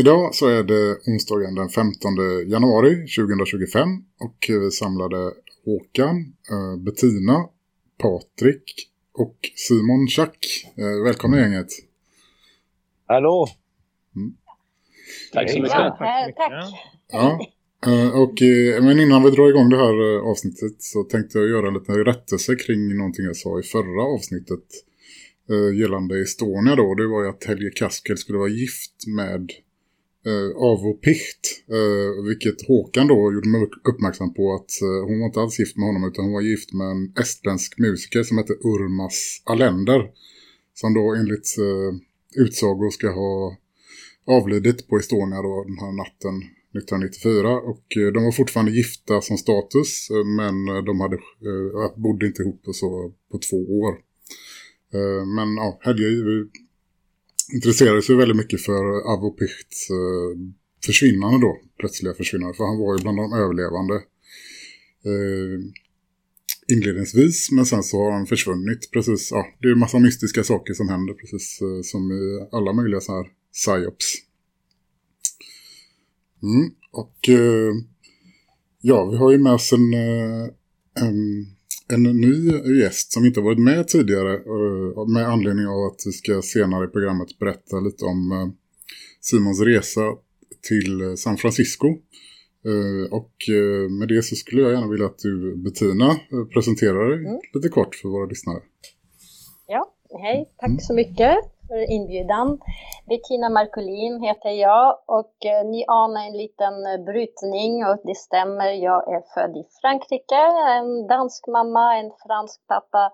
Idag så är det onsdagen den 15 januari 2025 och vi samlade Håkan, eh, Bettina, Patrik och Simon Schack. Eh, Välkomna gänget! Hallå! Tack så mycket. Ja, tack. Ja, eh, och, men innan vi drar igång det här avsnittet så tänkte jag göra en liten rättelse kring någonting jag sa i förra avsnittet gällande Estonia då. Det var ju att Helge Kaskel skulle vara gift med eh, Avo Picht, eh, vilket Håkan då gjorde mig uppmärksam på att eh, hon var inte alls gift med honom utan hon var gift med en estländsk musiker som heter Urmas Alender som då enligt eh, utsagor ska ha avlidit på Estonia då den här natten 1994 och eh, de var fortfarande gifta som status eh, men eh, de hade, eh, bodde inte ihop så på två år. Eh, men ja, Helge eh, intresserade sig väldigt mycket för Avo Pichts eh, försvinnande då, plötsliga försvinnande för han var ju bland de överlevande eh, inledningsvis men sen så har han försvunnit precis, ja det är en massa mystiska saker som händer precis eh, som i alla möjliga så här psyops. Mm. Och eh, ja, vi har ju med oss en, eh, en, en ny gäst som inte varit med tidigare eh, med anledning av att vi ska senare i programmet berätta lite om eh, Simons resa till eh, San Francisco. Och med det så skulle jag gärna vilja att du Bettina presenterar dig Mm. lite kort för våra lyssnare. Ja, hej, tack så mycket för inbjudan. Bettina Markulin heter jag och eh, ni anar en liten eh, brytning och det stämmer. Jag är född i Frankrike, en dansk mamma, en fransk pappa,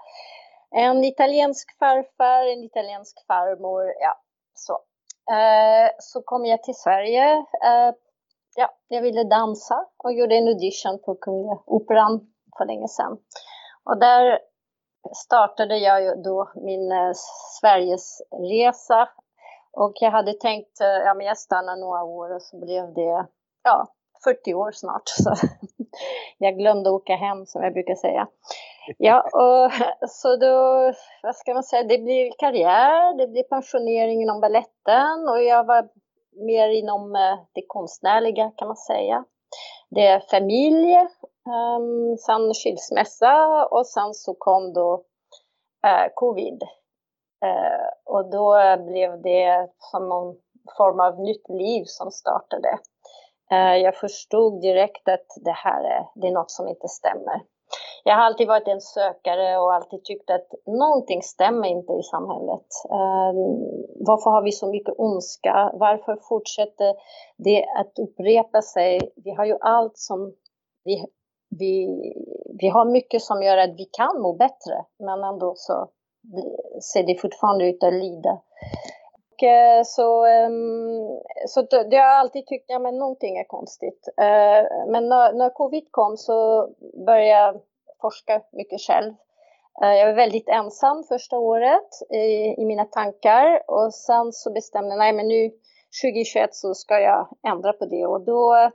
en italiensk farfar, en italiensk farmor, ja, så. Eh, så kom jag till Sverige. Ja, jag ville dansa och gjorde en audition på Kungliga Operan för länge sedan. Och där startade jag ju då min eh, Sverigesresa. Och jag hade tänkt, eh, ja men jag stannar några år och så blev det, ja, 40 år snart. Så jag glömde åka hem som jag brukar säga. Ja, och så då, vad ska man säga, det blir karriär, det blir pensionering inom balletten och jag var mer inom eh, det konstnärliga kan man säga. Det är familj, um, sen skilsmässa och sen så kom då uh, covid. Uh, och då blev det som någon form av nytt liv som startade. Uh, jag förstod direkt att det här är, det är något som inte stämmer. Jag har alltid varit en sökare och alltid tyckt att någonting stämmer inte i samhället. Ehm, varför har vi så mycket ondska? Varför fortsätter det att upprepa sig? Vi har ju allt som vi, vi, vi har mycket som gör att vi kan må bättre, men ändå så ser det fortfarande ut att lida. Och, eh, så ehm, så det, har jag alltid tyckt, ja men någonting är konstigt. Eh, men när, när covid kom så började jag forska mycket själv. Eh, jag var väldigt ensam första året i, i mina tankar och sen så bestämde jag, nej men nu 2021 så ska jag ändra på det och då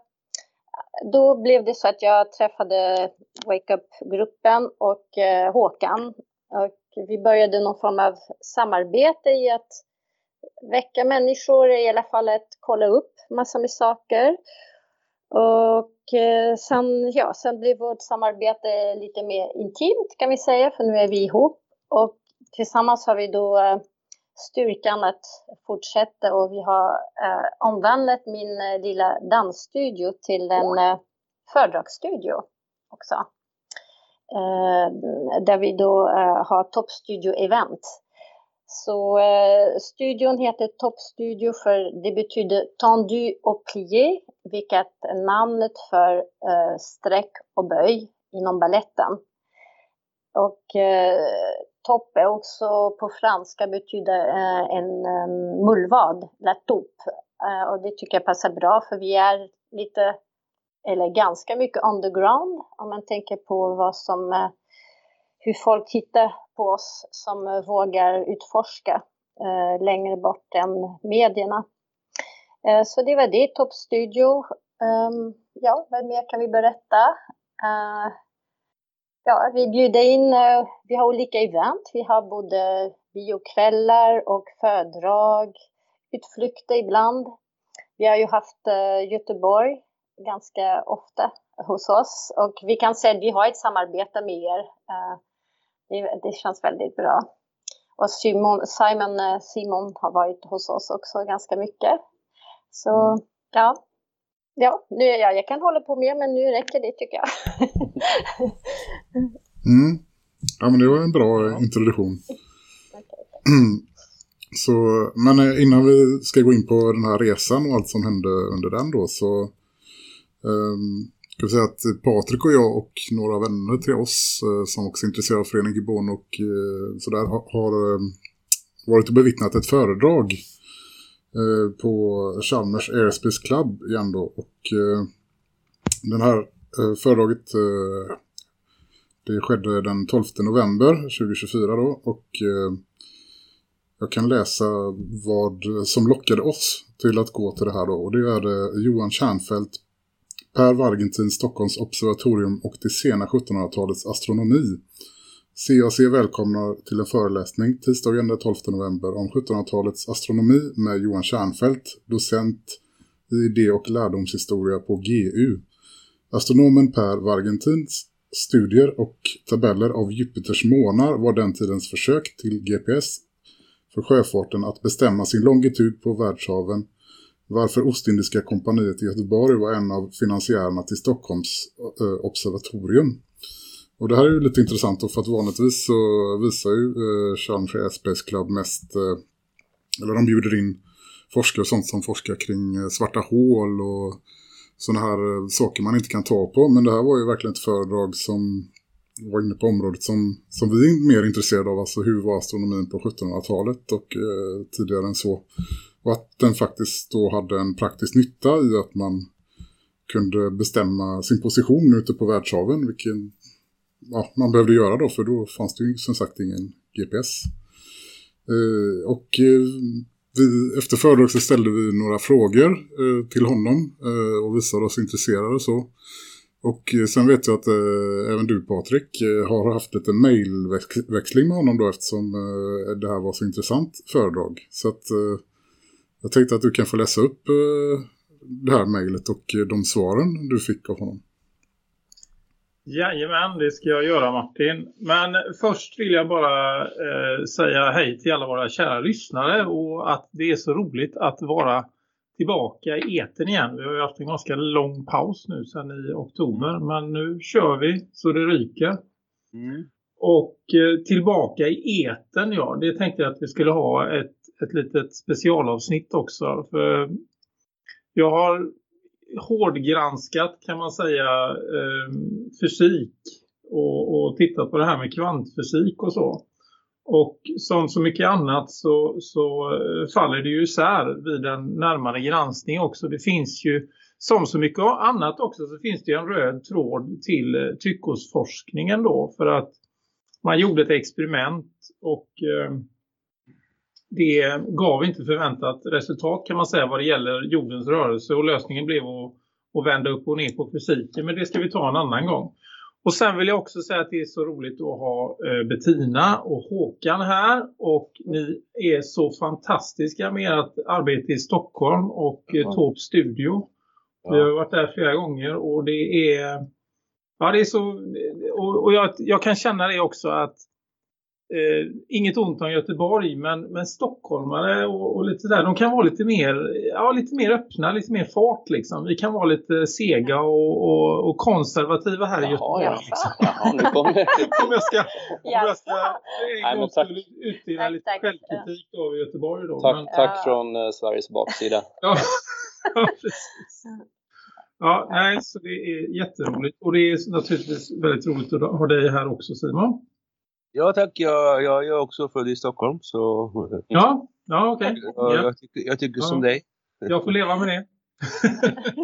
då blev det så att jag träffade Wake Up-gruppen och eh, Håkan. Och vi började någon form av samarbete i att väcka människor i alla fall att kolla upp massa med saker. Och eh, sen, ja, sen blev vårt samarbete lite mer intimt kan vi säga, för nu är vi ihop. Och tillsammans har vi då eh, styrkan att fortsätta och vi har eh, omvandlat min eh, lilla dansstudio till en eh, föredragsstudio också. Eh, där vi då eh, har toppstudio-event. Så eh, studion heter Toppstudio för det betyder tendu och plié, vilket är namnet för eh, streck och böj inom balletten. Och eh, topp är också på franska betyder eh, en um, mullvad, la toupe. Eh, och det tycker jag passar bra för vi är lite, eller ganska mycket underground om man tänker på vad som, eh, hur folk tittar på oss som eh, vågar utforska eh, längre bort än medierna. Eh, så det var det, Toppstudio. Um, ja, vad mer kan vi berätta? Eh, Ja, vi bjuder in, eh, vi har olika event. Vi har både biokvällar och föredrag, utflykter ibland. Vi har ju haft eh, Göteborg ganska ofta hos oss och vi kan säga att vi har ett samarbete med er. Eh, Det, känns väldigt bra. Och Simon, Simon Simon har varit hos oss också ganska mycket. Så ja, ja nu, ja jag kan hålla på mer men nu räcker det tycker jag. Mm. Ja, men det var en bra introduktion. Så, men eh, innan vi ska gå in på den här resan och allt som hände under den då så um, ska vi säga att Patrik och jag och några vänner till oss uh, som också är intresserade av Föreningen Gibbon och uh, sådär har, har varit och bevittnat ett föredrag på Chalmers Airspace Club igen då och eh, den här eh, föredraget eh, det skedde den 12 november 2024 då och eh, jag kan läsa vad som lockade oss till att gå till det här då. Och det är eh, Johan Kärnfeldt, Per Vargentin, Stockholms observatorium och det sena 1700-talets astronomi. CAC välkomnar till en föreläsning tisdagen den 12 november om 1700-talets astronomi med Johan Kärnfeldt, docent i idé- och lärdomshistoria på GU. Astronomen Per Vargentins studier och tabeller av Jupiters månar var den tidens försök till GPS för sjöfarten att bestämma sin longitud på världshaven varför Ostindiska kompaniet i Göteborg var en av finansiärerna till Stockholms eh, observatorium. Och det här är ju lite intressant då, för att vanligtvis så visar ju eh, Chalmers Airspace Club mest, eh, eller de bjuder in forskare och sånt som forskar kring eh, svarta hål och sådana här eh, saker man inte kan ta på. Men det här var ju verkligen ett föredrag som var inne på området som, som vi är mer intresserade av. Alltså hur var astronomin på 1700-talet och eh, tidigare än så. Och att den faktiskt då hade en praktisk nytta i att man kunde bestämma sin position ute på världshaven. Vilken ja, man behövde göra då för då fanns det ju som sagt ingen GPS. Eh, och eh, vi, efter föredrag så ställde vi några frågor eh, till honom eh, och visade oss intresserade och så. Och eh, sen vet jag att eh, även du Patrik eh, har haft lite mailväxling med honom då eftersom eh, det här var så intressant föredrag. Så att eh, jag tänkte att du kan få läsa upp eh, det här mejlet och eh, de svaren du fick av honom. Jajamän, det ska jag göra Martin. Men först vill jag bara eh, säga hej till alla våra kära lyssnare och att det är så roligt att vara tillbaka i eten igen. Vi har ju haft en ganska lång paus nu sedan i oktober men nu kör vi så det ryker. Och eh, tillbaka i eten, ja, det tänkte jag att vi skulle ha ett, ett litet specialavsnitt också. För jag har hårdgranskat kan man säga eh, fysik och, och tittat på det här med kvantfysik och så. Och som så mycket annat så, så eh, faller det ju isär vid en närmare granskning också. Det finns ju, som så mycket annat också, så finns det ju en röd tråd till eh, tyckosforskningen då. För att man gjorde ett experiment och eh, det gav inte förväntat resultat kan man säga vad det gäller jordens rörelse. Och lösningen blev att, att vända upp och ner på fysiken. Men det ska vi ta en annan gång. Och sen vill jag också säga att det är så roligt att ha eh, Bettina och Håkan här. Och ni är så fantastiska med ert arbete i Stockholm och eh, Ja. Torp Studio. Vi har varit där flera gånger och det är... Ja, det är så... Och, och jag, jag kan känna det också att eh, inget ont om Göteborg men, men stockholmare och, och lite där, de kan vara lite mer, ja, lite mer öppna, lite mer fart liksom. Vi kan vara lite sega och, och, och konservativa här i Göteborg. Jaha, ja. Liksom. Jaha, nu kommer Om jag ska, om jag ska Nej, tack. utdela lite tack. självkritik då av Göteborg då. Tack, Men, tack Ja. från eh, Sveriges baksida. ja, ja, precis. Ja, nej, så det är jätteroligt. Och det är naturligtvis väldigt roligt att ha dig här också Simon. Ja tack, jag, jag är också född i Stockholm så Ja, ja okej. jag, Ja, jag, tycker, jag tycker Ja. som dig. jag får leva med det.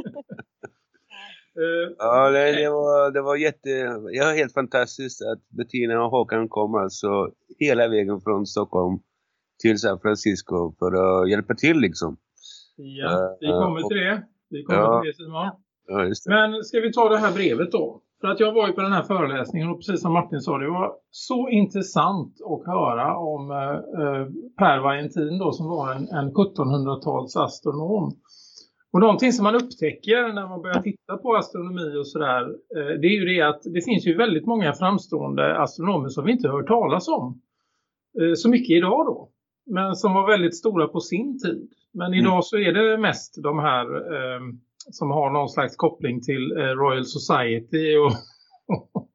Eh, Ja, det, det, var, det var jätte, ja, helt fantastiskt att Bettina och Håkan kom alltså hela vägen från Stockholm till San Francisco för att hjälpa till liksom. ja, vi kommer till det. Vi kommer Ja. till det. Ja, det. Men ska vi ta det här brevet då? För att jag var ju på den här föreläsningen och precis som Martin sa, det var så intressant att höra om eh, eh, Per Valentin då som var en, en 1700-tals astronom. Och någonting som man upptäcker när man börjar titta på astronomi och sådär, eh, det är ju det att det finns ju väldigt många framstående astronomer som vi inte hört talas om eh, så mycket idag då. Men som var väldigt stora på sin tid. Men idag så är det mest de här eh, som har någon slags koppling till eh, Royal Society och,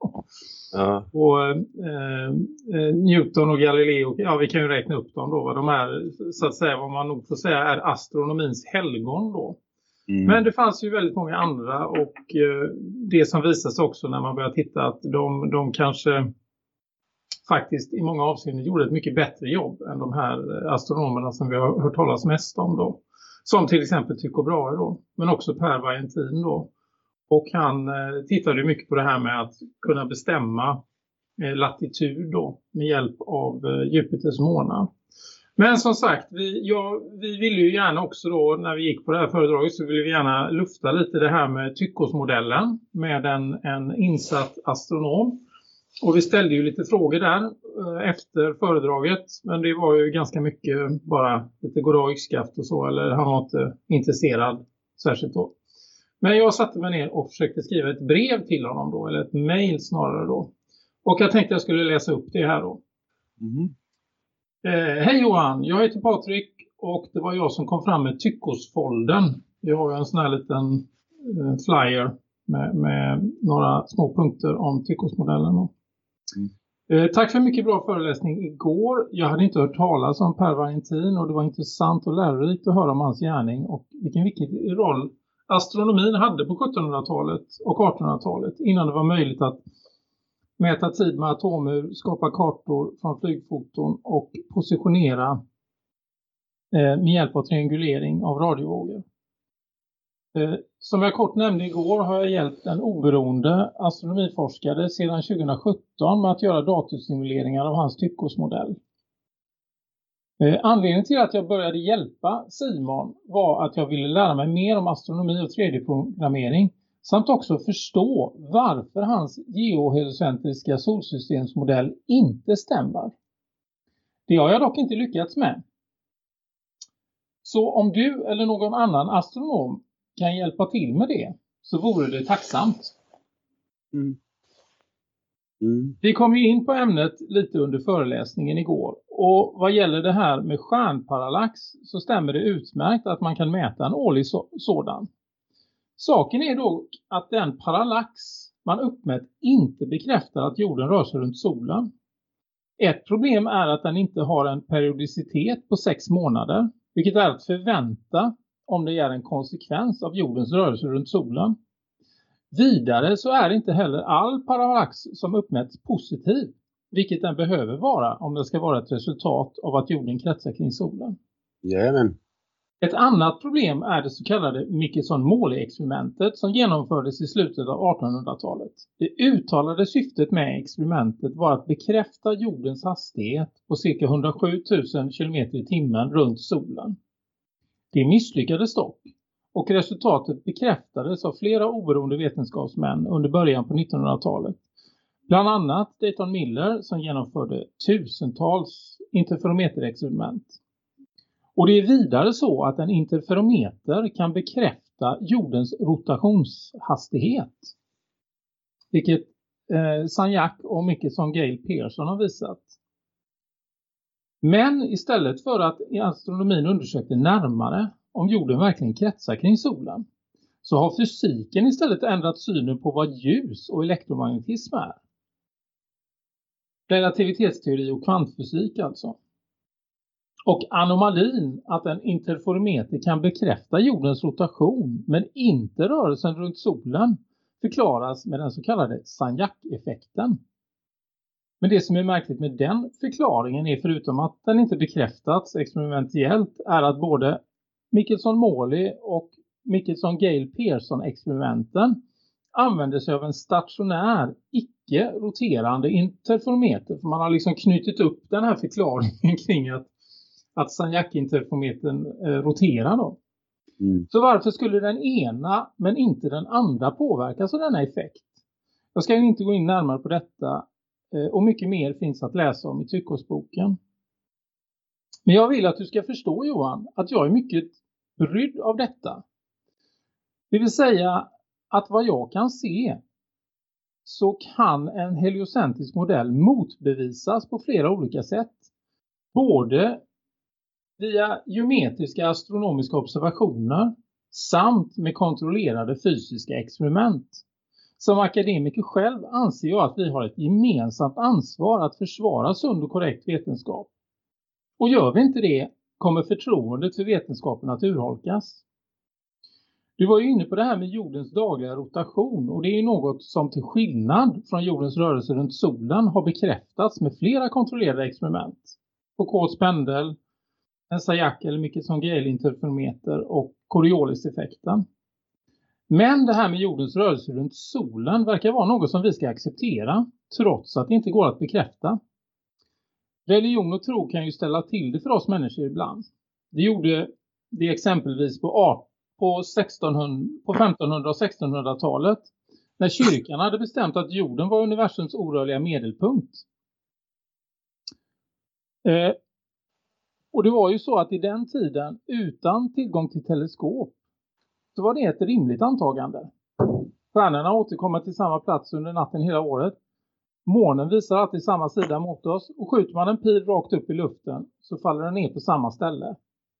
Ja, och eh, eh, Newton och Galileo. Ja, vi kan ju räkna upp dem då. Va? De är så att säga vad man nog får säga är astronomins helgon då. mm. Men det fanns ju väldigt många andra och eh, det som visas också när man börjar titta att de, de kanske faktiskt i många avseenden gjorde ett mycket bättre jobb än de här eh, astronomerna som vi har hört talas mest om då. Som till exempel Tycho Brahe då, men också Per Valentin då. Och han eh, tittade mycket på det här med att kunna bestämma eh, latitud då med hjälp av eh, Jupiters månar. Men som sagt, vi, ja, vi ville ju gärna också då när vi gick på det här föredraget så ville vi gärna lufta lite det här med Tychosmodellen med en, en insatt astronom. Och vi ställde ju lite frågor där eh, efter föredraget. Men det var ju ganska mycket bara lite goddag yxskaft och så. Eller han var inte intresserad särskilt då. Men jag satte mig ner och försökte skriva ett brev till honom då. Eller ett mejl snarare då. Och jag tänkte jag skulle läsa upp det här då. Mhm. Eh, Hej Johan, jag heter Patrik och det var jag som kom fram med Tyckosfolden. Vi har ju en sån här liten eh, flyer med, med några små punkter om Tyckosmodellen. Eh, tack för en mycket bra föreläsning igår. Jag hade inte hört talas om Per Valentin och det var intressant och lärorikt att höra om hans gärning och vilken viktig roll astronomin hade på 1700-talet och 1800-talet innan det var möjligt att mäta tid med atomur, skapa kartor från flygfoton och positionera eh, med hjälp av triangulering av radiovågor. Eh, som jag kort nämnde igår har jag hjälpt en oberoende astronomiforskare sedan 2017 med att göra datorsimuleringar av hans tyckosmodell. Eh, anledningen till att jag började hjälpa Simon var att jag ville lära mig mer om astronomi och 3D-programmering samt också förstå varför hans geoheliocentriska solsystemsmodell inte stämmer. Det har jag dock inte lyckats med. Så om du eller någon annan astronom kan hjälpa till med det så vore det tacksamt. Mm. Mm. Vi kom ju in på ämnet lite under föreläsningen igår och vad gäller det här med stjärnparallax så stämmer det utmärkt att man kan mäta en årlig så- sådan. Saken är dock att den parallax man uppmätt inte bekräftar att jorden rör sig runt solen. Ett problem är att den inte har en periodicitet på sex månader, vilket är att förvänta om det är en konsekvens av jordens rörelse runt solen. Vidare så är inte heller all parallax som uppmätts positiv, vilket den behöver vara om det ska vara ett resultat av att jorden kretsar kring solen. Jajamän. Ett annat problem är det så kallade Michelson-Morley-experimentet som genomfördes i slutet av 1800-talet. Det uttalade syftet med experimentet var att bekräfta jordens hastighet på cirka 107 000 km i timmen runt solen. Det misslyckades dock och resultatet bekräftades av flera oberoende vetenskapsmän under början på 1900-talet Bland annat Dayton Miller som genomförde tusentals interferometerexperiment. Och det är vidare så att en interferometer kan bekräfta jordens rotationshastighet. Vilket eh, Sanjak och Mickelson Gail Pearson har visat. Men istället för att astronomin undersökte närmare om jorden verkligen kretsar kring solen så har fysiken istället ändrat synen på vad ljus och elektromagnetism är. Relativitetsteori och kvantfysik alltså. Och anomalin att en interferometer kan bekräfta jordens rotation men inte rörelsen runt solen förklaras med den så kallade Sagnac-effekten. Men det som är märkligt med den förklaringen är förutom att den inte bekräftats experimentellt är att både Michelson-Morley och Michelson-Gale-Pearson-experimenten använder sig av en stationär, icke-roterande interferometer. För man har liksom knutit upp den här förklaringen kring att, att Sagnac-interferometern eh, roterar då. Mm. Så varför skulle den ena men inte den andra påverkas av denna effekt? Jag ska inte gå in närmare på detta Eh, och mycket mer finns att läsa om i Tyckosboken. Men jag vill att du ska förstå Johan att jag är mycket brydd av detta. Det vill säga att vad jag kan se så kan en heliocentrisk modell motbevisas på flera olika sätt. Både via geometriska astronomiska observationer samt med kontrollerade fysiska experiment. Som akademiker själv anser jag att vi har ett gemensamt ansvar att försvara sund och korrekt vetenskap. Och gör vi inte det kommer förtroendet för vetenskapen att urholkas. Du var ju inne på det här med jordens dagliga rotation och det är något som till skillnad från jordens rörelse runt solen har bekräftats med flera kontrollerade experiment. Foucaults pendel, en sajak eller Michelson-Gale interferometer och Coriolis-effekten. Men det här med jordens rörelse runt solen verkar vara något som vi ska acceptera trots att det inte går att bekräfta. Religion och tro kan ju ställa till det för oss människor ibland. Det gjorde det exempelvis på, på, 1600, på 1500- och 1600-talet när kyrkan hade bestämt att jorden var universums orörliga medelpunkt. Eh, och det var ju så att i den tiden utan tillgång till teleskop så var det ett rimligt antagande. Stjärnorna återkommer till samma plats under natten hela året. Månen visar alltid samma sida mot oss och skjuter man en pil rakt upp i luften så faller den ner på samma ställe.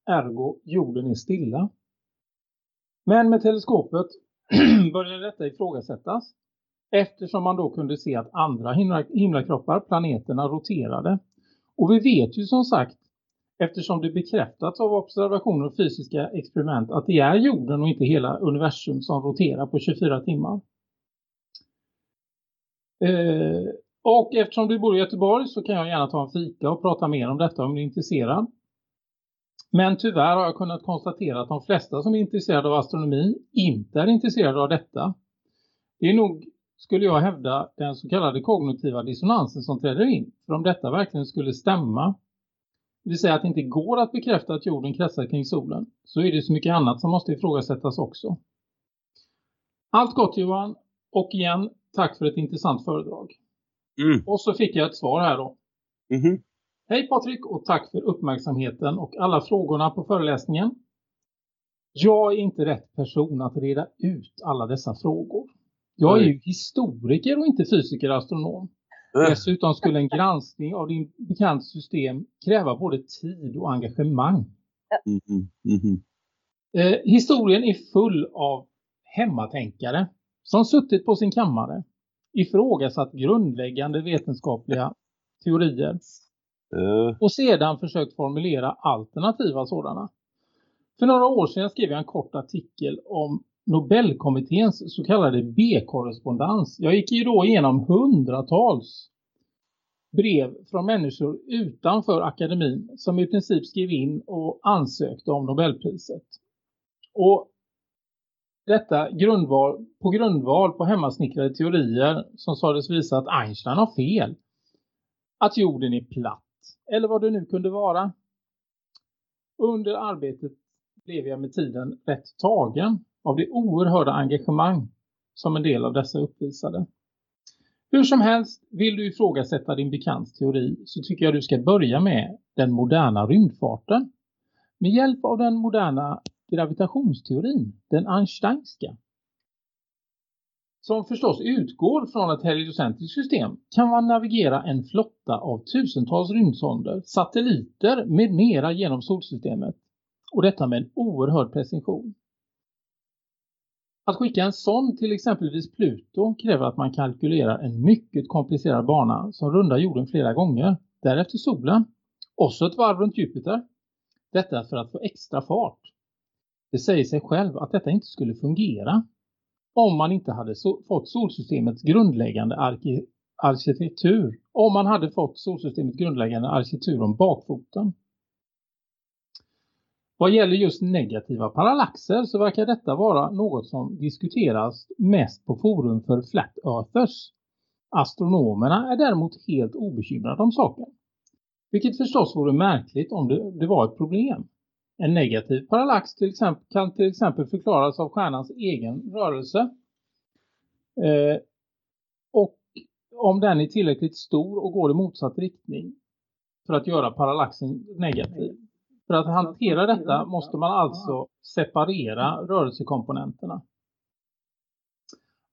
Ergo, jorden är stilla. Men med teleskopet började detta ifrågasättas eftersom man då kunde se att andra himlakroppar, planeterna, roterade. Och vi vet ju som sagt eftersom det bekräftats av observationer och fysiska experiment att det är jorden och inte hela universum som roterar på 24 timmar. Eh, och eftersom du bor i Göteborg så kan jag gärna ta en fika och prata mer om detta om du är intresserad. Men tyvärr har jag kunnat konstatera att de flesta som är intresserade av astronomi inte är intresserade av detta. Det är nog, skulle jag hävda, den så kallade kognitiva dissonansen som träder in. För om detta verkligen skulle stämma, det vill säga att det inte går att bekräfta att jorden kretsar kring solen, så är det så mycket annat som måste ifrågasättas också. Allt gott Johan, och igen, tack för ett intressant föredrag. Mm. Och så fick jag ett svar här då. Mhm. Hej Patrik och tack för uppmärksamheten och alla frågorna på föreläsningen. Jag är inte rätt person att reda ut alla dessa frågor. Jag är ju historiker och inte fysiker och astronom. Äh. Dessutom skulle en granskning av din bekant system kräva både tid och engagemang. Mhm. Mhm. Eh, historien är full av hemmatänkare som suttit på sin kammare, ifrågasatt grundläggande vetenskapliga teorier Ja. och sedan försökt formulera alternativa sådana. För några år sedan skrev jag en kort artikel om Nobelkommitténs så kallade B-korrespondens. Jag gick ju då igenom hundratals brev från människor utanför akademin som i princip skrev in och ansökte om Nobelpriset. Och detta grundval, på grundval på hemmasnickrade teorier som sades visa att Einstein har fel. Att jorden är platt eller vad det nu kunde vara. Under arbetet blev jag med tiden rätt tagen av det oerhörda engagemang som en del av dessa uppvisade. Hur som helst, vill du ifrågasätta din bekants teori så tycker jag du ska börja med den moderna rymdfarten. Med hjälp av den moderna gravitationsteorin, den Einsteinska, som förstås utgår från ett heliocentriskt system kan man navigera en flotta av tusentals rymdsonder, satelliter med mera genom solsystemet. Och detta med en oerhörd precision. Att skicka en sond till exempelvis Pluto kräver att man kalkylerar en mycket komplicerad bana som rundar jorden flera gånger, därefter solen och så ett varv runt Jupiter. Detta för att få extra fart. Det säger sig själv att detta inte skulle fungera om man inte hade so fått solsystemets grundläggande arkitektur. Om man hade fått solsystemets grundläggande arkitektur om bakfoten. Vad gäller just negativa parallaxer så verkar detta vara något som diskuteras mest på forum för flat earthers. Astronomerna är däremot helt obekymrade om saken. Vilket förstås vore märkligt om det, det var ett problem. En negativ parallax till exempel, kan till exempel förklaras av stjärnans egen rörelse. Eh, och om den är tillräckligt stor och går i motsatt riktning för att göra parallaxen negativ. För att hantera detta måste man alltså separera rörelsekomponenterna.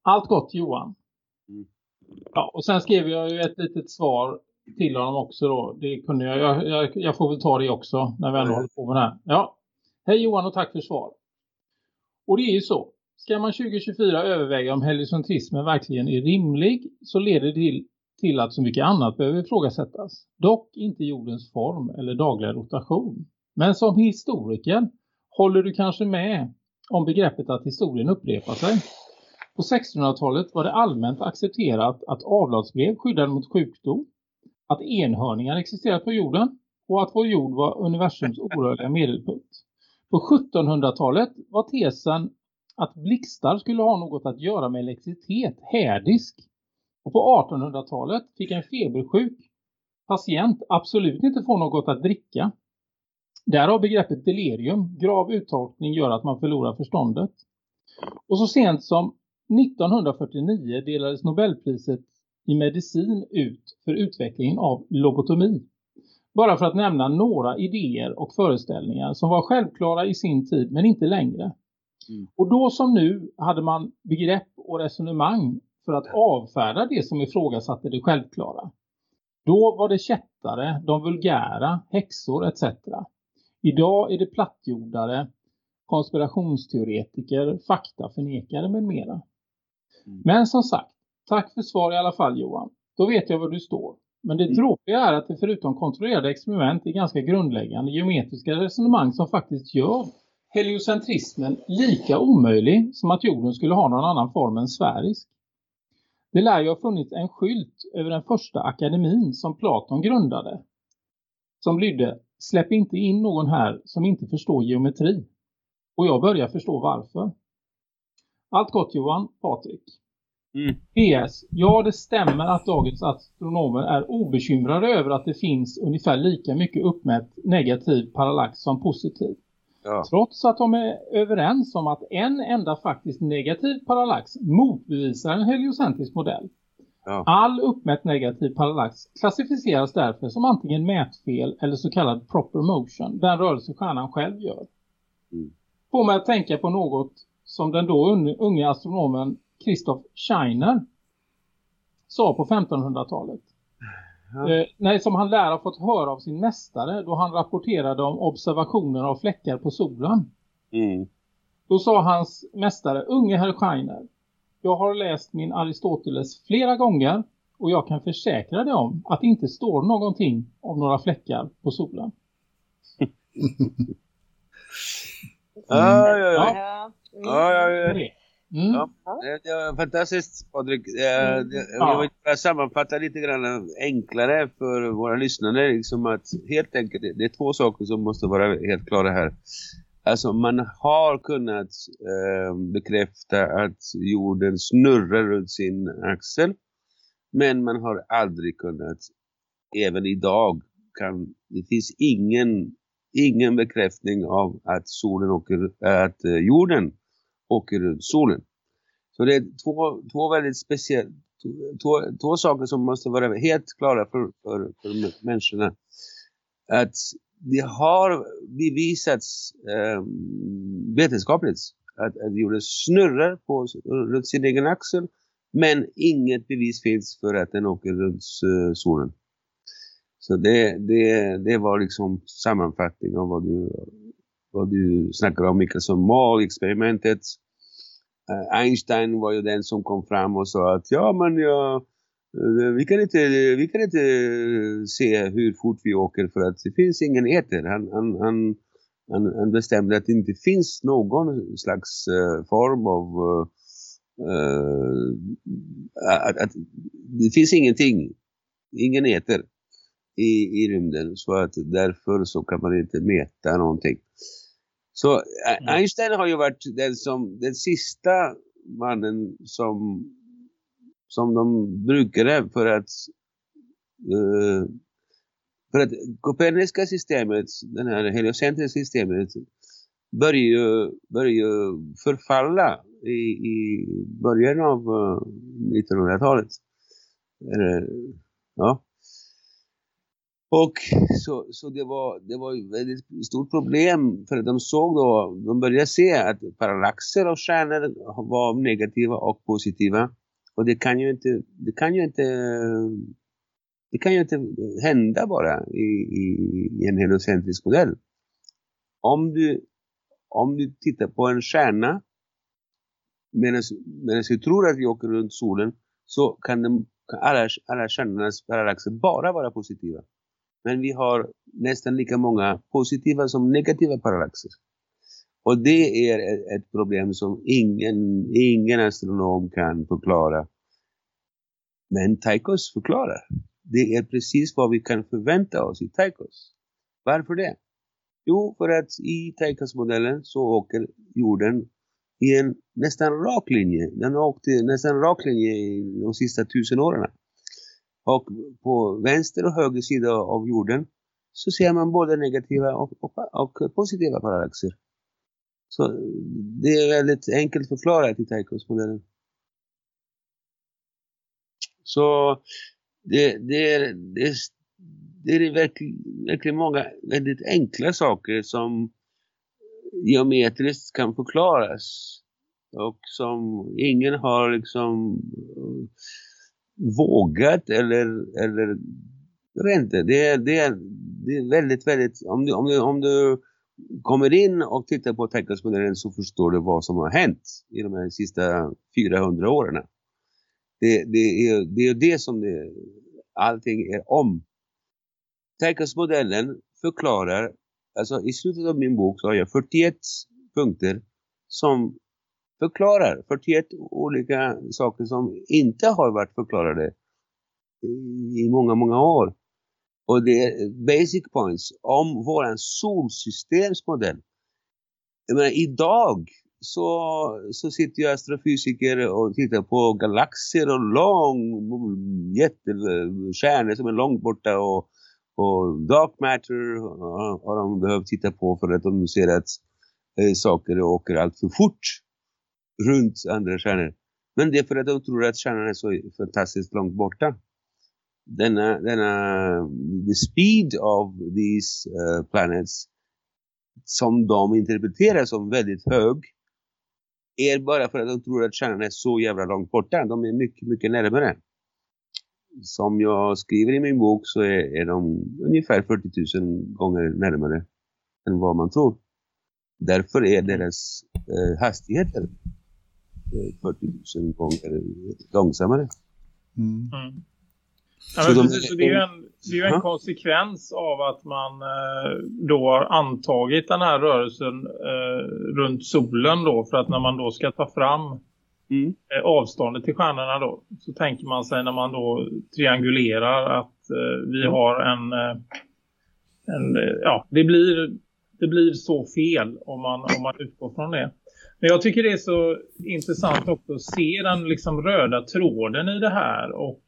Allt gott Johan. Ja, och sen skrev jag ju ett litet svar till honom också då. Det kunde jag, jag, jag, jag får väl ta det också när vi ändå håller på med det här. Ja. Hej Johan och tack för svar. Och det är ju så. Ska man 2024 överväga om heliocentrismen verkligen är rimlig så leder det till, till att så mycket annat behöver ifrågasättas. Dock inte jordens form eller dagliga rotation. Men som historiker håller du kanske med om begreppet att historien upprepar sig. På 1600-talet var det allmänt accepterat att avlatsbrev skyddade mot sjukdom, att enhörningar existerade på jorden och att vår jord var universums orörliga medelpunkt. På 1700-talet var tesen att blixtar skulle ha något att göra med elektricitet härdisk. Och på 1800-talet fick en febersjuk patient absolut inte få något att dricka. Därav begreppet delirium, grav uttorkning gör att man förlorar förståndet. Och så sent som 1949 delades Nobelpriset i medicin ut för utvecklingen av lobotomi. Bara för att nämna några idéer och föreställningar som var självklara i sin tid men inte längre. Mm. Och då som nu hade man begrepp och resonemang för att avfärda det som ifrågasatte det självklara. Då var det kättare, de vulgära, häxor etc. Idag är det plattjordare, konspirationsteoretiker, faktaförnekare med mera. Men som sagt, tack för svar i alla fall Johan. Då vet jag var du står. Men det tråkiga är att det förutom kontrollerade experiment är ganska grundläggande geometriska resonemang som faktiskt gör heliocentrismen lika omöjlig som att jorden skulle ha någon annan form än sfärisk. Det lär ju ha funnits en skylt över den första akademin som Platon grundade. Som lydde, släpp inte in någon här som inte förstår geometri. Och jag börjar förstå varför. Allt gott Johan, Patrik. Mm. PS. Ja, det stämmer att dagens astronomer är obekymrade över att det finns ungefär lika mycket uppmätt negativ parallax som positiv. Ja. Trots att de är överens om att en enda faktiskt negativ parallax motbevisar en heliocentrisk modell. Ja. All uppmätt negativ parallax klassificeras därför som antingen mätfel eller så kallad proper motion, den rörelse stjärnan själv gör. Mm. Får mig att tänka på något som den då un- unge astronomen Christoph Scheiner sa på 1500-talet. Ja. Eh, nej, som han lär ha fått höra av sin mästare då han rapporterade om observationer av fläckar på solen. Mm. Då sa hans mästare, unge herr Scheiner, jag har läst min Aristoteles flera gånger och jag kan försäkra dig om att det inte står någonting om några fläckar på solen. Ja, ja, ja. Ja. Mm. Ja, ja, ja. Mm. Ja. Det det var fantastiskt Patrik. Det- Ja. Jag vill bara sammanfatta lite grann enklare för våra lyssnare. Liksom att helt enkelt, det är två saker som måste vara helt klara här. Alltså man har kunnat eh, bekräfta att jorden snurrar runt sin axel. Men man har aldrig kunnat, även idag, kan, det finns ingen, ingen bekräftning av att solen åker, att eh, jorden åker runt solen. Så det är två, två väldigt speciella, två, två saker som måste vara helt klara för, för, för människorna. Att det har bevisats eh, vetenskapligt att, att jorden snurrar på, runt sin egen axel men inget bevis finns för att den åker runt uh, solen. Så det, det, det var liksom sammanfattning av vad du, vad du snackar om, Mikael, som Mal-experimentet. Uh, eh, Einstein var ju den som kom fram och sa att ja men jag vi, kan inte, vi kan inte se hur fort vi åker för att det finns ingen eter. Han, han, han, han, bestämde att det inte finns någon slags uh, form av uh, att, att det finns ingenting, ingen eter i, i rymden så att därför så kan man inte mäta någonting. Så mm. Einstein har ju varit den som den sista mannen som som de brukade för att uh, för att Koperniska systemet, det här heliocentriska systemet börjar ju, börjar ju förfalla i, i början av eh, uh, 1900-talet. Ja. Och så, så det var det var ett väldigt stort problem för att de såg då, de började se att parallaxer av stjärnor var negativa och positiva. Och det kan ju inte, det kan ju inte, det kan ju inte hända bara i, i, i en heliocentrisk modell. Om du, om du tittar på en stjärna medan, vi tror att vi åker runt solen så kan, de, kan alla, alla stjärnornas parallaxer bara vara positiva. Men vi har nästan lika många positiva som negativa parallaxer. Och det är ett problem som ingen, ingen astronom kan förklara. Men Tychos förklarar. Det är precis vad vi kan förvänta oss i Tychos. Varför det? Jo, för att i Tychos-modellen så åker jorden i en nästan rak linje. Den har åkt nästan rak linje i de sista tusen åren. Och på vänster och höger sida av jorden så ser man både negativa och, och, och positiva parallaxer. Så det är väldigt enkelt förklarat i Taikos-modellen. Så det, det, är, det, det är verkligen, verkligen många väldigt enkla saker som geometriskt kan förklaras och som ingen har liksom vågat eller, eller inte, det är, det är, det är väldigt, väldigt, om du, om du, om du kommer in och tittar på teckenspelaren så förstår du vad som har hänt i de här sista 400 åren. Det, det, är, det är det som det, allting är om. Teckensmodellen förklarar, alltså i slutet av min bok så har jag 41 punkter som förklarar 41 olika saker som inte har varit förklarade i många, många år. Och det är basic points om våran solsystemsmodell. Jag menar, idag så, så sitter ju astrofysiker och tittar på galaxer och lång jättestjärnor som är långt borta och, och dark matter har de behövt titta på för att de ser att eh, saker åker allt för fort runt andra stjärnor. Men det är för att de tror att stjärnan är så fantastiskt långt borta. Denna, denna the speed of these uh, planets som de interpreterar som väldigt hög är bara för att de tror att stjärnan är så jävla långt borta. De är mycket, mycket närmare. Som jag skriver i min bok så är, är de ungefär 40 000 gånger närmare än vad man tror. Därför är deras eh, hastigheter 40 000 gånger långsammare. Mm. Mm. Ja, Så de- precis, så det är ju en, det är ju en Ja. konsekvens av att man eh, då har antagit den här rörelsen eh, runt solen då. För att när man då ska ta fram Mm. eh, avståndet till stjärnorna då. Så tänker man sig när man då triangulerar att eh, vi har en, en ja det blir, det blir så fel om man, om man utgår från det. Men jag tycker det är så intressant också att se den liksom röda tråden i det här och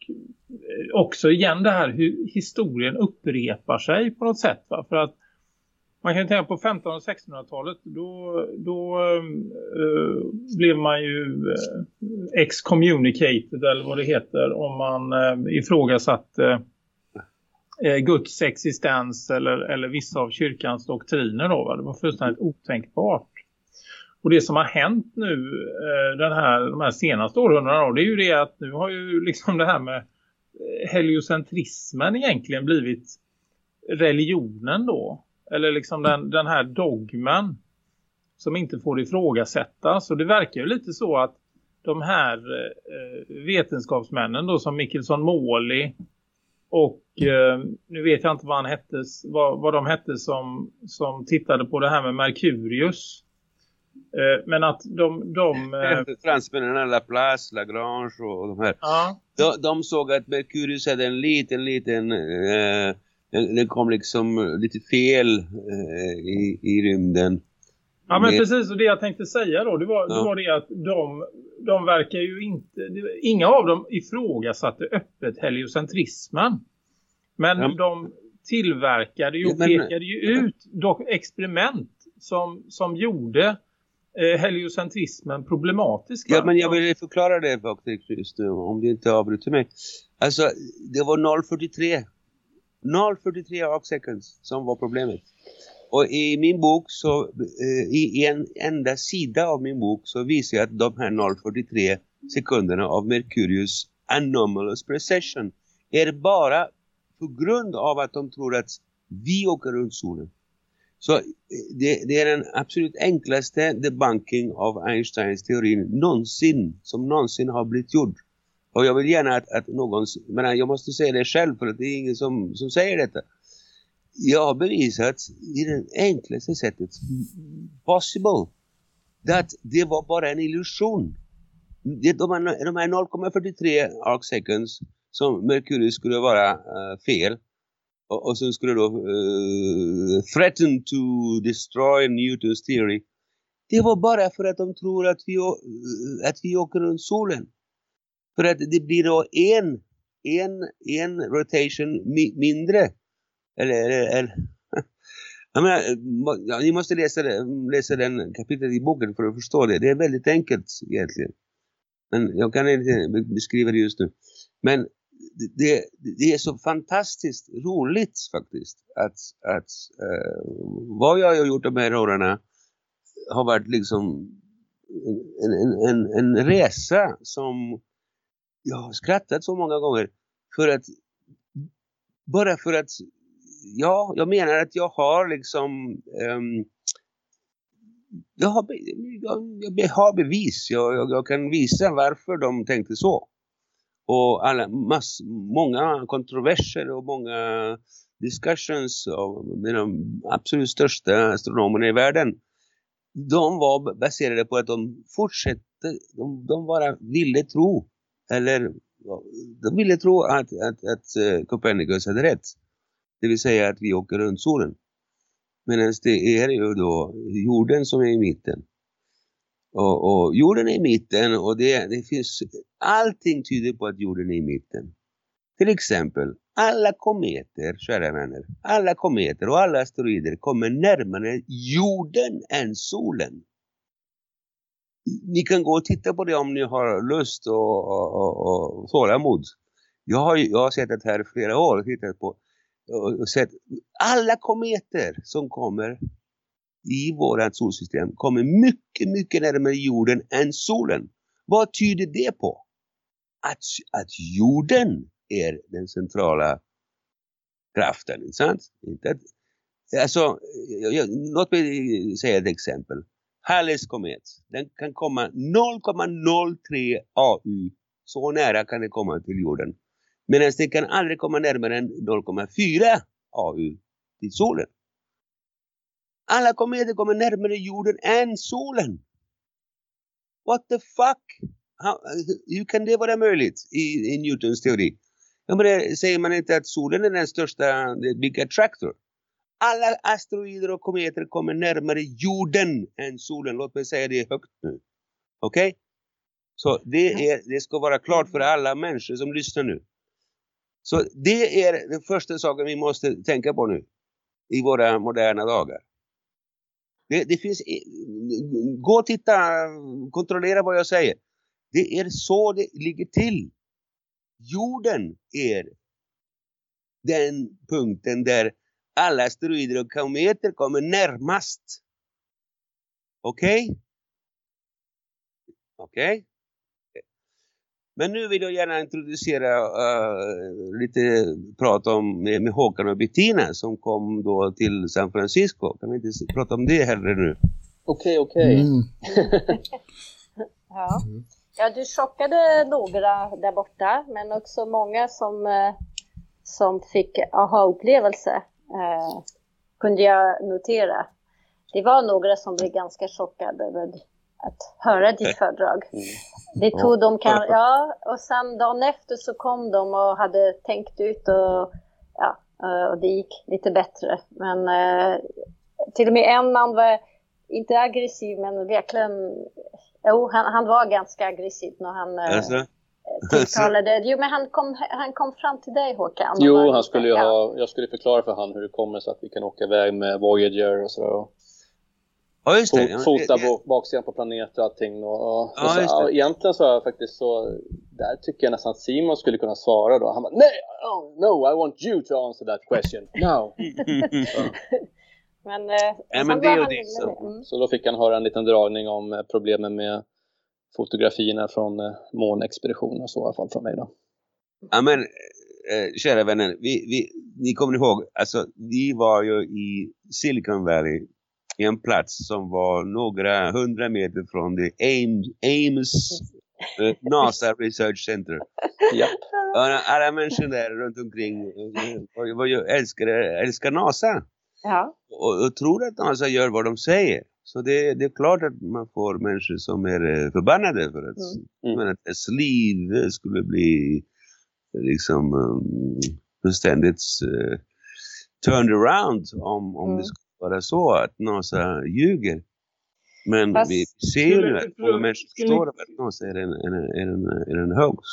också igen det här hur historien upprepar sig på något sätt. Va? För att man kan ju tänka på 1500- och 1600-talet då, då eh, blev man ju eh, excommunicated eller vad det heter om man eh, ifrågasatte eh, Guds existens eller, eller vissa av kyrkans doktriner då. Va? Det var fullständigt otänkbart. Och det som har hänt nu eh, den här, de här senaste århundradena det är ju det att nu har ju liksom det här med heliocentrismen egentligen blivit religionen då. Eller liksom den, den här dogmen som inte får ifrågasättas. Så det verkar ju lite så att de här eh, vetenskapsmännen då som Mickelson Måli och eh, nu vet jag inte vad han hette, vad, vad de hette som, som tittade på det här med Mercurius. Eh, men att de... de eh, Fransmännen, Laplace, Lagrange och, de här. ja, De, de såg att Mercurius hade en liten, liten... Eh, den, den kom liksom lite fel eh, i, i rymden. Ja men Med- precis och det jag tänkte säga då det var, det, Ja. var det att de, de verkar ju inte, det, inga av dem ifrågasatte öppet heliocentrismen. Men Ja. de tillverkade ju och Ja, men- pekade ju ut dock experiment som, som gjorde eh, heliocentrismen problematisk. Ja, men jag vill förklara det faktiskt just nu, om du inte avbryter mig. Alltså, det var 0,43. 0,43 arc seconds som var problemet. Och i min bok så, eh, i en enda sida av min bok så visar jag att de här 0,43 sekunderna av Mercurius anomalous precession är bara på grund av att de tror att vi åker runt solen. Så eh, det, det är den absolut enklaste debunking av Einsteins teorin någonsin, som någonsin har blivit gjord. Och jag vill gärna att, att någon, men jag måste säga det själv för att det är ingen som, som säger detta. Jag har bevisat i det enklaste sättet possible att det var bara en illusion. Det, de, här- de här 0,43 arc seconds som Mercurius skulle vara eh, fel och, och sen skulle då uh, threaten to destroy Newtons theory. Det var bara för att de tror att vi, eh, att vi åker runt solen. För att det blir då en, en, en rotation mi, mindre. Eller, eller, eller jag menar, ja, ni måste läsa, det- läsa den kapitlet i boken för att förstå det. Det är väldigt enkelt egentligen. Men jag kan inte beskriva det just nu. Men det, det är så fantastiskt roligt faktiskt att, att eh, vad jag har gjort de här åren har varit liksom en, en, en, en resa som jag har skrattat så många gånger för att bara för att ja, jag menar att jag har liksom um, jag, har, jag, jag har bevis. Jag, jag, jag kan visa varför de tänkte så. Och alla, mass, många kontroverser och många discussions av med de absolut största astronomerna i världen. De var baserade på att de fortsatte, de, de bara ville tro. Eller de ville tro att, att, att eh, Copernicus hade rätt. Det vill säga att vi åker runt solen. Medan det är ju då jorden som är i mitten. Och, och jorden är i mitten och det, det finns, allting tyder på att jorden är i mitten. Till exempel, alla kometer, kära vänner, alla kometer och alla asteroider kommer närmare jorden än solen. Ni kan gå och titta på det om ni har lust och, och, och, och tålamod. Jag har, jag har sett det här i flera år och tittat på och, och sett alla kometer som kommer i vårat solsystem kommer mycket, mycket närmare jorden än solen. Vad tyder det på? Att, att jorden är den centrala kraften, inte sant? Inte att, alltså, jag- jag- låt mig säga ett exempel. Halles komet, den kan komma 0,03 AU, så nära kan den komma till jorden. Medan den kan aldrig komma närmare än 0,4 AU till solen. Alla kometer kommer närmare jorden än solen. What the fuck? How, hur kan det vara möjligt i, i Newtons teori? Jag menar, säger man inte att solen är den största the big attractor? Alla asteroider och kometer kommer närmare jorden än solen. Låt mig säga det högt nu. Okej? Så det, är, det ska vara klart för alla människor som lyssnar nu. Så det är den första saken vi måste tänka på nu i våra moderna dagar. Det, det finns, gå och titta, kontrollera vad jag säger. Det är så det ligger till. Jorden är den punkten där alla asteroider och kometer kommer närmast. Okej? Okej? Men nu vill jag gärna introducera eh, lite prat om med, med Håkan och Bettina som kom då till San Francisco. Kan vi inte prata om det heller nu? Okej, okej. Mm. Ja. ja, du chockade några där borta, men också många som, eh, som fick aha-upplevelse eh, kunde jag notera. Det var några som blev ganska chockade över att höra ditt föredrag. Det tog dem kan, ja, och sen dagen efter så kom de och hade tänkt ut och ja, eh, och det gick lite bättre. Men eh, till och med en man var inte aggressiv men verkligen, jo han, han var ganska aggressiv när han eh, Alltså, tilltalade. Jo men han kom, han kom fram till dig Håkan. Jo, han skulle ju ha, jag skulle förklara för han hur det kommer så att vi kan åka iväg med Voyager och sådär. Och ja just det. Ja, fo- fota det- det- bo- baksidan på planeter och allting. Och, och, Ja, och så, just det. ja, egentligen så är jag faktiskt så, där tycker jag nästan Simon skulle kunna svara då. Han bara, nej, oh, no, I want you to answer that question. No. Men, eh, Ja, men var det är han det, så. mm. Så då fick han höra en liten dragning om eh, problemen med fotografierna från eh, månexpeditionen och så i alla fall från mig då. Ja men, eh, kära vänner, vi, vi, ni kommer ihåg, alltså vi var ju i Silicon Valley, i en plats som var några hundra meter från det Ames, Ames eh, NASA Research Center. Och alla människor där runt omkring eh, ju älskar, älskar NASA Ja. och, och tror att NASA gör vad de säger. Så det, det är klart att man får människor som är eh, förbannade för att, Mm. men att dess liv eh, skulle bli liksom um, fullständigt uh, turned around om, om Mm. det skulle vara så att NASA ljuger. Men Fast- vi ser ju att många människor förstår att NASA är en, en, en, en, en hoax.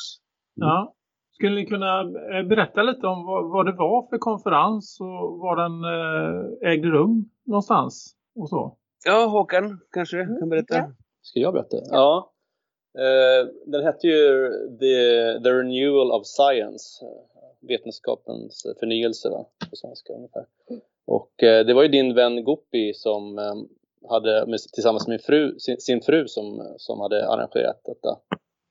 Ja. Skulle ni kunna eh, berätta lite om vad, vad det var för konferens och var den eh, ägde rum någonstans och så? Ja, Håkan kanske kan berätta. ja. Ska jag berätta? Ja. Eh, den hette ju The, The Renewal of Science. Vetenskapens förnyelse va? på svenska ungefär. Och eh, det var ju din vän Gopi som eh, hade tillsammans med fru, sin, sin fru som, som hade arrangerat detta.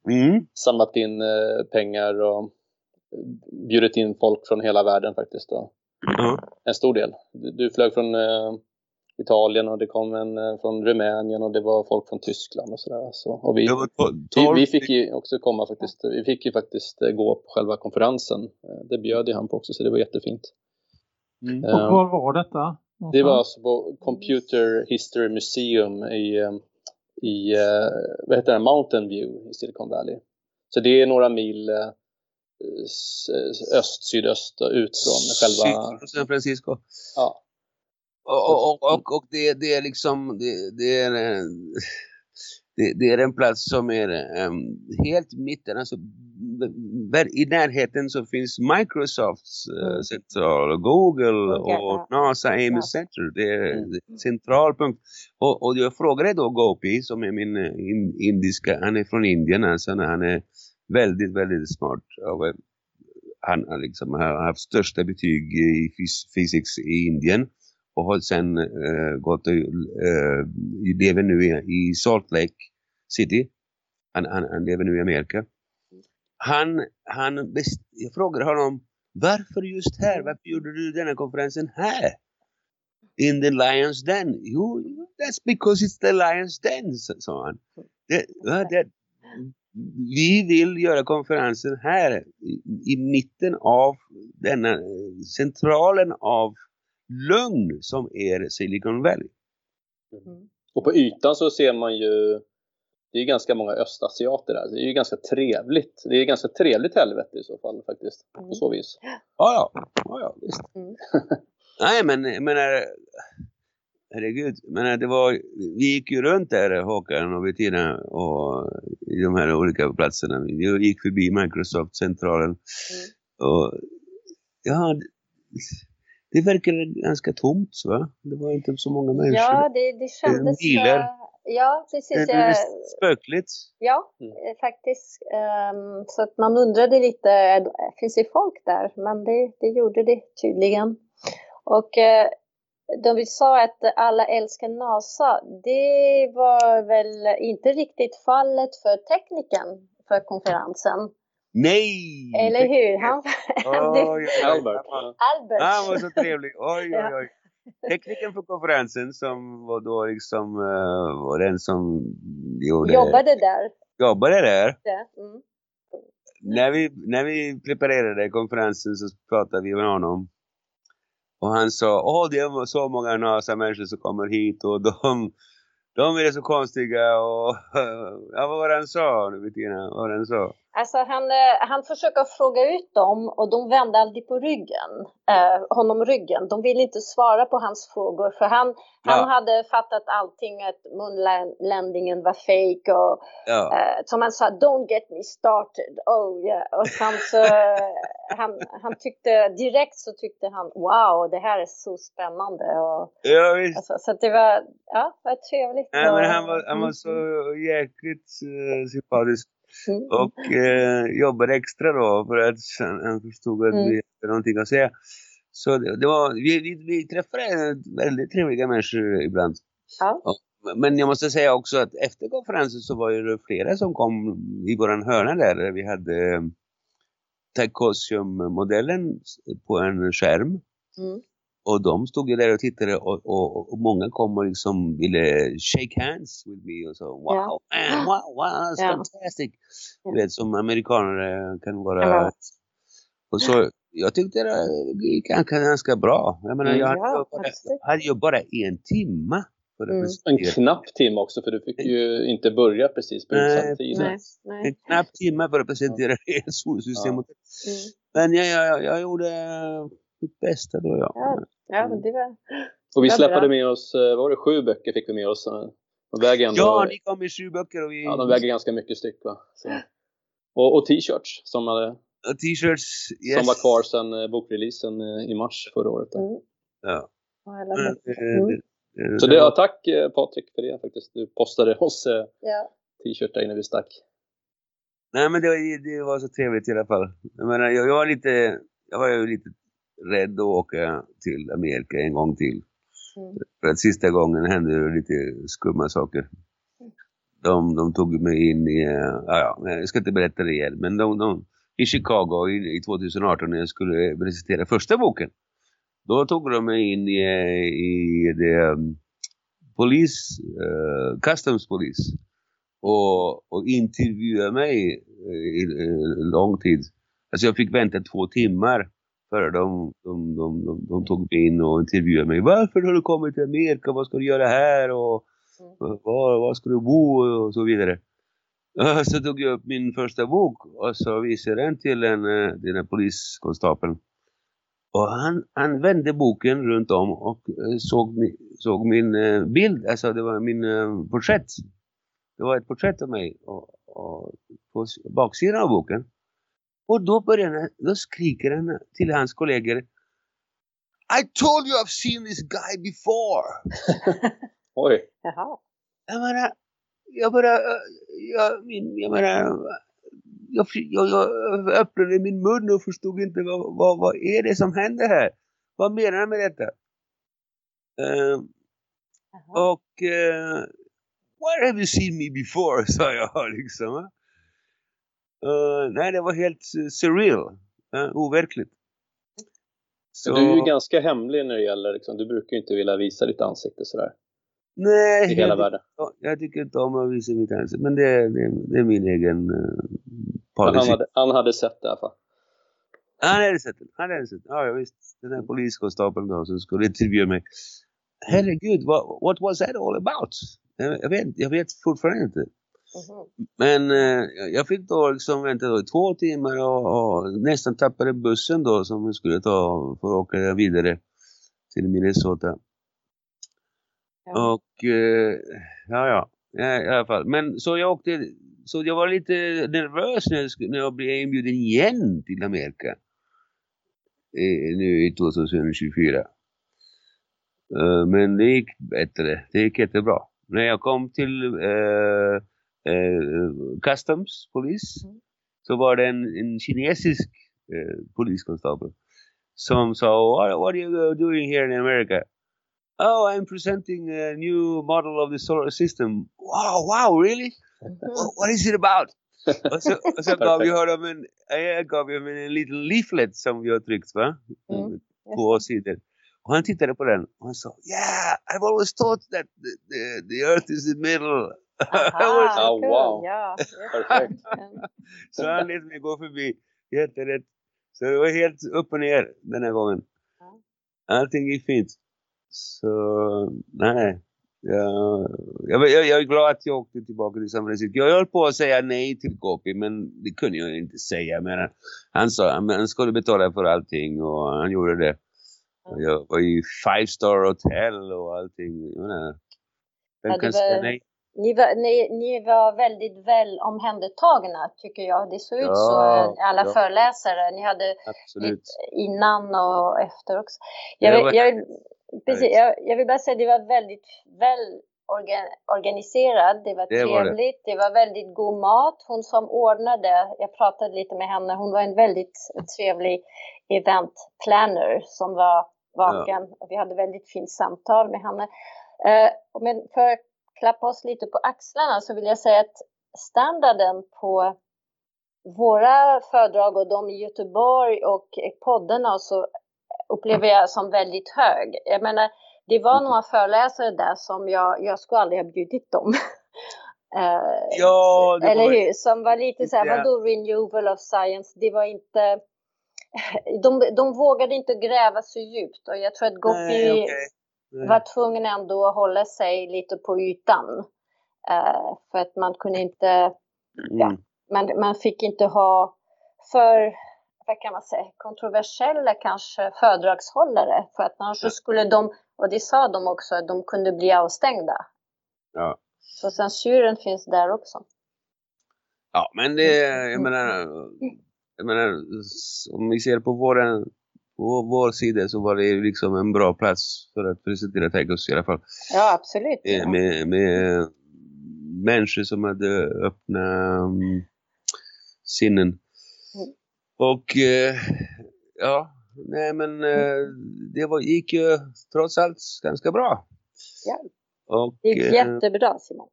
Mm. Samlat in eh, pengar och bjudit in folk från hela världen faktiskt. Då. Ja. En stor del. Du, du flög från eh, Italien och det kom en från Rumänien och det var folk från Tyskland och sådär. Så, och vi, vi, vi fick ju också komma faktiskt. Vi fick ju faktiskt gå på själva konferensen. Det bjöd ju han på också så det var jättefint. Mm. Och Eh, var var detta? Det var någonstans? alltså på Computer History Museum i, i eh, vad heter det, Mountain View i Silicon Valley. Så det är några mil eh, s- öst-sydöst ut från själva... Syd- San Francisco. Ja, Och, och, och, och, det, det är liksom, det, det är det, det är en plats som är um, helt mitten, alltså i närheten så finns Microsofts Mm. central, Google och. NASA Ames. Center. Det är Mm. det är en central punkt. Och, och jag frågade då Gopi som är min eh, in, indiska, han är från Indien alltså, han är väldigt, väldigt smart. Eh, han har liksom har haft största betyg i fys physics i Indien och har sen eh, gått och eh, lever nu i, i Salt Lake City. Han, han, han lever nu i Amerika. Han, han best, jag frågade honom varför just här? Varför gjorde du denna konferensen här? In the Lions Den. Jo, that's because it's the Lions Den, sa- han. Det, det, vi vill göra konferensen här i, i mitten av denna eh, centralen av lugn som är Silicon Valley. Och på ytan så ser man ju det är ganska många östasiater där. Det är ju ganska trevligt. Det är ganska trevligt helvete i så fall faktiskt. På så vis. Ja, ja, ja, ja visst. Mm. Nej, men jag menar, herregud, men det var, vi gick ju runt där, Håkan och Bettina, och i de här olika platserna. Vi gick förbi Microsoft-centralen. Och ja, det, verkade ganska tomt, va? Det var inte så många människor. Ja, det, det kändes... bilar. Ja, precis. är spökligt. ja, Mm. eh, faktiskt. Ehm, så att man undrade lite, eh, finns det folk där? Men det, det gjorde det tydligen. Och eh, de vi sa att alla älskar NASA, det var väl inte riktigt fallet för teknikern för konferensen. Nej! Eller hur? Han, Oj. Albert. Albert. Han var så trevlig. Oj, oj, Ja. oj. Tekniken för konferensen som var då liksom eh, var den som gjorde, jobbade där. jobbade där. Ja, Mm. När vi, när vi preparerade konferensen så pratade vi med honom. Och han sa, åh det är så många NASA-människor som kommer hit och de, de är så konstiga och ja, vad var det han sa nu Bettina? Vad var det han sa? Alltså han, eh, han försöker fråga ut dem och de vände aldrig på ryggen, eh, honom ryggen. De ville inte svara på hans frågor för han, han Ja. hade fattat allting att munlandningen var fake och Ja, eh, som han sa, don't get me started. Oh yeah. Och sen så, eh, han, han tyckte direkt så tyckte han wow, det här är så spännande. Och, ja visst. alltså, så det var, ja, det var trevligt. Nej, men han var, han var så jäkligt uh, sympatisk. Och eh, jobbade extra då för att han, förstod att Mm. vi hade någonting att säga. Så det, det var, vi, vi, vi träffade väldigt trevliga människor ibland. Ja. Men jag måste säga också att efter konferensen så var det flera som kom i våran hörna där. där vi hade eh, Tacosium-modellen på en skärm. Mm. Och de stod ju där och tittade och, och, och många kom och liksom ville shake hands with me och så wow, Ja. man, wow, wow, that's Ja. fantastic. Ja. Du vet som amerikaner kan vara. Ja. Och så, jag tyckte det gick ganska, ganska bra. Jag menar, Mm. jag hade, Ja, ju bara, hade ju bara en timma att Mm. En knapp timme också för du fick ju inte börja precis på utsatt tid. En knapp timme för att presentera ett solsystem. Ja. Mm. Men jag, jag, jag gjorde mitt bästa då, ja. Ja, ja, men det var... Och vi släppade bra. med oss, eh, var det, sju böcker fick vi med oss. eh, De väger ändå, Ja, ni kom med sju böcker och vi... ja, de väger ganska mycket styck va. Så. Och, och t-shirts som, hade, t-shirts. Yes. som var kvar sedan eh, bokreleasen i mars förra året. Mm. Ja. Mm. Så det, ja, tack Patrik för det faktiskt. Du postade oss Ja. t-shirtar innan vi stack. Nej men det var, det var så trevligt i alla fall. Jag menar, jag, jag var lite, jag var ju lite rädd att åka till Amerika en gång till. Mm. För att sista gången hände det lite skumma saker. De, de tog mig in i, eh, ja, ja, jag ska inte berätta det igen, men de, de, i Chicago i, i 2018 när jag skulle presentera första boken. Då tog de mig in i, i det um, polis, uh, customs polis och, och intervjuade mig eh, i eh, lång tid. Alltså jag fick vänta två timmar före de, de, de, de, de tog mig in och intervjuade mig. Varför har du kommit till Amerika? Vad ska du göra här? Och Mm. var, var ska du bo? Och så vidare. Så tog jag upp min första bok och så visade den till en, eh, den poliskonstapeln. Och han, han vände boken runt om och eh, såg, såg min eh, bild, alltså det var min porträtt. Det var ett porträtt av mig och, och på baksidan av boken. Och då börjar han, då skriker han till hans kollegor I told you I've seen this guy before! Oj, Jaha. Jag menar, jag bara, eh, jag, min, jag menar, jag, jag, jag öppnade min mun och förstod inte vad, vad, vad är det som händer här? Vad menar han med detta? Eh, Jaha. och uh, where have you seen me before? sa jag liksom. Eh, nej, det var helt surreal. Uh, overkligt. Så, du är ju ganska hemlig när det gäller, liksom, du brukar ju inte vilja visa ditt ansikte sådär nej, i hela jag, världen. Ja, jag tycker inte om att visa mitt ansikte. Men det, det, det är min egen uh, policy. han, hade, han hade sett det i alla fall. Han hade sett den. Han hade sett den. Ja, visst. Den där poliskonstapeln då som skulle intervjua mig. Herregud, what, what was that all about? Jag, vet, jag vet fortfarande inte. Men eh, jag fick då liksom vänta då i två timmar och, och nästan tappade bussen då som jag skulle ta för att åka vidare till Minnesota. Ja. Och eh, ja, ja, ja, i alla fall. Men så jag åkte, så jag var lite nervös när jag, när jag blev inbjuden igen till Amerika. Eh, nu i 2024. Eh, men det gick bättre, det gick jättebra. När jag kom till eh, Customs police. Mm. så var det en, en kinesisk eh, poliskonstabel som sa what, what are you doing here in America? Oh, I'm presenting a new model of the solar system. Wow, wow, really? What, what is it about? och så, och så gav jag honom en, jag gav honom en liten leaflet som vi har tryckt va? Mm, Två sidor. Och han tittade på den och han sa Yeah, I've always thought that the, the, the earth is the middle. Aha, Oh, wow. Ja. Perfekt. Så han lät mig gå förbi. Jätterätt. Så det var helt upp och ner den här gången. Ja. Allting gick fint. Så nej. Jag, jag, jag, jag är glad att jag åkte tillbaka till San Francisco. Jag höll på att säga nej till Gopi men det kunde jag inte säga. Men han sa att han skulle betala för allting och han gjorde det. Och Jag var i five star hotel och allting. Jag menar, Vem Ja, det kan säga nej? Ni var, ni, ni var väldigt väl omhändertagna tycker jag. Det såg ut Ja, så, eh, alla ja. föreläsare. Ni hade Absolut. innan och efter också. Jag vill, jag, vill, precis, jag, jag vill bara säga att det var väldigt väl organ, organiserad. Det var Det var det. trevligt. Det. var väldigt god mat. Hon som ordnade, jag pratade lite med henne, hon var en väldigt trevlig event planner som var vaken. Och vi hade väldigt fint samtal med henne. Eh, men för klappa oss lite på axlarna så vill jag säga att standarden på våra föredrag och de i Göteborg och poddarna så upplever jag som väldigt hög. Jag menar, det var några föreläsare där som jag, jag skulle aldrig ha bjudit dem. Eh, Ja, eller var- hur? Som var lite så här, vadå renewal of science? Det var inte... De, de vågade inte gräva så djupt och jag tror att Gopi. Nej. Var tvungen ändå att hålla sig lite på ytan. Eh, för att man kunde inte, ja, Mm. man, man fick inte ha för, vad kan man säga, kontroversiella kanske föredragshållare. För att annars så skulle de, och det sa de också, att de kunde bli avstängda. Ja. Så censuren finns där också. Ja, men det, jag menar, jag menar, om vi ser på våra, på vår sida så var det liksom en bra plats för att presentera Taikos i alla fall. Ja, absolut. Eh, Ja. Med, med människor som hade öppna um, sinnen. Mm. Och eh, ja, nej men eh, det var, gick ju trots allt ganska bra. Ja. Och, Det gick eh, jättebra Simon.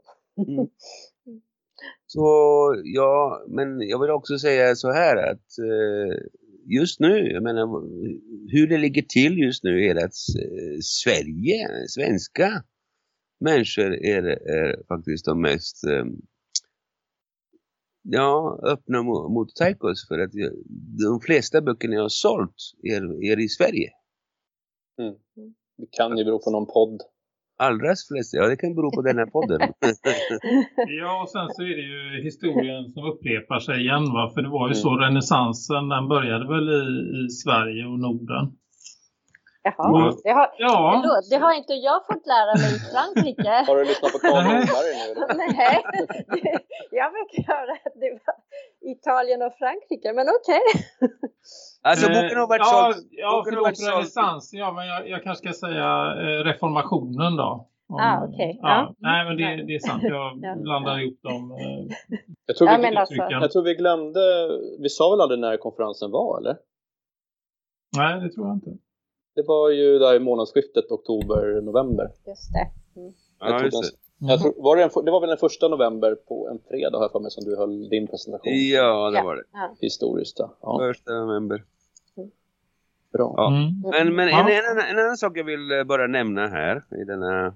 Mm. Så ja, men jag vill också säga så här att eh, just nu, jag menar hur det ligger till just nu är att eh, Sverige, svenska människor är, är faktiskt de mest eh, ja, öppna mot, mot Taikos för att de flesta böckerna jag har sålt är, är i Sverige. Mm. Det kan ju bero på någon podd. Allra flesta, ja det kan bero på den här podden. Ja, och sen så är det ju historien som upprepar sig igen va? För det var ju Mm. så renässansen, den började väl i, i Sverige och Norden. Jaha, Ja. det har, Ja, förlåt, det har inte jag fått lära mig i Frankrike. Har du lyssnat på. Lundberg nu? Nej, det- jag fick höra att det var Italien och Frankrike, men okej. Alltså Eh, boken har varit ja, såld. Ja, boken förlåt, såld. renässansen. Ja, men jag, jag kanske ska säga eh, reformationen då. Om- Ah, okej. Ja. Ja. Nej, men det, det är sant. Jag Ja. blandar ihop dem. Eh, Jag tror, vi, alltså- jag tror vi glömde, vi sa väl aldrig när konferensen var eller? Nej, det tror jag inte. Det var ju där i månadsskiftet oktober-november. Just det. Mm. Jag Ja, tror just det. Jag tror, var det, en, det var väl den första november på en fredag jag för mig som du höll din presentation. Ja, det Ja. var det. Historiskt. Ja. Ja, Första november. bra. Ja. Mm. Men, men en, Ja. en, annan- en annan sak jag vill eh, bara nämna här i den här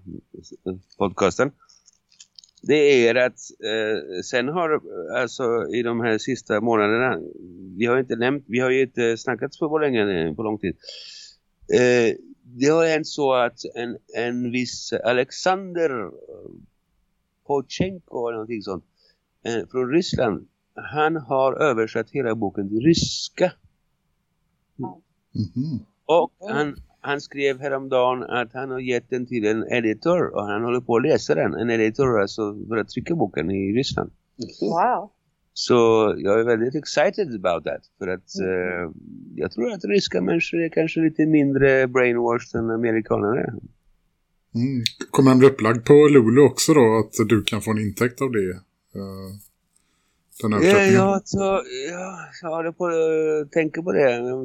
podcasten. Det är att eh, sen har eh, alltså i de här sista månaderna, vi har inte nämnt, vi har ju inte snackat så på länge, på lång tid. Eh, det har hänt så att en, en viss Alexander Pochenko eller någonting sånt eh, från Ryssland, han har översatt hela boken till ryska. Mhm. Och han, han skrev häromdagen att han har gett den till en editor och han håller på att läsa den. En editor alltså för att trycka boken i Ryssland. Wow. Så jag är väldigt excited about that. För att eh, jag tror att ryska människor är kanske lite mindre brainwashed än amerikaner är. Mm. Kommer den bli upplagd på Lulu också då? Att du kan få en intäkt av det? Uh, den Ja, översättningen? jag, så, ja, jag håller på att tänka på det.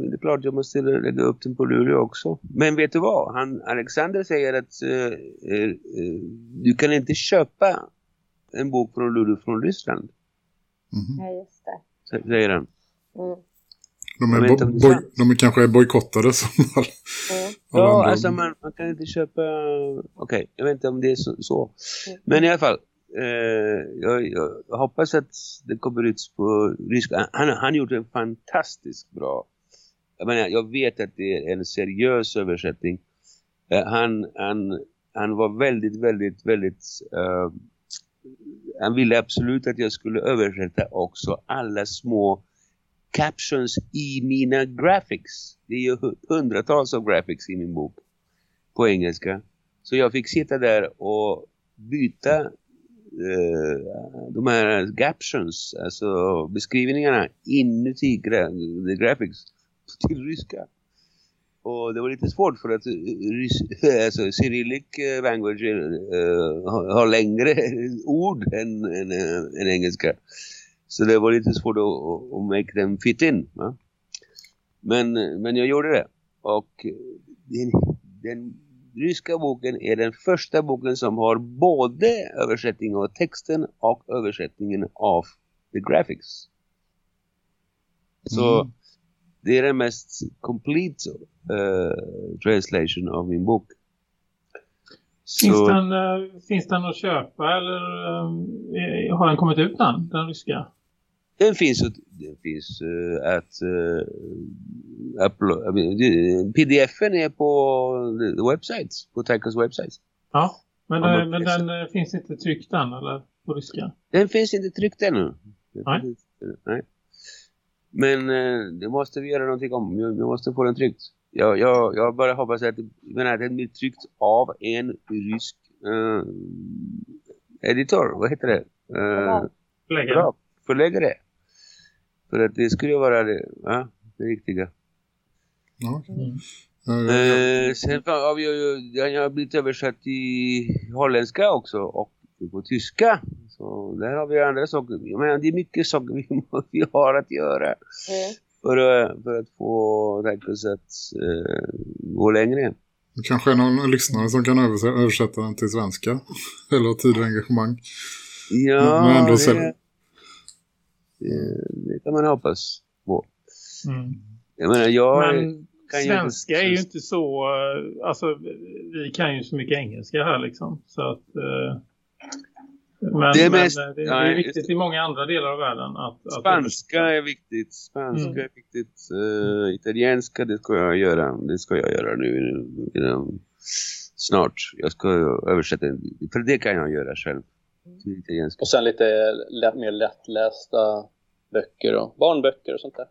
Det är klart jag måste lägga upp den på Luleå också. Men vet du vad? Han, Alexander säger att eh, eh, eh, du kan inte köpa en bok från Luleå från Ryssland. Mhm. Ja, just det. sä- Säger han. Mm. De, är bo- är boj- de är kanske bojkottade som all, Mm. alla Ja, andra. alltså man, man kan inte köpa... Okej, jag vet inte om det är så. så. Mm. Men i alla fall, eh, jag, jag hoppas att det kommer ut på ryska. Han, han gjorde en fantastiskt bra... Jag menar, jag vet att det är en seriös översättning. Eh, han, han, han var väldigt, väldigt, väldigt... eh, han ville absolut att jag skulle översätta också alla små captions i mina graphics. Det är ju hundratals av graphics i min bok på engelska. Så jag fick sitta där och byta eh, de här captions, alltså beskrivningarna inuti gra the graphics till ryska. Och det var lite svårt för att eh, alltså, Cyrillic eh, language uh, har, längre ord än, än, än engelska. Så det var lite svårt att, att, att make them fit in. Va? Men, men jag gjorde det. Och den, den ryska boken är den första boken som har både översättning av texten och översättningen av the graphics. Så Mm det är den mest complete eh, translation av min bok. Finns, Så, den, eh, finns den att köpa eller eh, har den kommit ut den, den ryska? den finns, den finns eh, att uh, upload, det- pdf-en är på the, the website, på Taikos website. Ja, men, eh, men den eh, finns inte tryckt än eller på ryska? Den finns inte tryckt ännu. Nej. Nej. Men eh, det måste vi göra någonting om. Jag, jag måste få den tryckt. Jag, jag, jag bara hoppas att, jag den blir tryckt av en rysk eh, editor. Vad heter det? Uh, Förläggare? För att det skulle vara det, ja, det riktiga. Mm. Jag- Eh, sen har vi ju, jag har blivit översatt i holländska också och på tyska. Så där har vi andra saker. Jag menar, det är mycket saker vi, vi har att göra Mm. för, att- för att få Taikos att eh, gå längre. Kanske är någon lyssnare som kan översätta, översätta den till svenska. Eller har tid och engagemang. Ja, Men ändå det, det, det kan man hoppas på. Mm. Jag menar, jag... Men kan ju svenska inte- är ju inte så... eh, Alltså, vi kan ju så mycket engelska här liksom. Så att... eh, Men, Det är men mest- eh, det, det är viktigt i många andra delar av världen att... att Spanska är viktigt. Spanska Mm. är viktigt. Uh, italienska, det ska jag göra. Det ska jag göra nu inom, snart. Jag ska översätta. För det kan jag göra själv. Italienska. Och sen lite lätt, mer lättlästa böcker och barnböcker och sånt där.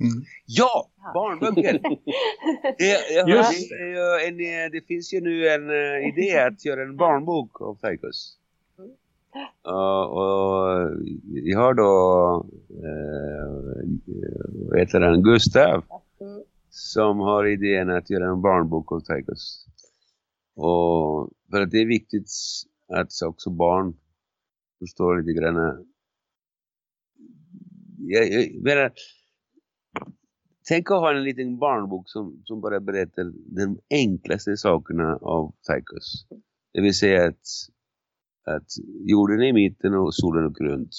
Mm. Ja, barnböcker! det, jag, Just det, en, eh, det finns ju nu en eh, idé att göra en barnbok av Taikos. Ja, och vi har då eh, heter han, Gustav Mm. som har idén att göra en barnbok av Taikos. Och för att det är viktigt att också barn förstår lite grann. Jag, jag menar, tänk att ha en liten barnbok som, som bara berättar de enklaste sakerna av Taikos. Det vill säga att, att jorden är i mitten och solen åker runt.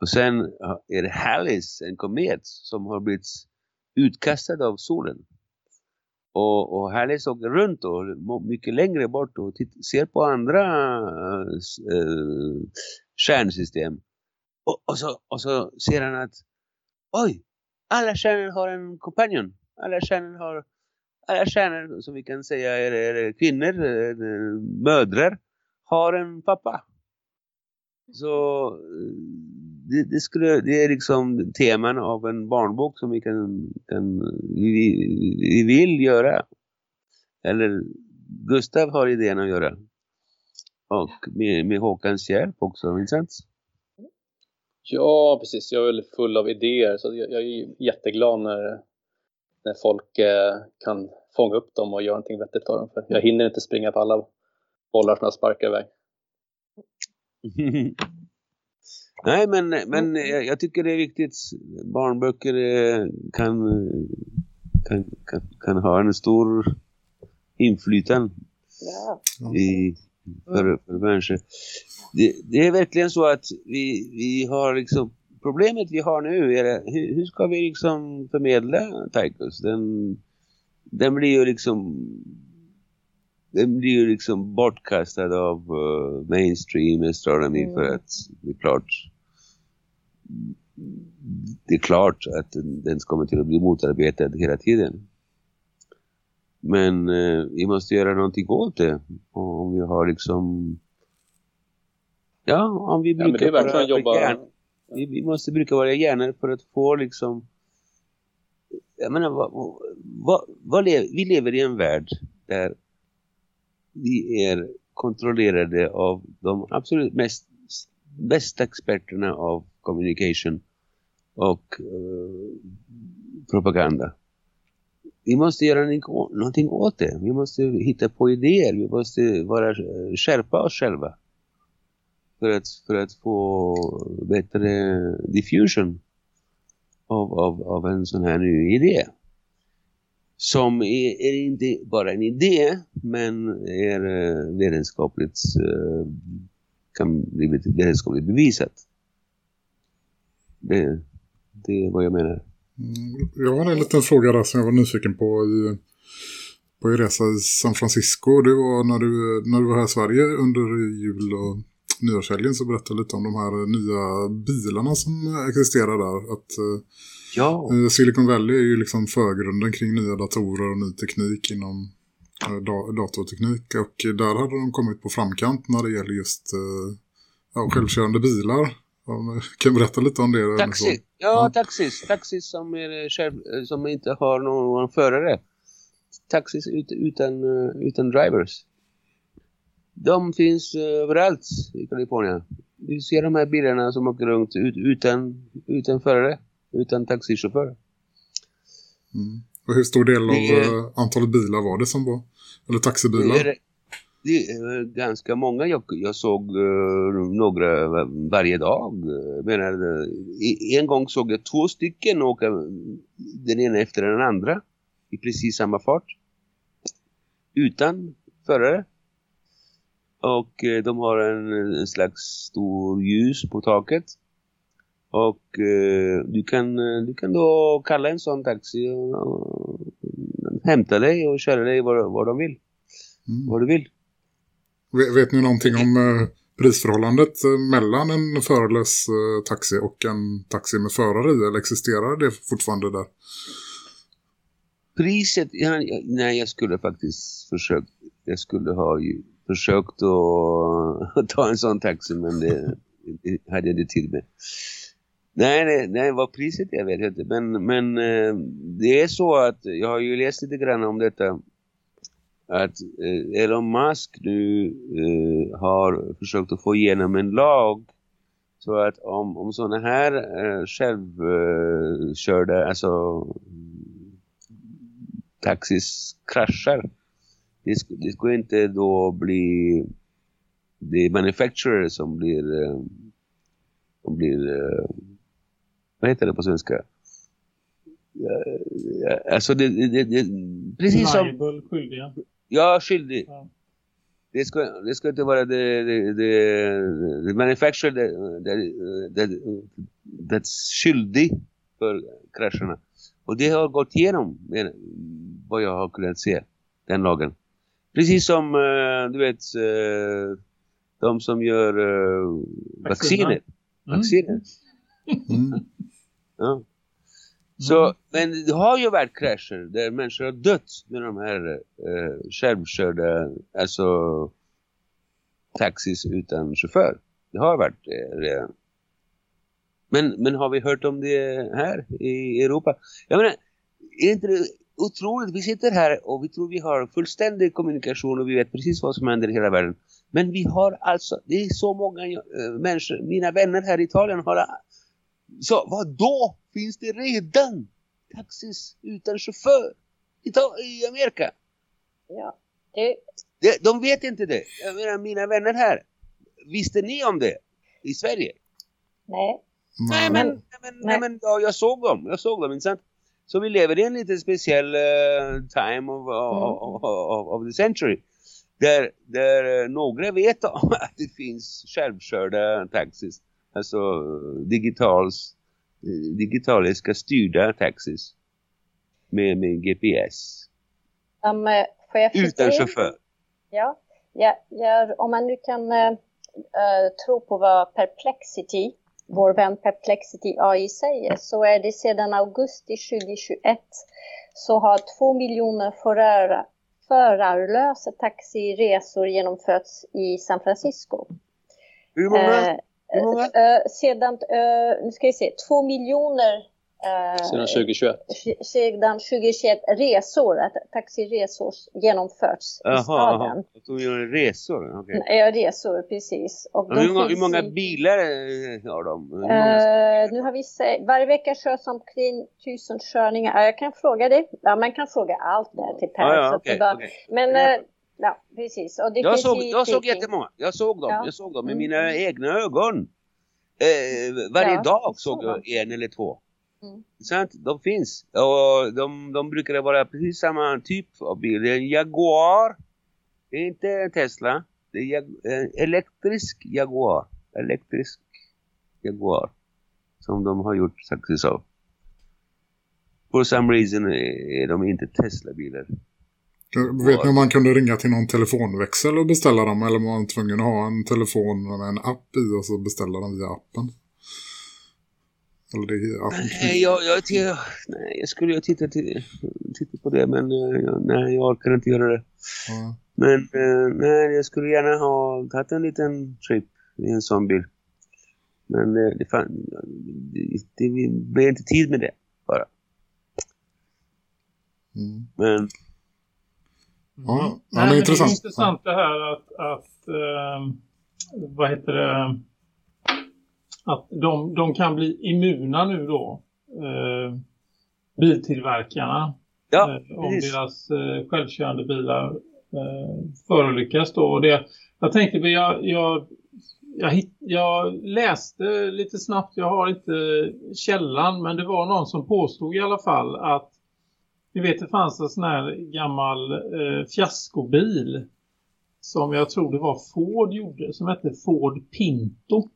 Och sen är det Hallis, en komet, som har blivit utkastad av solen. Och, och Hallis åker runt då, mycket längre bort och ser på andra äh, stjärnsystem. Och, och, så, och så ser han att oj, alla stjärnor har en kompanjon. Alla stjärnor har, alla stjärnor som vi kan säga är, är kvinnor, är, mödrar, har en pappa. Så eh, det, det, skulle, det är liksom teman av en barnbok som vi kan, kan vi, vi vill göra. Eller Gustav har idén att göra. Och med, med Håkans hjälp också, Vincent. Ja, precis. Jag är väl full av idéer så jag, jag är jätteglad när när folk eh, kan fånga upp dem och göra någonting vettigt av dem. För jag hinner inte springa på alla bollar som jag sparkar iväg. Nej, men, men jag, tycker det är viktigt. Barnböcker eh, kan, kan, kan, kan ha en stor inflytande Ja. i, för, för människor. Det, det är verkligen så att vi, vi har liksom problemet vi har nu är det, hur, hur ska vi liksom förmedla Taikus? Den, den blir ju liksom den blir ju liksom bortkastad av uh, mainstream astronomy Mm. för att det är klart det är klart att den, den kommer till att bli motarbetad hela tiden. Men eh, vi måste göra någonting åt det. Och om vi har liksom ja, om vi Ja, brukar verkligen vara jobba... hjärn- vi, vi måste bruka våra hjärnor för att få liksom jag menar, vad, vad, vad lever, vi lever i en värld där vi är kontrollerade av de absolut mest bästa experterna av communication och eh, propaganda. Vi måste göra någonting åt det. Vi måste hitta på idéer. Vi måste vara, eh, skärpa oss själva. För att, för att få bättre diffusion av, av, av en sån här ny idé. Som är, är inte bara en idé men är eh, vetenskapligt eh, kan bli vetenskapligt bevisat. Det, det är vad jag menar. Mm, jag har en liten fråga där som jag var nyfiken på i, på er resa i San Francisco. Det var när du, när du var här i Sverige under jul och nyårshelgen så berättade lite om de här nya bilarna som existerar där. Att Ja, eh, Silicon Valley är ju liksom förgrunden kring nya datorer och ny teknik inom eh, da- datorteknik. Och där hade de kommit på framkant när det gäller just eh, ja, självkörande bilar. Om, du kan berätta lite om det. taxi. Ja, Ja. taxis. Taxis som, är själv, eh, som inte har någon förare. Taxis ut, utan, eh, utan drivers. De finns eh, överallt i Kalifornien. Du ser de här bilarna som åker runt ut, utan, utan förare. Utan taxichaufför. Mm. Och hur stor del av är- eh, antalet bilar var det som var? Eller taxibilar? Det är, det är ganska många. Jag, jag såg eh, några varje dag. Menar, en gång såg jag två stycken åka den ena efter den andra i precis samma fart. Utan förare. Och eh, de har en, en slags stor ljus på taket. Och eh, du, kan, eh, du kan då kalla en sån taxi och, och hämta dig och köra dig var, var de vill. Mm. Vad du vill. Vet, vet ni någonting om eh, prisförhållandet mellan en förarlös eh, taxi och en taxi med förare i? Eller existerar det fortfarande där? Priset, ja, nej jag skulle faktiskt försökt, jag skulle ha ju försökt att ta en sån taxi men det, det hade jag inte tid med. Nej, nej, nej, vad priset är vet jag inte. Men, men eh, det är så att jag har ju läst lite grann om detta. Att eh, Elon Musk nu eh, har försökt att få igenom en lag. Så att om, om sådana här eh, självkörda, alltså taxis kraschar. Det, sk det ska inte då bli det manufacturer som blir eh, som blir eh, vad heter det på svenska? Alltså det, det, det, det precis som Liable, skyldiga. Ja, skyldig. Ja. Det ska, det ska inte vara det, det, det, det manufacturer that's skyldig för krascherna. Och det har gått igenom vad jag har kunnat se, den lagen. Precis som, eh, du vet, eh, de som gör eh, vacciner. Mm. Vacciner. Mm. Ja. Så, men det har ju varit krascher där människor har dött med de här eh, självkörda, alltså taxis utan chaufför. Det har varit eh, redan. Men, men har vi hört om det här i Europa? Jag menar, är inte det otroligt? Vi sitter här och vi tror vi har fullständig kommunikation och vi vet precis vad som händer i hela världen. Men vi har alltså, det är så många eh, människor, mina vänner här i Italien har så vad då finns det redan taxis utan chaufför i, i Amerika. Ja. Det, Det, de vet inte det. Jag menar, mina vänner här. Visste ni om det? I Sverige? nej. Nej, men, nej, men, nej. men ja, jag såg dem. Jag såg dem, inte sant? Så vi lever i en lite speciell eh, time of, of, of, of the century. Där, där eh, några vet om att det finns självkörda taxis. Alltså digitals, eh, digitaliska styrda taxis. Med, med GPS. Um, Utan chaufför. Ja, ja, ja, om man nu kan eh, tro på vad Perplexity, vår vän Perplexity AI säger, så är det sedan augusti 2021 så har två miljoner förare, förarlösa taxiresor genomförts i San Francisco. Hur många? Eh, Hur många? eh, sedan, eh, nu ska vi se, två miljoner Sedan 2021. sedan 2021 resor, att taxiresor genomförts i Jaha, staden. jaha. Att de gör resor. okej. Ja, resor, precis. Och Men Hur, finns många i- bilar eh, har de? Många- Eh, nu har vi se, varje vecka körs omkring tusen körningar. Ja, jag kan fråga dig. Ja, man kan fråga allt där till Per. Ja, ja, bara- okej. Men, eh, ja, precis. Och det Jag finns såg, i jag såg jättemånga. Jag såg dem. Ja. Jag såg dem med Mm. mina egna ögon. Eh, varje Ja, dag såg jag en eller två. Mm. Sant? De finns. Och de, de brukar vara precis samma typ av bil. Det är en Jaguar. Det är inte en Tesla. Det är jag, en elektrisk Jaguar. Elektrisk Jaguar. Som de har gjort taxis av. For some reason är de inte Tesla-bilar. Vet ni om man kunde ringa till någon telefonväxel och beställa dem? Eller var man tvungen att ha en telefon med en app i och så beställa dem via appen? Eller det är appen. Nej, jag, jag, jag, nej, jag skulle ju titta, titta på det men eh, jag, nej, jag orkar inte göra det. Ja. Men eh, nej, jag skulle gärna ha tagit en liten trip i en sån bil. Men eh, det, fan, det, det blev inte tid med det bara. Mm. Men Ja, ja, men men intressant. Det är intressant det här att, att ehm, vad heter det, att de, de kan bli immuna nu då, eh, biltillverkarna, ja, eh, om precis. deras eh, självkörande bilar eh, förolyckas då. Och det, jag tänkte, jag, jag, jag, hitt, jag läste lite snabbt, jag har inte källan, men det var någon som påstod i alla fall att ni vet det fanns en sån här gammal eh, fiaskobil som jag tror det var Ford gjorde som hette Ford Pinto.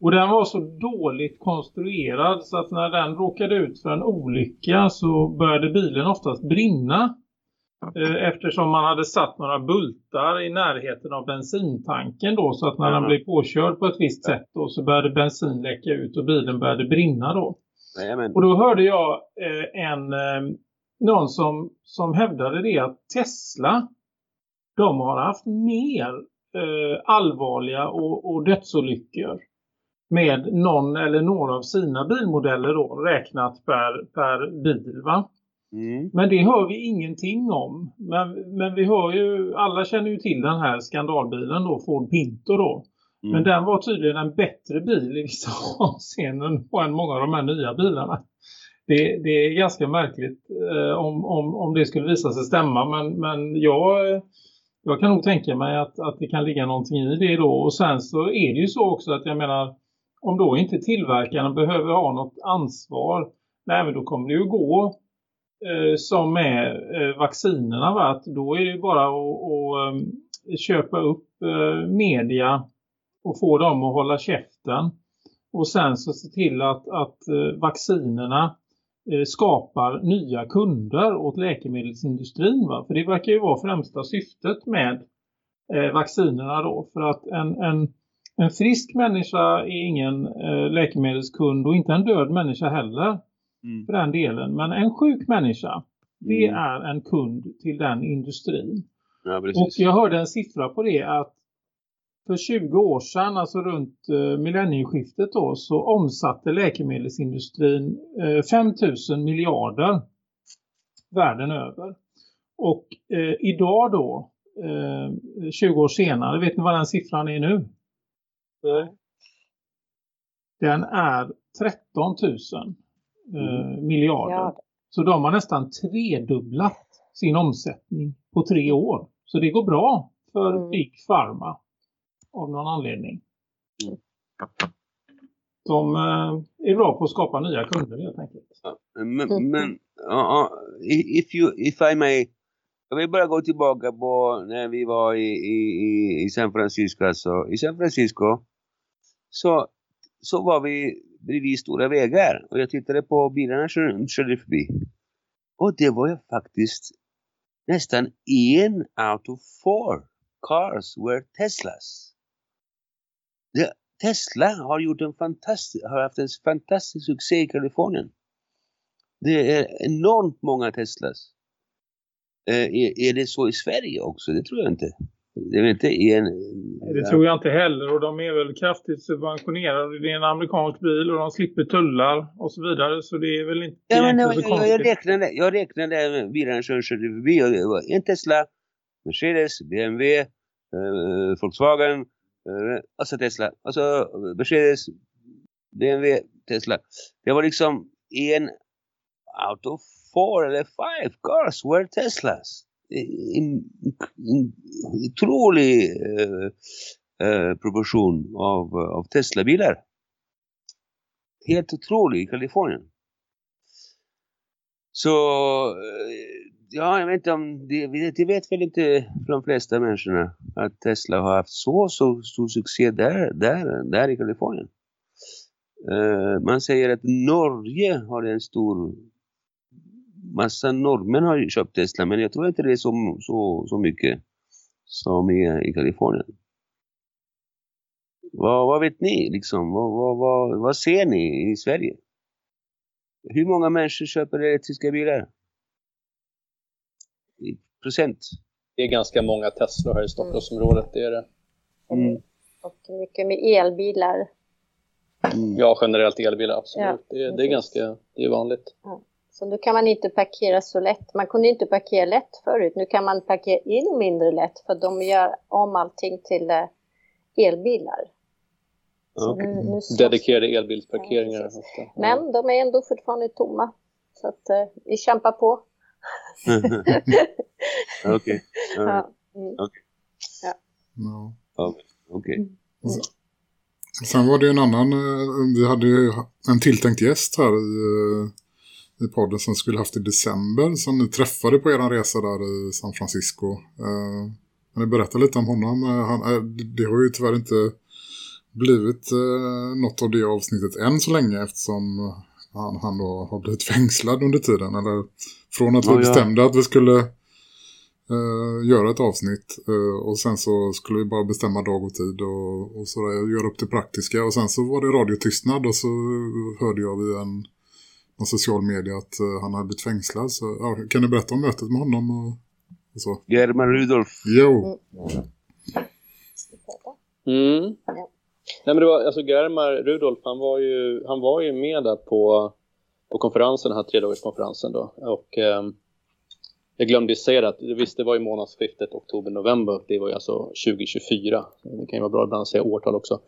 Och den var så dåligt konstruerad så att när den råkade ut för en olycka så började bilen oftast brinna. Eh, Eftersom man hade satt några bultar i närheten av bensintanken då så att när den Mhm. blev påkörd på ett visst sätt då så började bensin läcka ut och bilen började brinna då. Jajamän. Och då hörde jag eh, en, eh, någon som, som hävdade det att Tesla, de har haft mer allvarliga och, och dödsolyckor med någon eller några av sina bilmodeller då räknat per, per bil va. Mm. Men det hör vi ingenting om. Men, men vi hör ju, alla känner ju till den här skandalbilen då, Ford Pinto då. Mm. Men den var tydligen en bättre bil i vissa avseenden än många av de här nya bilarna. Det, det är ganska märkligt eh, om, om, om det skulle visa sig stämma. Men, men jag, jag kan nog tänka mig att, att det kan ligga någonting i det då. Och sen så är det ju så också att jag menar om då inte tillverkarna behöver ha något ansvar. Nej men då kommer det ju gå eh, som med eh, vaccinerna. Va? Att då är det ju bara att, att eh, köpa upp eh, media och få dem att hålla käften. Och sen så se till att, att eh, vaccinerna skapar nya kunder åt läkemedelsindustrin. Va? För det verkar ju vara främsta syftet med eh, vaccinerna då. För att en, en, en frisk människa är ingen eh, läkemedelskund och inte en död människa heller Mm. för den delen. Men en sjuk människa, det Mm. är en kund till den industrin. Ja, Och jag hörde en siffra på det att för 20 år sedan, alltså runt eh, millennieskiftet då, så omsatte läkemedelsindustrin eh, 5 000 miljarder världen över. Och eh, idag då, eh, 20 år senare, vet ni vad den siffran är nu? Nej. Den är 13 000 eh, miljarder. Ja, Så de har nästan tredubblat sin omsättning på tre år. Så det går bra för Mm. Big Pharma av någon anledning. Mm. De eh, är bra på att skapa nya kunder helt enkelt. Men, Mm. men i- if, you, if I may, jag vill bara gå tillbaka på när vi var i, i, i- i San Francisco. Alltså. I San Francisco så, så var vi bredvid stora vägar och jag tittade på bilarna som körde förbi. Och det var ju faktiskt nästan en out of four cars were Teslas. Tesla har gjort en fantastisk, har haft en fantastisk succé i Kalifornien. Det är enormt många Teslas. Eh, är, är det så i Sverige också? Det tror jag inte. Det är inte en... Det tror jag inte heller och de är väl kraftigt subventionerade. Det är en amerikansk bil och de slipper tullar och så vidare. Så det är väl inte Ja, men jag, jag, jag, räknade, jag räknade bilarna som körde förbi och det var en Tesla, Mercedes, BMW, eh, Volkswagen, Eh, alltså Tesla, alltså Mercedes, BMW, Tesla. Det var liksom en out of four eller five cars were Teslas. En, otrolig uh, uh, proportion av, av Tesla-bilar. Helt otrolig i Kalifornien. Så, ja, jag vet inte om, det, det vet väl inte de flesta människorna att Tesla har haft så, så stor succé där, där, där i Kalifornien. Uh, man säger att Norge har en stor, massa norrmän har ju köpt Tesla, men jag tror inte det är så, så, så mycket som i, i Kalifornien. Vad, vad vet ni liksom? Vad, vad, vad, vad ser ni i Sverige? Hur många människor köper elektriska bilar? Procent? Det är ganska många Tesla här i Stockholmsområdet, det är det. Mm. och mycket med elbilar. Mm. Ja, generellt elbilar, absolut. Ja, det, det är ganska, det är vanligt. Så nu kan man inte parkera så lätt. Man kunde inte parkera lätt förut. Nu kan man parkera in mindre lätt för de gör om allting till eh, elbilar. Okej. nu, nu Dedikerade elbilsparkeringar. Ja. Men de är ändå fortfarande tomma. Så att eh, vi kämpar på. Okej. Ja. Okej. Sen var det en annan, eh, vi hade ju en tilltänkt gäst här i, eh, i podden som skulle haft i december som ni träffade på er resa där i San Francisco. Eh, Kan ni berätta lite om honom? Han, det- har ju tyvärr inte blivit något av det avsnittet än så länge eftersom han, han då har blivit fängslad under tiden. Eller från att vi Ja, ja. bestämde att vi skulle eh, göra ett avsnitt eh, och sen så skulle vi bara bestämma dag och tid och, och så där, göra upp det praktiska och sen så var det radiotystnad och så hörde jag via en, en social media att eh, han hade blivit fängslad så ja, kan du berätta om mötet med honom och, och så? German Rudolf. Jo, Mm. Nej, men det var, alltså Germar Rudolf, han var ju, han var ju med där på, på konferensen, den här tredagarskonferensen då. Och eh, jag glömde ju säga det, att visst det var i månadsskiftet oktober-november, det var ju alltså 2024. Det kan ju vara bra ibland att säga årtal också.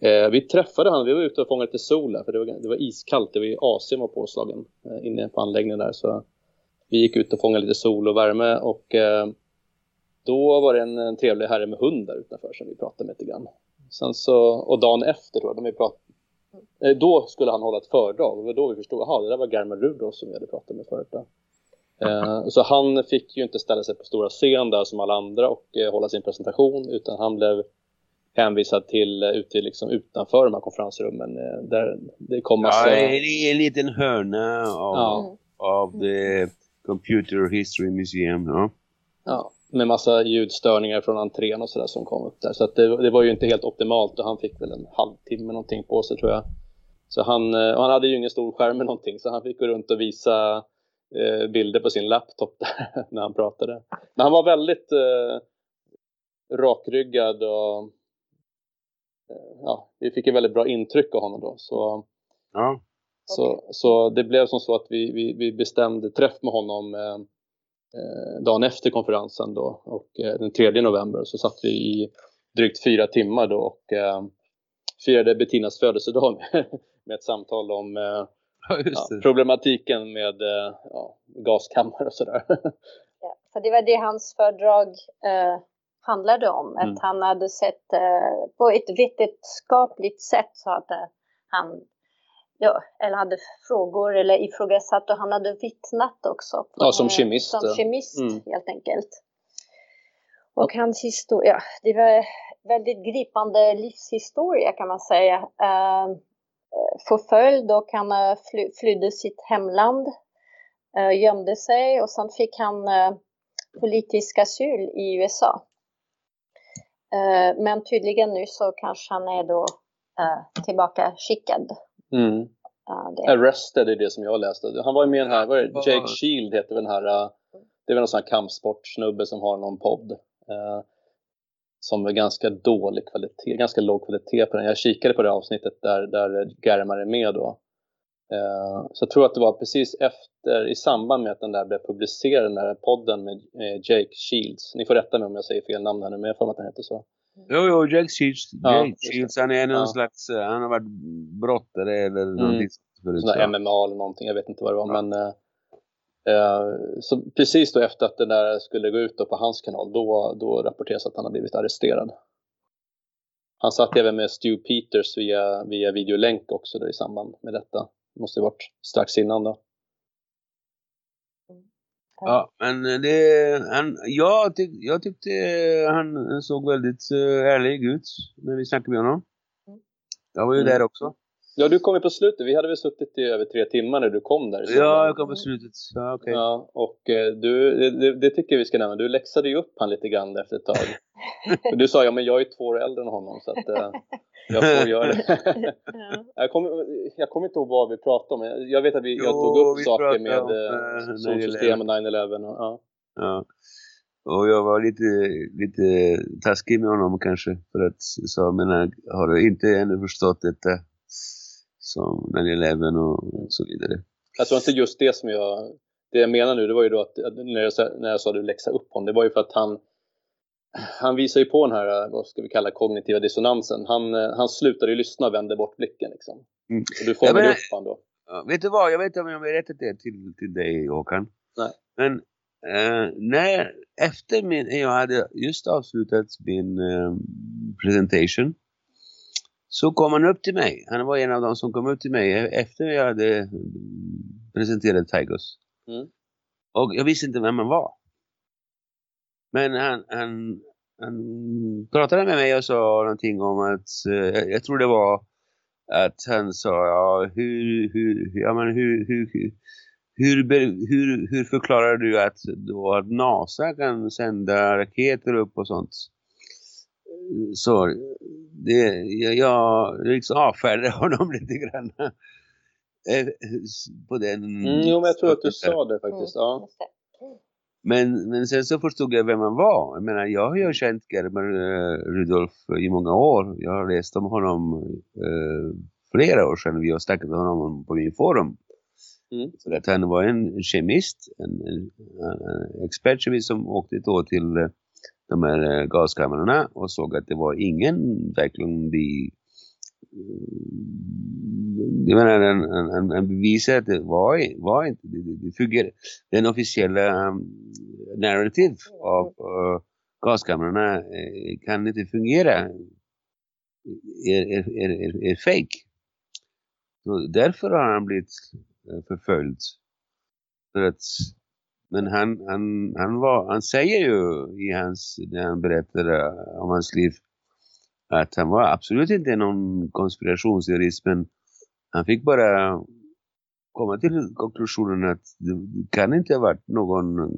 Eh, vi träffade han, vi var ute och fångade lite sol där, för det var, det var iskallt, det var ju AC var påslagen eh, inne på anläggningen där. Så vi gick ut och fångade lite sol och värme och eh, då var det en, en trevlig herre med hund där utanför som vi pratade med lite grann. Sen så, och dagen efter tror jag, de vi prat, då skulle han hålla ett föredrag. Och då vi förstod, att det där var German Rudolf som vi hade pratat med förut. Då. Eh, så han fick ju inte ställa sig på stora scen där som alla andra och eh, hålla sin presentation utan han blev hänvisad till eh, ute liksom utanför de här konferensrummen. Eh, där det kom massa... Ja, en, en liten hörna av, Ja. av the Computer History Museum. Ja. Ja, med massa ljudstörningar från entrén och sådär som kom upp där. Så det, det var ju inte helt optimalt och han fick väl en halvtimme någonting på sig tror jag. Så han, eh, han hade ju ingen stor skärm med någonting så han fick gå runt och visa eh, bilder på sin laptop där när han pratade. Men han var väldigt eh, rakryggad och eh, ja, vi fick ett väldigt bra intryck av honom då. Så Ja. så, så det blev som så att vi, vi, vi bestämde träff med honom eh, dagen efter konferensen då och eh, den 3 november så satt vi i drygt fyra timmar då och eh, firade Bettinas födelsedag med, med ett samtal om eh, Ja, ja, problematiken med eh, ja, gaskammare och sådär. Ja, för det var det hans föredrag eh, handlade om. Att Mm. han hade sett eh, på ett vetenskapligt sätt så hade han ja, eller hade frågor eller ifrågasatt och han hade vittnat också. på- Ja, som eh, kemist, Som ja. kemist Mm. helt enkelt. Och hans historia, det var väldigt gripande livshistoria kan man säga. Eh, eh, förföljd och han eh, fly, flydde sitt hemland, eh, gömde sig och sen fick han eh, politisk asyl i USA. Eh, men tydligen nu så kanske han är då eh, tillbaka skickad. Mm. Det. Arrested är det som jag läste. Han var ju med i den här, vad är det? Ja. Jake Shield heter den här, eh, det är väl någon sån här kampsportsnubbe som har någon podd. Eh, som är ganska dålig kvalitet, ganska låg kvalitet på den. Jag kikade på det avsnittet där, där Germar är med då. Eh, så jag tror att det var precis efter, i samband med att den där blev publicerad, den där podden med eh, Jake Shields. Ni får rätta mig om jag säger fel namn här nu, men jag får att den heter så. Jo, jo, Jack Shields, Ja, det. Shields han är någon Ja. slags, eh, han har varit brottare eller någonting sånt förut. sån där så. MMA eller någonting, jag vet inte vad det var. Men, eh, eh, så precis då efter att den där skulle gå ut på hans kanal, då, då rapporteras att han har blivit arresterad. Han satt även med Stu Peters via, via videolänk också då i samband med detta. Det måste ju varit strax innan då. Ja, men det, han, jag, tyck, jag tyckte han såg väldigt uh, ärlig ut när vi snackade med honom. Jag var ju Mm. där också. Ja, du kom ju på slutet. Vi hade väl suttit i över tre timmar när du kom där. Ja, jag kom på slutet. Ja, okej. Ja, och eh, du, det- det, tycker jag vi ska nämna. Du läxade ju upp han lite grann efter ett tag. Du sa, ja men jag är två år äldre än honom så att eh, jag får göra det. Ja. jag, kommer, jag kommer inte ihåg vad vi pratade om. Jag- Jag vet att vi, jag Jo, tog upp saker med om, eh, solsystem och 9-11. Och, ja. Ja. Och jag var lite, lite taskig med honom kanske. För att jag sa, jag menar, har du inte ännu förstått detta? Som 9-11 och så vidare. Det var inte just det som jag... Det jag menar nu, det var ju då att, när, jag, sa- när jag sa du läxa upp honom, det var ju för att han... Han visar ju på den här, vad ska vi kalla kognitiva dissonansen. Han, eh, han slutade ju lyssna och vände bort blicken liksom. Mm. Och du fångade Ja, upp honom då. Vet du vad, jag vet inte om jag berättat det till, till dig Håkan. Nej. Men eh, när, efter min, jag hade just avslutat min eh, presentation. Så kom han upp till mig. Han var en av dem som kom upp till mig efter jag hade mm, presenterat Tigers. Mm. Och jag visste inte vem han var. Men han, han, han pratade med mig och sa någonting om att, eh, jag, tror det var att han sa, ja hur, hur, ja, men hur, hur, hur, hur, hur, hur förklarar du att, då att NASA kan sända raketer upp och sånt? Så det, jag, jag liksom avfärdade honom lite grann. eh, På den... Mm, jo, men jag tror att du sa det faktiskt. Ja. Just det. Men, men sen så förstod jag vem han var. Jag menar, jag har ju känt Gerber eh, Rudolf i många år. Jag har läst om honom eh, flera år sedan. Vi har snackat om honom på min forum. Mm. För att han var en kemist, en, en, en expertkemist som åkte då till eh, de här eh, gaskamrarna och såg att det var ingen verkligen de eh, jag menar, en, en, en, bevis att det var, var inte, det, det, det fungerar. Den officiella um, ehm, narrativ av uh, gaskamrarna uh, kan inte fungera. Är, är, är, är, är fake. Så därför har han blivit uh, förföljd. För att, men han, han, han, var, han säger ju i hans, när han berättar eh, om hans liv att han var absolut inte någon konspirationsteorist men han fick bara komma till konklusionen att det kan inte ha varit någon eh,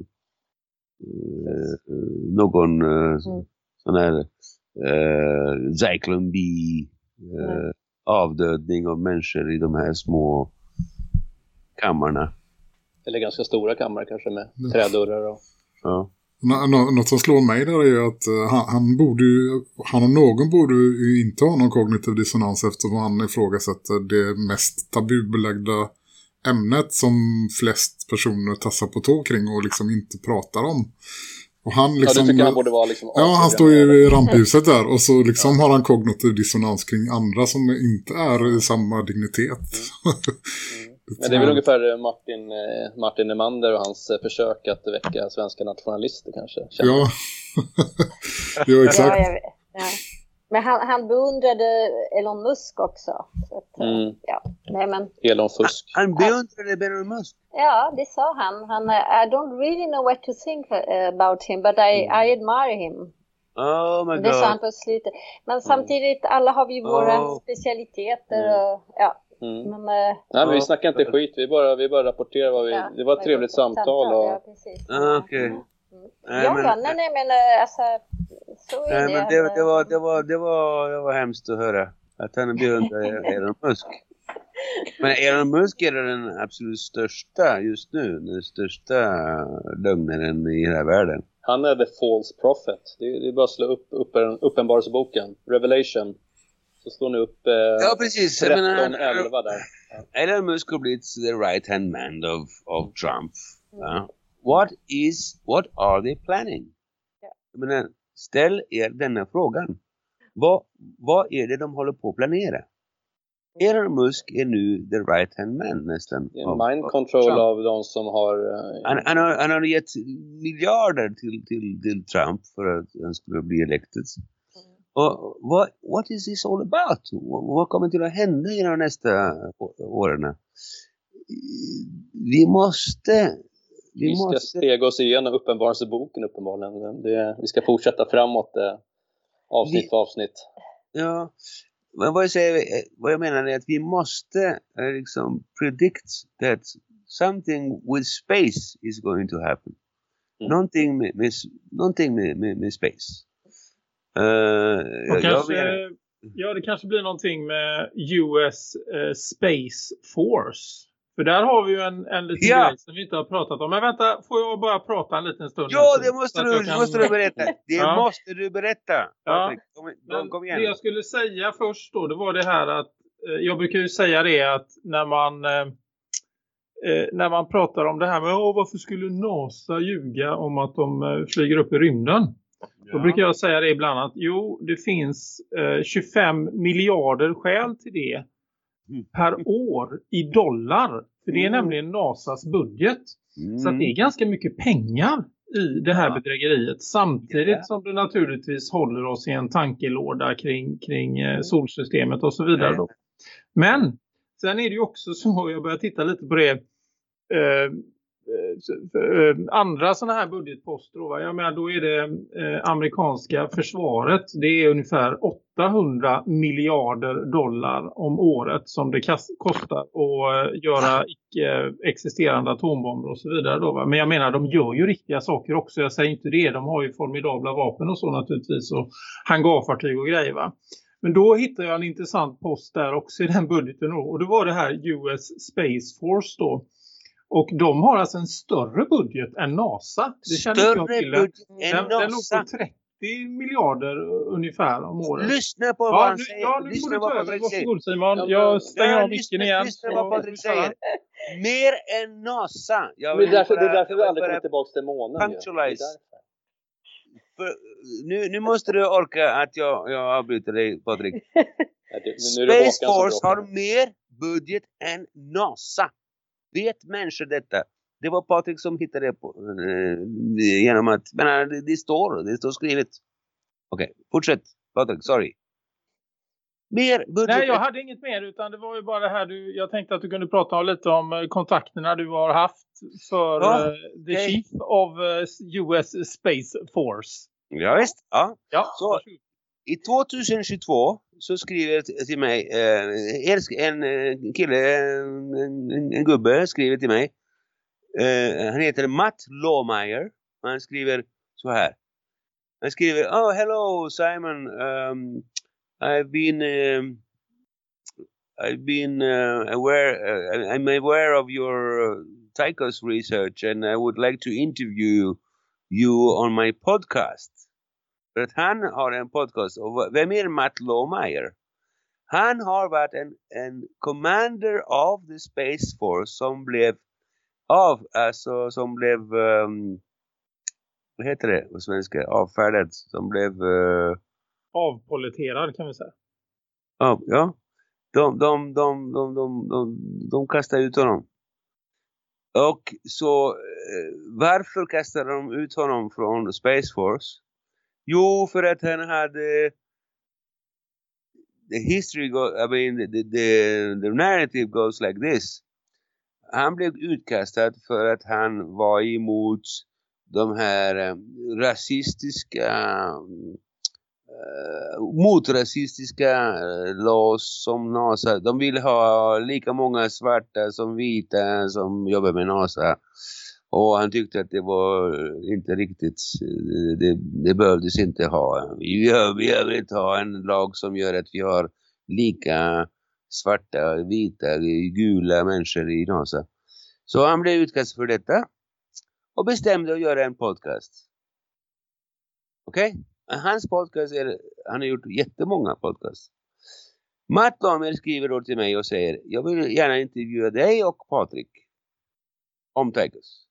någon eh, sån här eh, Zyklon B eh, avdödning av människor i de här små kammarna. Eller ganska stora kammare kanske med trädörrar och... Ja. Nå- nå- Något som slår mig där är ju att eh, han, han borde ju, han om någon borde ju inte ha någon kognitiv dissonans eftersom han ifrågasätter det mest tabubelagda ämnet som flest personer tassar på tå kring och liksom inte pratar om. Och han Ja, liksom... du tycker han borde vara liksom... Ja, han står ju i rampljuset där och så liksom har han kognitiv dissonans kring andra som inte är i samma dignitet. Men det är väl ungefär eh, Martin, eh, Martin Nemander och hans eh, försök att väcka svenska nationalister kanske. Ja, jo Ja, exakt. vet. Ja. Men han, han beundrade Elon Musk också. Så att, Mm. ja. Nej, men, Elon Fusk. Han beundrade Elon Musk. ja, det sa han. han I don't really know what to think about him, but I, I admire him. Oh my Det sa han god. på slutet. Men samtidigt, alla har vi våra Oh. specialiteter. Mm. Och, ja, Mm. men, eh, Nej, men vi snackar inte skit, vi bara, vi bara rapporterar vad vi... ja, det var ett trevligt samtal Ja, och... precis. Ah, okej. Mm. Nej, Ja, men- ja, nej, nej, men eh, alltså, så är Nej, det. men det, det, var, det, var, det, var, det var hemskt att höra. Att han beundrar Elon Musk. Men Elon Musk är den absolut största just nu. Den största lögnaren i hela världen. Han är the false prophet. Det är, det är bara att slå upp, upp Uppenbarelseboken, Revelation. Så står ni upp eh, Ja, precis. Jag 13, menar- 11 där. Elon Musk har blivit the right hand man of, of Trump. Ja. What is, what are they planning? Ja. Jag menar, ställ er denna frågan. Vad, vad är det de håller på att planera? Elon Musk är nu the right hand man nästan. Det är mind control Trump. av de som har... eh, Han, han, har, han har gett miljarder till, till, till Trump för att han skulle bli elected. Och vad what is this all about? Vad, kommer till att hända i de nästa åren? Vi måste... Vi, Vi ska måste... stega oss igenom Uppenbarelseboken uppenbarligen. Det, vi ska fortsätta framåt eh, avsnitt Vi- för avsnitt. Ja, men vad jag, säger, eh, vad jag menar är att vi måste eh, liksom predict that something with space is going to happen. Mm. Någonting med, med, någonting med, med, med space. Uh, kanske, ja, det kanske blir någonting med US eh, Space Force. För där har vi ju en, en liten Ja. grej som vi inte har pratat om. Men vänta, får jag bara prata en liten stund? Ja, det måste du, det kan- måste du berätta. Det Ja. måste du berätta. Patrik. Kom, kom, kom det igen. jag skulle säga först då, det var det här att eh, jag brukar ju säga det att när man eh, när man pratar om det här med varför skulle NASA ljuga om att de eh, flyger upp i rymden? Då brukar jag säga det ibland att jo, det finns eh, 25 miljarder skäl till det Mm. per år i dollar. För det är Mm. nämligen NASAs budget. Så att Mm. det är ganska mycket pengar i det här Ja. bedrägeriet. Samtidigt Ja. som det naturligtvis håller oss i en tankelåda kring, kring eh, solsystemet och så vidare. Då. Men sen är det ju också så, jag börjar titta lite på det, så- eh, Eh, eh, andra sådana här budgetposter. Då, va? Jag menar, då är det eh, amerikanska försvaret. Det är ungefär 800 miljarder dollar om året som det kostar att eh, göra icke-existerande atombomber och så vidare. Då, va? Men jag menar, de gör ju riktiga saker också. Jag säger inte det. De har ju formidabla vapen och så naturligtvis. Och hangarfartyg och grejer va. Men då hittar jag en intressant post där också i den budgeten. då. Och det var det här US Space Force då. Och de har alltså en större budget än NASA. Större till. budget Den, än den låg NASA. på 30 miljarder ungefär om året. Lyssna på vad Ja, han säger. ja, nu får du vad ta över. Varsågod Simon. Jag stänger av micken igen. lyssna så- vad Patrik säger. Mer än NASA. Jag Men det är därför, det är därför vi aldrig kommer bara- tillbaka till månen. för, nu, nu måste du orka att jag, jag avbryter dig Patrik. Space Force har mer budget än NASA. Vet människor detta? Det var Patrik som hittade på, eh, genom att, men eh, det, det står, det står skrivet. Okej, fortsätt Patrik, sorry. Mer budget. Nej, jag hade inget mer utan det var ju bara det här du, jag tänkte att du kunde prata lite om eh, kontakterna du har haft för Ja, eh, the okej. chief of US Space Force. Ja, visst, ja. Ja, Så- varsågod. I 2022 så skriver till mig eh, en eh, kille, en, en, en gubbe skriver till mig. Eh, han heter Matt Lawmeyer. Han skriver så här. Han skriver Oh hello Simon. Um, I've been um, I've been uh, aware uh, I'm aware of your uh, Tychos research and I would like to interview you on my podcast. För att han har en podcast. Och vem är Matt Lawmeyer? Han har varit en, en commander of the Space Force som blev av, alltså som blev, um, vad heter det på svenska? Avfärdad. Som blev, uh, Avpoliterad kan vi säga. av, ja. De, de, de, de, de, de, de kastar ut honom. Och så eh, varför kastade de ut honom från Space Force? Jo, för att han hade the history go, I mean the, the, the narrative goes like this. Han blev utkastad för att han var emot de här um, um, uh, rasistiska uh, motrasistiska rasistiska laws som NASA. De vill ha lika många svarta som vita som jobbar med NASA. Och han tyckte att det var eh, inte riktigt, eh, det, det behövdes inte ha. Vi behöver inte ha en lag som gör att vi har lika svarta, vita, gula människor i NASA. Så han blev utkastad för detta och bestämde att göra en podcast. Okej? Okay? Hans podcast är, han har gjort jättemånga podcasts. Matt Damer skriver då till mig och säger jag vill gärna intervjua dig och Patrik om Tigers.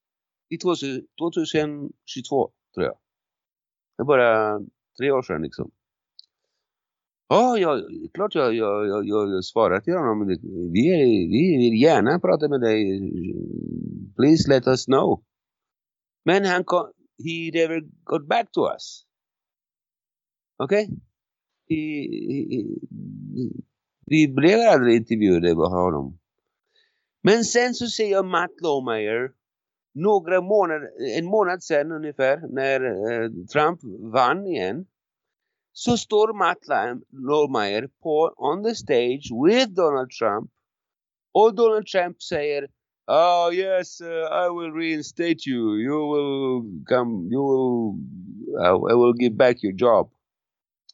I 2022 tror jag. Det är bara tre år sedan liksom. Ja, jag, klart jag, jag, jag, jag svarar till honom. Vi, är, vi vill gärna prata med dig. Please let us know. Men han kom, he never got back to us. Okej? Okay? Vi blev aldrig intervjuade med honom. Men sen så ser jag Matt Lohmeyer några månader, en månad sedan ungefär när eh, Trump vann igen så står Matt Lohmeyer på on the stage with Donald Trump och Donald Trump säger Oh yes, uh, I will reinstate you. You will come. You will. Uh, I will give back your job.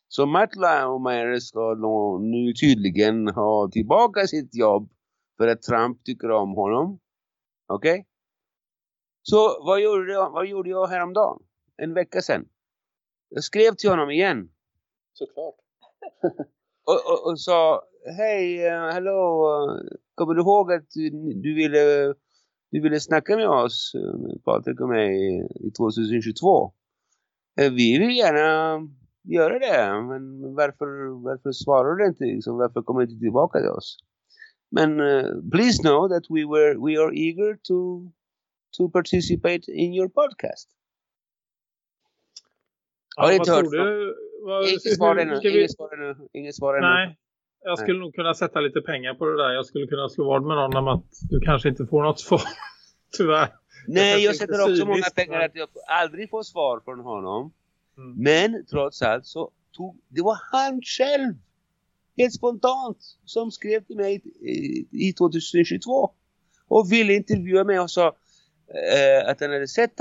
Så Matt Lohmeyer ska nu tydligen ha tillbaka sitt jobb för att Trump tycker om honom. Okej? Okay? Så vad gjorde, jag, vad gjorde jag häromdagen? En vecka sedan. Jag skrev till honom igen. Såklart. och, och, och sa, hej, uh, hello, uh, kommer du ihåg att du, ville, du ville snacka med oss, uh, Patrik och mig, i 2022? Uh, vi vill gärna göra det, men varför, varför svarar du inte? Liksom, varför kommer du inte tillbaka till oss? Men uh, please know that we were we are eager to to participate in your podcast. Ja, Har vad inte hört du? Vad, Inget svar hur- ännu. vi- Inget svar ännu. Inget svar ännu. Nej, jag skulle nog kunna sätta lite pengar på det där. Jag skulle kunna slå vad med någon om att du kanske inte får något svar. Tyvärr. Nej, jag kanske sätter också många cyniskt, pengar men- att jag aldrig får svar från honom. Mm. Men trots allt så tog, det var han själv, helt spontant, som skrev till mig i, i 2022. Och ville intervjua mig och sa eh, att han hade sett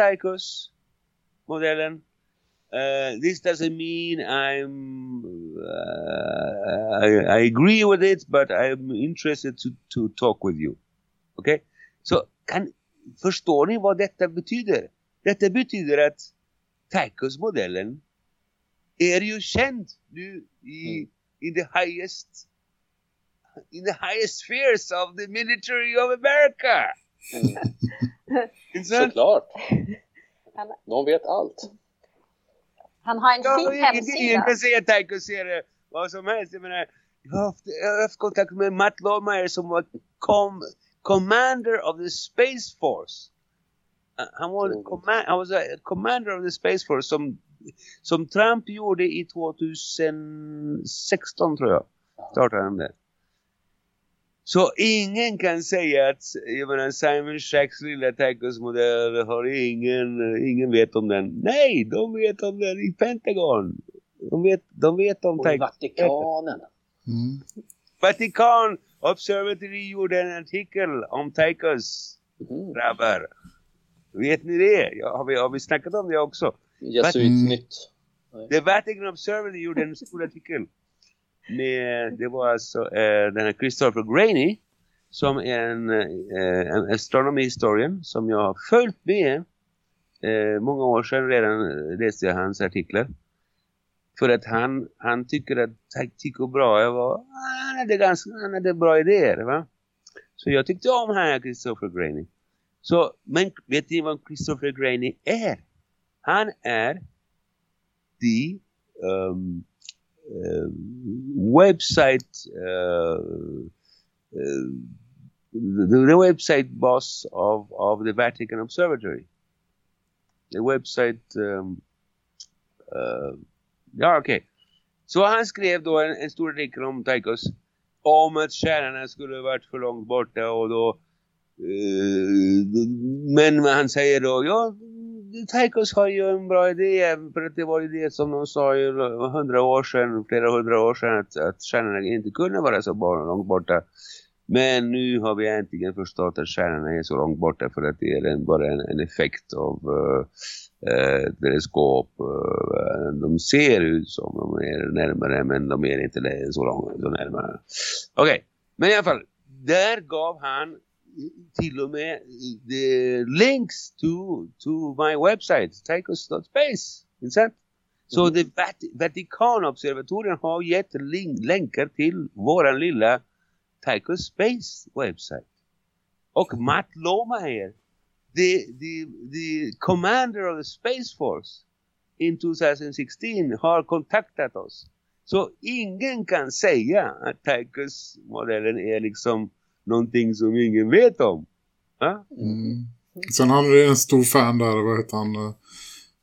modellen. Uh, this doesn't mean I'm uh, I, I agree with it but I'm interested to, to talk with you. Okej? Okay? Så kan, förstår ni vad detta betyder? Detta betyder att Tychus-modellen är ju känd nu i in the highest in the highest spheres of the military of America. Såklart. Han, De vet allt. han har en Ja, fin hemsida. kan säga Tychus är det vad som helst. Jag menar, jag har haft, jag har haft kontakt med Matt Lohmeyer som var com, commander of the Space Force. Han var, command, han var a commander of the Space Force som, som Trump gjorde i 2016 tror jag. Startade han det. Så ingen kan säga att jag menar, Simon Shacks lilla Tychus-modell har ingen, ingen vet om den. Nej, de vet om den i Pentagon. De vet, de vet om Och i. Vatikanen. Mm. Vatikan Observatory gjorde en artikel om Tychus. Mm. Vet ni det? Ja, har, vi, har vi snackat om det också? Jesuitnytt. The Vatican Observatory gjorde en stor artikel. Med, det var alltså eh, den här Christopher Graney som är en, eh, en astronomihistorien som jag har följt med. Eh, många år sedan redan eh, läste jag hans artiklar. För att han, han tycker att Tycho Brahe var, ah, han hade, ganska, han hade bra idéer va. Så jag tyckte om den här Christopher Graney. Så, men vet ni vad Christopher Graney är? Han är the um, Eh, website uh, uh, the, the website boss of, of the Vatican Observatory. The website um, uh, ja okej. Så han skrev då en, en stor artikel om Tychos. om att stjärnorna skulle varit för långt borta och då Uh, men han säger då ja Tycos har ju en bra idé för att det var ju det som de sa ju hundra år sedan, flera hundra år sedan att, att stjärnorna inte kunde vara så bara långt borta. Men nu har vi äntligen förstått att stjärnorna är så långt borta för att det är en, bara en, en effekt av eh, eh, uh, uh, teleskop. Uh, eh, de ser ut som de är närmare men de är inte så långt så närmare. Okej, okay. men i alla fall, där gav han till och med the links to, to my website, tychus.space. Inte Så mm. det Vat Vatikanobservatorien har gett link länkar till våran lilla Tychus Space website. Och Matt Lohmeyer, the, the, the commander of the Space Force in 2016 har kontaktat oss. Så ingen kan säga att Tychus-modellen är liksom någonting som ingen vet om. Mm. Sen hade du en stor fan där, vad heter han? eh,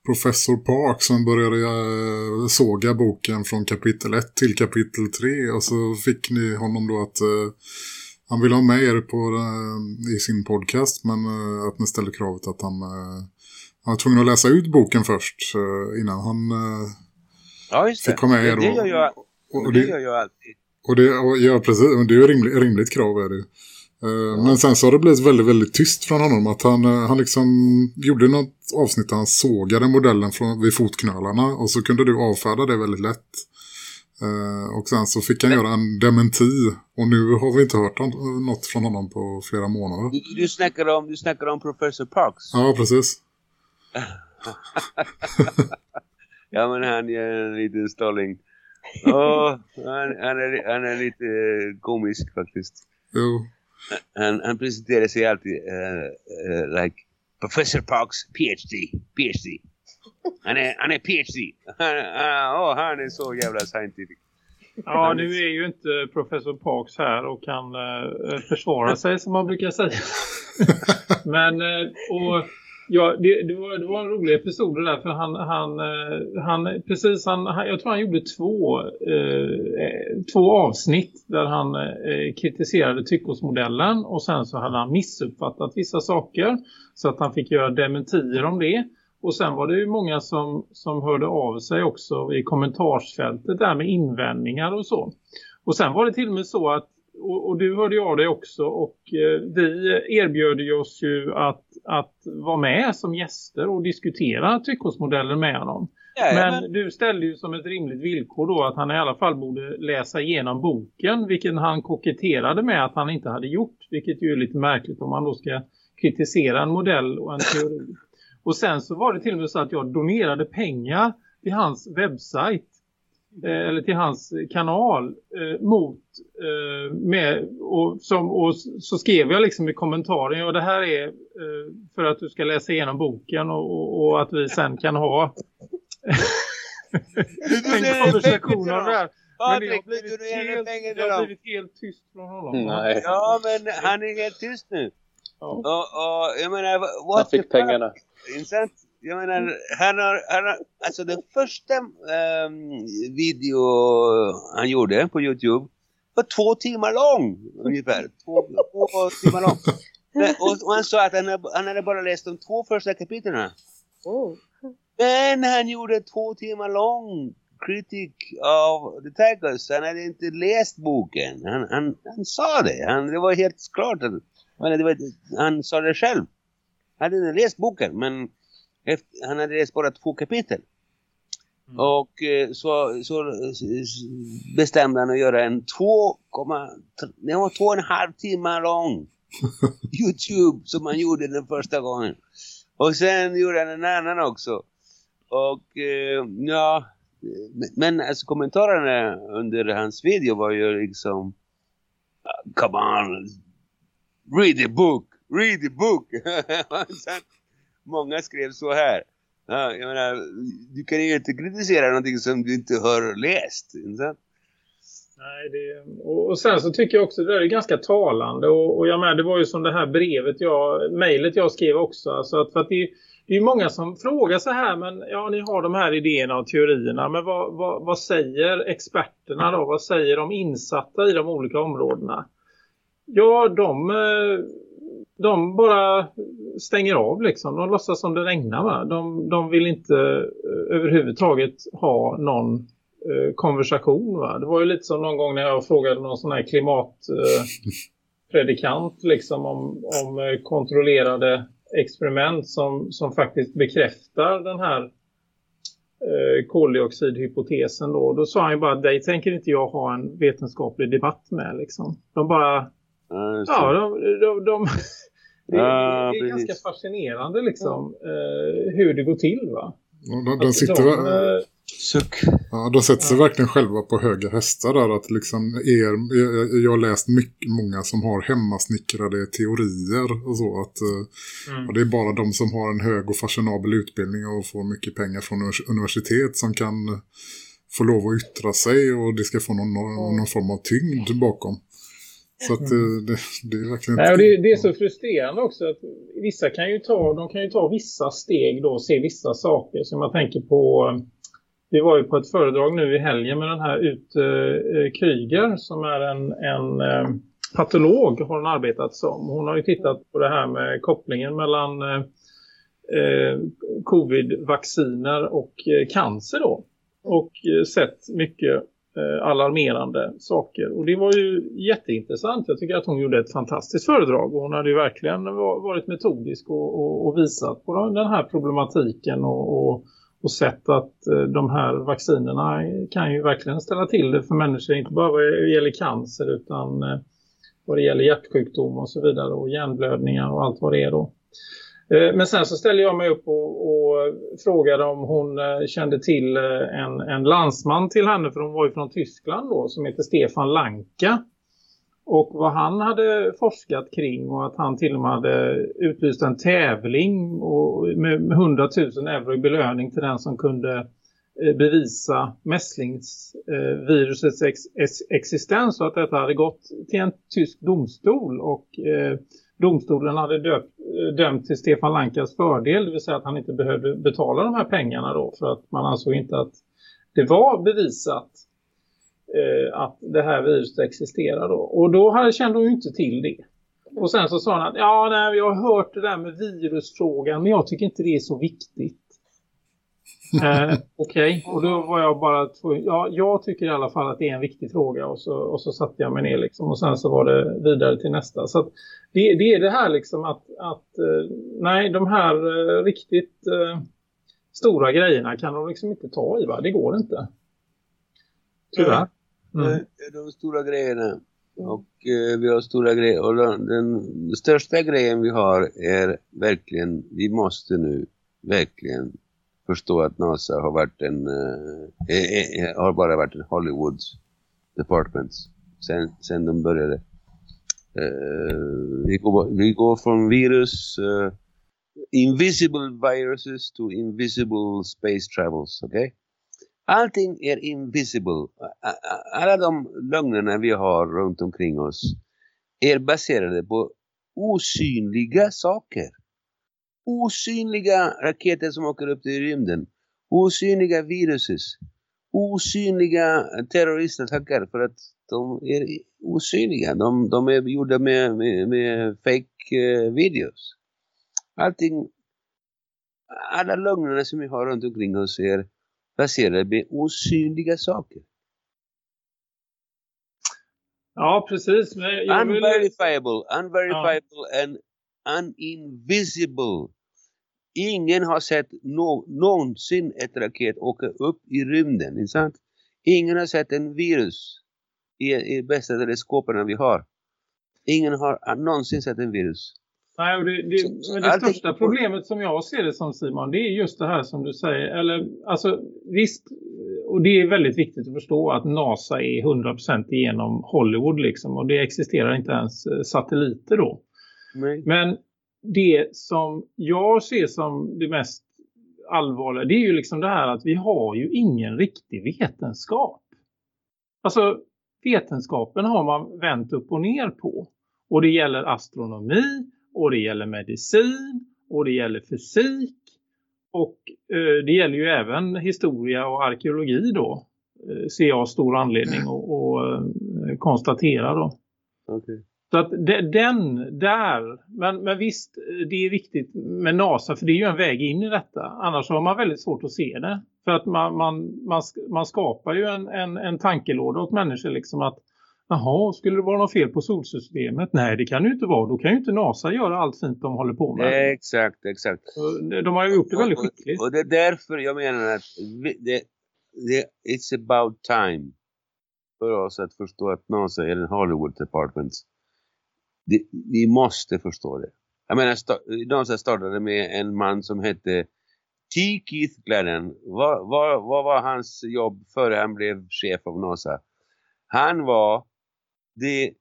Professor Park som började eh, såga boken från kapitel 1 till kapitel 3 och så fick ni honom då att eh, han ville ha med er på, eh, i sin podcast men att ni ställde kravet att han, han var tvungen att läsa ut boken först innan han Ja, just det. fick komma med er. det, det och- gör jag, och det det- gör jag alltid. Och det, ja, precis. Det är ju rimligt, rimligt krav är det. Eh, Men sen så har det blivit väldigt, väldigt tyst från honom. Att han, eh, han liksom gjorde något avsnitt där han sågade modellen från, vid fotknölarna. Och så kunde du avfärda det väldigt lätt. Eh, och sen så fick han göra en dementi. Och nu har vi inte hört något från honom på flera månader. Du, du, snackar om, du snackar om Professor Parks. Ja, precis. Ja, men han är en liten stolling. Åh, han, han, är, han är lite eh, komisk faktiskt. Jo. Han, han presenterar sig alltid eh, eh, like Professor Parks PhD. PhD. Han är, han är PhD. Han, han, åh, han är så jävla scientific. Ja, nu är ju inte professor Parks här och kan eh, försvara sig som man brukar säga. Men och, ja, det, det, var, det var en rolig episod det där för han, han, eh, han precis han, han, jag tror han gjorde två, eh, eh två avsnitt där han eh, eh, kritiserade tyckosmodellen och sen så hade han missuppfattat vissa saker så att han fick göra dementier om det. Och sen var det ju många som, som hörde av sig också i kommentarsfältet där med invändningar och så. Och sen var det till och med så att, och, och du hörde ju av dig också och eh, vi erbjöd ju oss ju att, att vara med som gäster och diskutera tyckosmodellen med honom. Men du ställde ju som ett rimligt villkor då att han i alla fall borde läsa igenom boken, vilken han koketterade med att han inte hade gjort, vilket ju är lite märkligt om man då ska kritisera en modell och en teori. Och sen så var det till och med så att jag donerade pengar till hans webbsajt eller till hans kanal eh, mot eh, med och, som, och så skrev jag liksom i kommentaren ja det här är eh, för att du ska läsa igenom boken och, och, och att vi sen kan ha en konversation om det här. Patrik, blivit du helt, pengar det till har blivit helt tyst från honom. Nej, Ja, men han är helt tyst nu. Ja. Och, och jag menar, han what the fick pengarna. Intressant. Jag menar, han har, han har, alltså den första ehm, video han gjorde på Youtube var två timmar lång ungefär. Två, två timmar lång. Och, och han sa att han, han hade bara läst de två första kapitlen. Oh. Men han gjorde två timmar lång kritik av The Tigers. Han hade inte läst boken. Han, han, han sa det. Han, det var helt klart. Men det var, han sa det själv. Han hade inte läst boken men efter, han hade läst bara två kapitel. Och eh, så, så bestämde han att göra en 2, det var två och en halv timme lång Youtube som han gjorde den första gången. Och sen gjorde han en annan också. Och eh, ja, men- men alltså kommentarerna under hans video var ju liksom "Ah, Come on, read the book, read the book. Många skrev så här. Ja, jag menar, du kan ju inte kritisera någonting som du inte har läst. Inte? Nej, det, och, och sen så tycker jag också det där är ganska talande och, och jag menar det var ju som det här brevet jag, mejlet jag skrev också. Alltså att, för att det, det är många som frågar så här, men ja ni har de här idéerna och teorierna, men vad, vad, vad säger experterna då? Vad säger de insatta i de olika områdena? Ja, de, eh, de bara stänger av liksom. De låtsas som det regnar va? De, de vill inte eh, överhuvudtaget ha någon eh, konversation va? Det var ju lite som någon gång när jag frågade någon sån här klimatpredikant liksom om, om eh, kontrollerade experiment som, som faktiskt bekräftar den här eh, koldioxidhypotesen då. Då sa han ju bara att dig tänker inte jag ha en vetenskaplig debatt med liksom. De bara, Ja, de, de, de det, Ja, det är precis. ganska fascinerande liksom eh, hur det går till va. De, de, Att sitter, de, eh, Suck. ja, de sätter sig verkligen själva på höga hästar där. Att liksom er, jag, jag har läst mycket, många som har hemmasnickrade teorier och så. Att, eh, mm. och det är bara de som har en hög och fashionabel utbildning och får mycket pengar från univers- universitet som kan få lov att yttra sig och det ska få någon, någon, någon form av tyngd bakom. Så att eh, det, det är verkligen... Nej, och det, det är så frustrerande också att vissa kan ju ta, de kan ju ta vissa steg då och se vissa saker som jag tänker på vi var ju på ett föredrag nu i helgen med den här Ut eh, Kryger som är en, en eh, patolog har hon arbetat som. Hon har ju tittat på det här med kopplingen mellan eh, eh, covid-vacciner och eh, cancer då. Och eh, sett mycket eh, Eh, alarmerande saker. Och det var ju jätteintressant. Jag tycker att hon gjorde ett fantastiskt föredrag. Och hon hade ju verkligen varit metodisk och, och, och visat på den här problematiken och, och, och sett att eh, de här vaccinerna kan ju verkligen ställa till det för människor. Inte bara vad det gäller cancer utan eh, vad det gäller hjärtsjukdom och så vidare. Och hjärnblödningar och allt vad det är då. Eh, men sen så ställde jag mig upp och, och frågade om hon eh, kände till eh, en, en landsman till henne, för hon var ju från Tyskland då, som heter Stefan Lanka. Och vad han hade forskat kring och att han till och med hade utlyst en tävling och med 100 000 euro i belöning till den som kunde bevisa mässlingsvirusets ex, ex, existens och att detta hade gått till en tysk domstol och eh, domstolen hade döpt, eh, dömt till Stefan Lankas fördel, det vill säga att han inte behövde betala de här pengarna då för att man ansåg inte att det var bevisat eh, att det här viruset existerar då. Och då hade, kände hon ju inte till det. Och sen så sa han att ja, nej, jag har hört det där med virusfrågan men jag tycker inte det är så viktigt. eh, Okej, och då var jag bara tvungen, ja, jag tycker i alla fall att det är en viktig fråga och så, och så satte jag mig ner liksom och sen så var det vidare till nästa. Så att det, det är det här liksom att, att eh, nej, de här eh, riktigt eh, stora grejerna kan de liksom inte ta i va? Det går inte. Tyvärr. Mm. De stora grejerna. Och eh, vi har stora grejer. Och den, den största grejen vi har är verkligen, vi måste nu verkligen förstå att NASA har varit en, eh, eh, har bara varit en Hollywood department sen, sen de började. Eh, vi, går, vi går från virus, eh, invisible viruses to invisible space travels, okej? Allting är invisible. Alla de lögnerna vi har runt omkring oss är baserade på osynliga saker. Osynliga raketer som åker upp i rymden. Osynliga viruses. Osynliga terroristattacker för att de är osynliga. De, de är gjorda med, med, med fake eh, videos. Allting, alla lögnerna som vi har runt omkring oss är baserade på osynliga saker. Ja, precis. Men vill... Unverifiable, unverifiable and uninvisible. Ingen har sett nå någonsin ett raket åka upp i rymden, inte sant? Ingen har sett en virus i, i bästa teleskoperna vi har. Ingen har någonsin sett en virus. Nej, och det, det, men det största problemet som jag ser det som Simon, det är just det här som du säger. Eller, alltså visst, och det är väldigt viktigt att förstå att NASA är 100% igenom Hollywood liksom. Och det existerar inte ens eh, satelliter då. Nej. Men det som jag ser som det mest allvarliga det är ju liksom det här att vi har ju ingen riktig vetenskap. Alltså vetenskapen har man vänt upp och ner på. Och det gäller astronomi och det gäller medicin och det gäller fysik. Och eh, det gäller ju även historia och arkeologi då. Eh, ser jag stor anledning att eh, konstatera då. Okej. Så att de- den där, men, men visst det är viktigt med NASA för det är ju en väg in i detta. Annars har man väldigt svårt att se det. För att man, man, man, man skapar ju en, en, en tankelåda åt människor liksom att Jaha, skulle det vara något fel på solsystemet? Nej, det kan ju inte vara. Då kan ju inte NASA göra allt fint de håller på med. Exakt, exakt. De har ju gjort det väldigt skickligt. Och det är därför jag menar att det, det, it's about time för oss att förstå att NASA är en Hollywood department. Det, vi måste förstå det. Jag menar, sta, NASA startade med en man som hette T. Keith Glennon. Vad, vad, vad var hans jobb före han blev chef av NASA? Han var the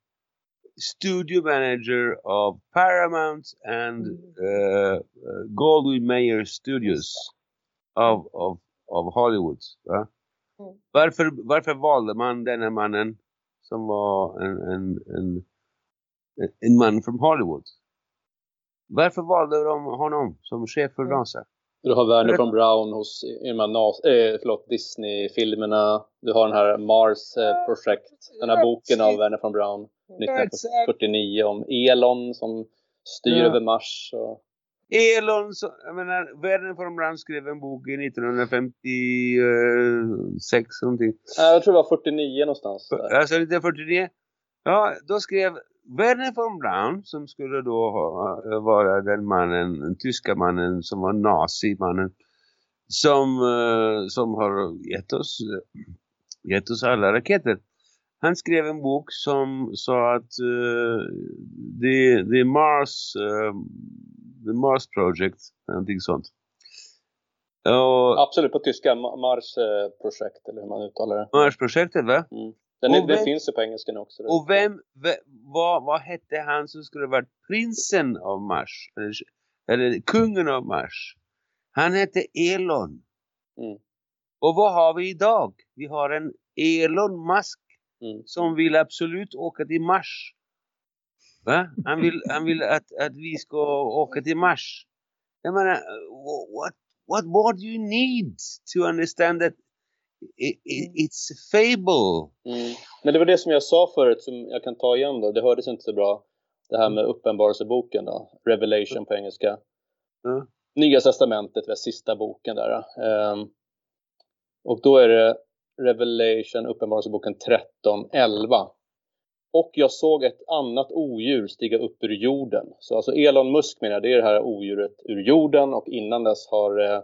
studio manager of Paramount and uh, uh, Goldwyn Mayer Studios of, of, of Hollywood. Va? Mm. Varför, varför valde man denna mannen som var en, en, en, en man från Hollywood? Varför valde de honom som chef för Mm. NASA? Du har Werner von Braun hos förlåt, Disney-filmerna. Du har den här Mars eh, projekt. Den här boken av Werner von Braun. 1949 om Elon som styr Ja. över Mars. Och... Elon, jag menar, Werner von Braun skrev en bok i 1956 någonting. Nej, jag tror det var 49 någonstans. Där. Alltså 1949. Ja, då skrev Werner von Braun, som skulle då ha, vara den mannen, den tyska mannen som var nazimannen, som, eh, som har gett oss, gett oss alla raketer. Han skrev en bok som sa att uh, the, the Mars um, the Mars Project, någonting sånt. Och Absolut, på tyska. Ma- Mars eh, projekt, eller hur man uttalar det. Mars-projektet va? Mm. Den, är, vem- finns ju på engelska nu också. Och vem, ve, vad, vad hette han som skulle varit prinsen av Mars? Eller, eller kungen av Mars? Han hette Elon. Mm. Och vad har vi idag? Vi har en Elon Musk Mm. som vill absolut åka till Mars. Va? Han vill, han vill att, att vi ska åka till Mars. Jag menar, what, what more do you need to understand that it, it, it's a fable? Mm. Men det var det som jag sa förut som jag kan ta igen då. Det hördes inte så bra. Det här med uppenbarelseboken då. Revelation på engelska. Ja. Nya testamentet, var sista boken där. Ehm, och då är det Revelation, uppenbarelseboken 13.11. Och jag såg ett annat odjur stiga upp ur jorden. Så alltså Elon Musk menar det är det här odjuret ur jorden och innan dess har eh,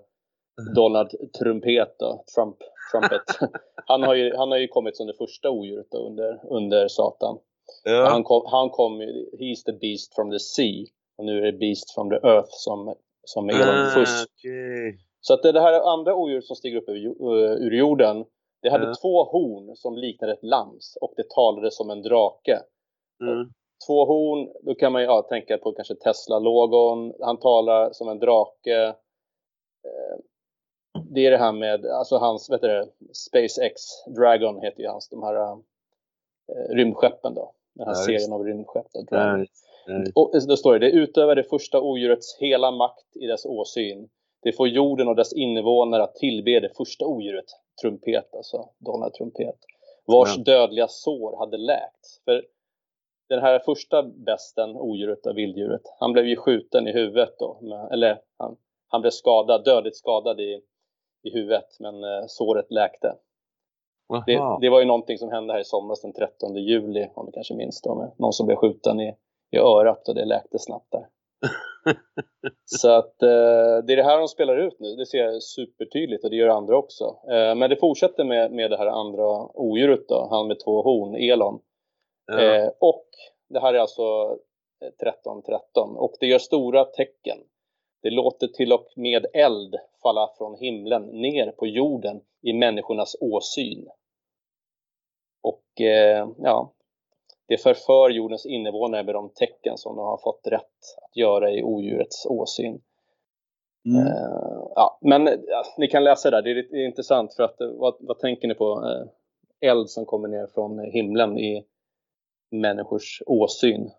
Donald Trumpet då, Trump, Trumpet. han, har ju, han har ju kommit som det första odjuret då under, under Satan. Ja. Han kom, han kom ju- he's the beast from the sea. Och nu är det beast from the earth som, som är Elon Ah, Fusk. okej. Så att det, det här andra odjuret som stiger upp ur, eh, ur jorden. Det hade Ja. två horn som liknade ett lams och det talade som en drake. Mm. Två horn, då kan man ju ja, tänka på kanske Tesla-logon. Han talar som en drake. Eh, Det är det här med, alltså hans, vet du SpaceX, Dragon heter ju hans, de här eh, rymdskeppen då. Den här Ja, serien visst. av rymdskepp. Dragon. Nej, nej. Och då står det, det utövar det första odjurets hela makt i dess åsyn. Det får jorden och dess invånare att tillbe det första odjuret, trumpet, alltså Donald Trumpet. Vars Ja. dödliga sår hade läkt. För den här första besten, odjuret och vilddjuret, han blev ju skjuten i huvudet då. Med, eller han, han blev skadad, dödligt skadad i, i huvudet, men eh, såret läkte. Det, det var ju någonting som hände här i somras den 13 juli, om du kanske minns då, med någon som blev skjuten i, i örat och det läkte snabbt där. Så att eh, det är det här de spelar ut nu, det ser jag supertydligt och det gör andra också. Eh, men det fortsätter med, med det här andra odjuret då, han med två horn, Elon. Ja. Eh, och det här är alltså 1313 och det gör stora tecken. Det låter till och med eld falla från himlen ner på jorden i människornas åsyn. Och eh, ja, det förför jordens invånare med de tecken som de har fått rätt att göra i odjurets åsyn. Mm. Eh, ja, men ja, ni kan läsa det där, det är, det är intressant för att eh, vad, vad tänker ni på? Eh, eld som kommer ner från himlen i människors åsyn.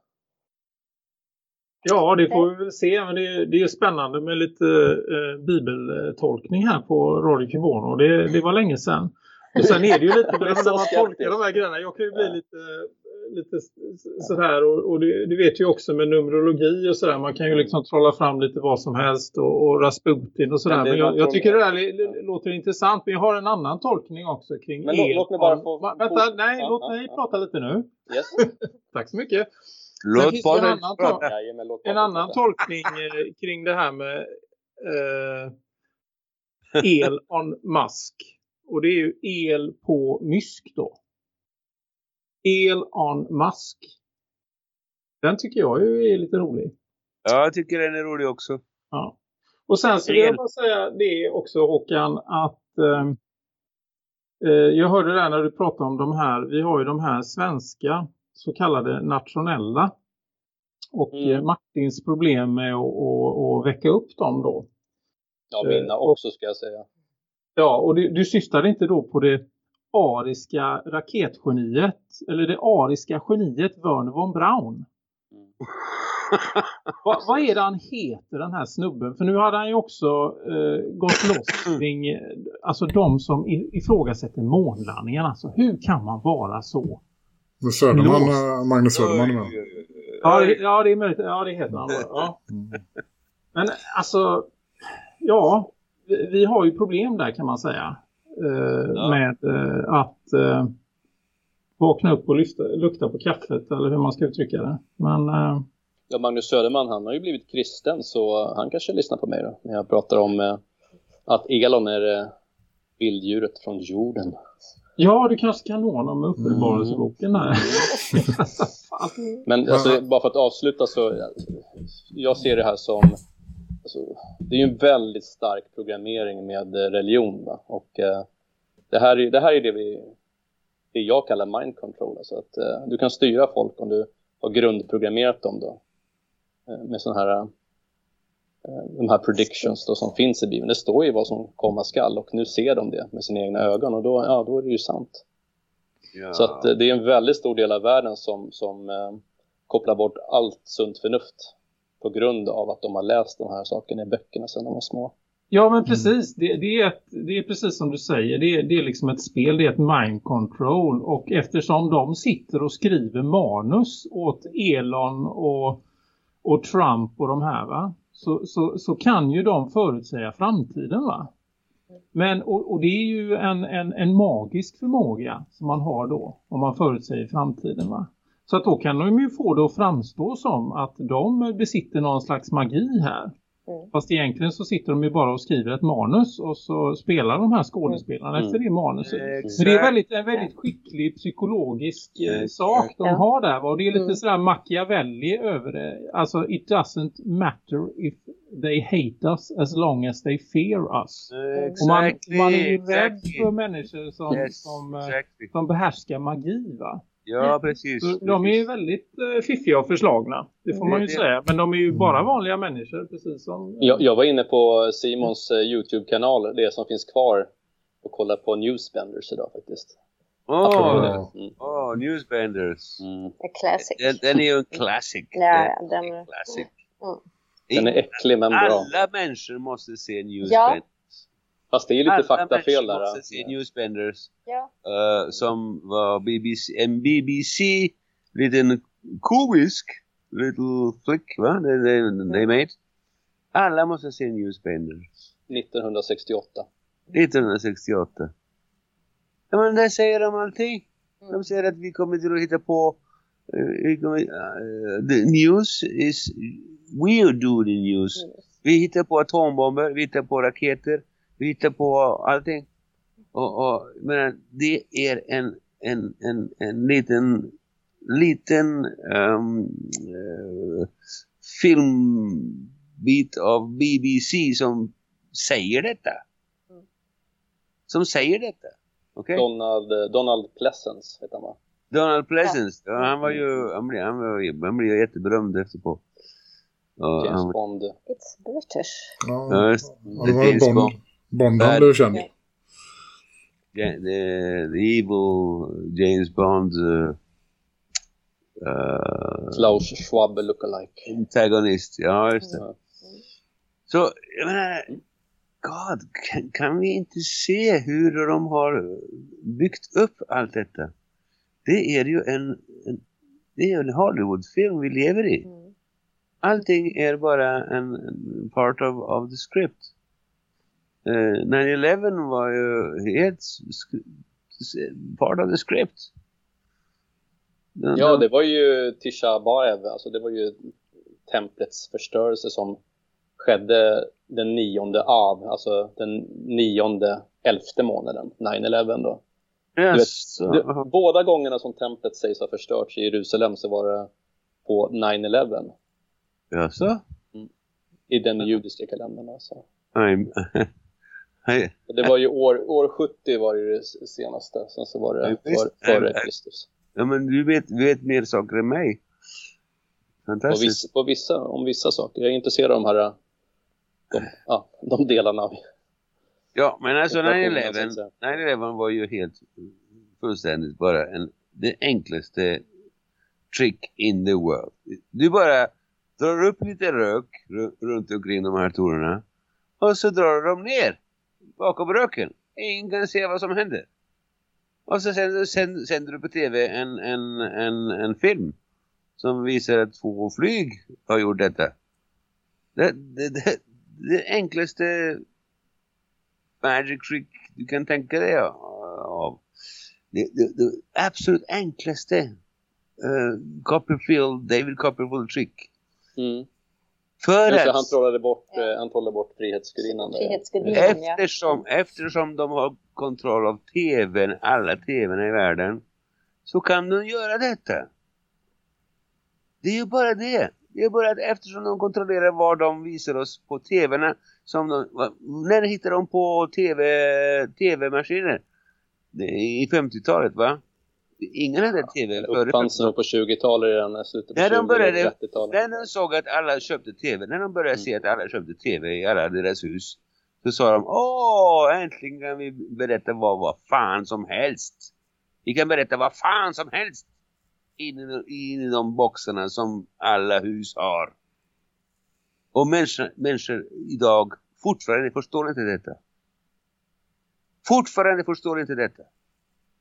Ja, det får vi väl se. Men det, är- det är spännande med lite eh, bibeltolkning här på Radio Kibono. Det, det var länge sedan. Och sen är det ju lite är när man tolkar de här grejerna. Jag kan ju bli lite, lite sådär. Och, och det, det vet ju också med numerologi och sådär. Man kan ju liksom trolla fram lite vad som helst. Och, och Rasputin och sådär. Men jag, jag tycker det där låter intressant. Men jag har en annan tolkning också kring Men lå- el. låt mig bara få- Vänta, nej, Ja, låt mig ja. prata lite nu. Yes. Tack så mycket. Låt det en annan låt En annan tolkning eh, kring det här med eh, el on Musk. Och det är ju el på mysk då. El on Musk. Den tycker jag ju är lite rolig. Ja, jag tycker den är rolig också. Ja. Och sen så vill jag bara säga det också Håkan att eh, eh, jag hörde där när du pratade om de här, vi har ju de här svenska så kallade nationella. Och Mm. eh, Martins problem med att, att, att väcka upp dem då. Ja, mina Eh, också ska jag säga. Ja, och du, du syftade inte då på det ariska raketgeniet eller det ariska geniet Werner von Braun. Mm. Va, vad är det han heter den här snubben? För nu hade han ju också eh, gått loss kring eh, alltså de som ifrågasätter månlandningen. Alltså hur kan man vara så? Söderman, Magnus Söderman är med. Ja, det, ja, det är möjligt. Ja, det heter han. Ja. Men alltså, ja, vi, vi har ju problem där kan man säga. Eh, Ja. Med eh, att eh, vakna upp och lyfta, lukta på kaffet eller hur man ska uttrycka det. Men eh, Ja, Magnus Söderman, han har ju blivit kristen så han kanske lyssnar på mig då. När jag pratar om eh, att Elon är eh, vilddjuret från jorden. Ja, du kanske kan honom med uppenbarelseboken där. Fan. Men alltså, bara för att avsluta så, jag ser det här som, alltså, det är ju en väldigt stark programmering med religion va? och eh, det, här är, det här är det vi, det jag kallar mind control, alltså att eh, du kan styra folk om du har grundprogrammerat dem då eh, med sådana här de här predictions då som finns i Bibeln. Det står ju vad som komma skall och nu ser de det med sina egna ögon och då, ja, då är det ju sant. Ja. Så att eh, det är en väldigt stor del av världen som, som eh, kopplar bort allt sunt förnuft på grund av att de har läst de här sakerna i böckerna sedan de var små. Ja, men precis. Det, det, är ett, det är precis som du säger. Det är, det är liksom ett spel, det är ett mind control. Och eftersom de sitter och skriver manus åt Elon och, och Trump och de här va. Så, så, så kan ju de förutsäga framtiden va. Men, och, och det är ju en, en, en magisk förmåga som man har då. Om man förutsäger framtiden va. Så att då kan de ju få det att framstå som att de besitter någon slags magi här. Mm. Fast egentligen så sitter de ju bara och skriver ett manus och så spelar de här skådespelarna Mm. efter det manuset. Exakt. Men det är väldigt, en väldigt skicklig psykologisk eh, sak de har där. Och det är lite Mm. sådär Machiavelli över det. Alltså it doesn't matter if they hate us as long as they fear us. Och man, Exactly, man är ju rädd exactly. för människor som, Yes, som, eh, exactly. som behärskar magi va. Ja, precis. Så de är ju väldigt eh, fiffiga och förslagna. Det får man ju Det- säga. Men de är ju bara vanliga människor precis som... Jag, jag var inne på Simons eh, Youtube-kanal, det som finns kvar och kolla på Newsbenders idag faktiskt. Åh, det. Mm. oh, Newsbenders. Mm. A classic. Den, den är ju en classic. Ja, Den den- är en classic. Mm. Den är äcklig men bra. Alla människor måste se Ja. Fast det är lite Alla faktafel där. måste se Newsbenders. Ja. eh, som var BBC, en BBC liten komisk little flick va? They, they, they made. Alla måste se Newsbenders. 1968. 1968. Ja, men där säger de allting. De säger att vi kommer till att hitta på eh, eh, the news is we do the news. Vi hittar på atombomber, vi hittar på raketer, vi hittar på allting. Och, och men det är en, en, en, en liten liten um, uh, filmbit av BBC som säger detta. Som säger detta. Okej? Donald, eh, Donald Pleasence heter han va? Donald Pleasence, ja, han var ju, han blev, han var, han blev ju jätteberömd efterpå. Ja, James Bond. It's British. Ja, ja, det var ju James Bond. Bond. Bond han Bad. blev känd. Ja, the, the evil James Bond uh, uh, Klaus Schwab lookalike. antagonist. Ja, just det. Så, jag menar, God, kan, kan vi inte se hur de har byggt upp allt detta? Det är ju en, en, det är en Hollywoodfilm vi lever i. Mm. Allting är bara en, en part of, of the script. Uh, 9-11 var ju helt part of the script. De- Ja, de- det var ju Tisha B'Av, alltså det var ju templets förstörelse som skedde den nionde av, alltså den nionde elfte månaden, 9-11 då. Du vet, det, båda gångerna som templet sägs ha förstörts i Jerusalem så var det på 9-11 jaså? i den judiska kalendern. Alltså. I'm, Hej. Det var ju år, år 70 var ju det senaste, sen så var det Ja, före. Kristus. Ja, men du vet, vet mer saker än mig. På Fantastiskt. vissa, på vissa, om vissa saker. Jag är intresserad av de här de, ja, de delarna. Ja, men alltså Operationen, så att 9-11 säga. 9-11 var ju helt fullständigt bara en, det enklaste trick in the world. Du bara drar upp lite rök ru- runt omkring de här tornen och så drar de ner bakom röken. Ingen kan se vad som händer. Och så sänder, sänder, sänder du på tv en, en, en, en film som visar att två flyg har gjort detta. Det, det, det, det enklaste magic trick du kan tänka dig av. Det, det, det absolut enklaste uh, Copperfield, David Copperfield trick. Mm. För Just det, att han trollade bort, eh, han trollade bort Frihetsgudinnan. Frihetsgudinnan, ja. eftersom, eftersom de har kontroll av tvn, alla tvn i världen, så kan de göra detta. Det är ju bara det. Det är bara att eftersom de kontrollerar vad de visar oss på tvn, som de, när hittar de på tv, tv-maskiner? I 50-talet va? Ingen hade tv före Uppfanns nog på 20-talet redan, slutet på När de 20 började- 30-talet. När de såg att alla köpte tv, när de började Mm. se att alla köpte tv i alla deras hus, så sa de åh, äntligen kan vi berätta vad, vad fan som helst. Vi kan berätta vad fan som helst in i, in i de boxarna som alla hus har. Och människor, människor idag fortfarande förstår inte detta. Fortfarande förstår inte detta.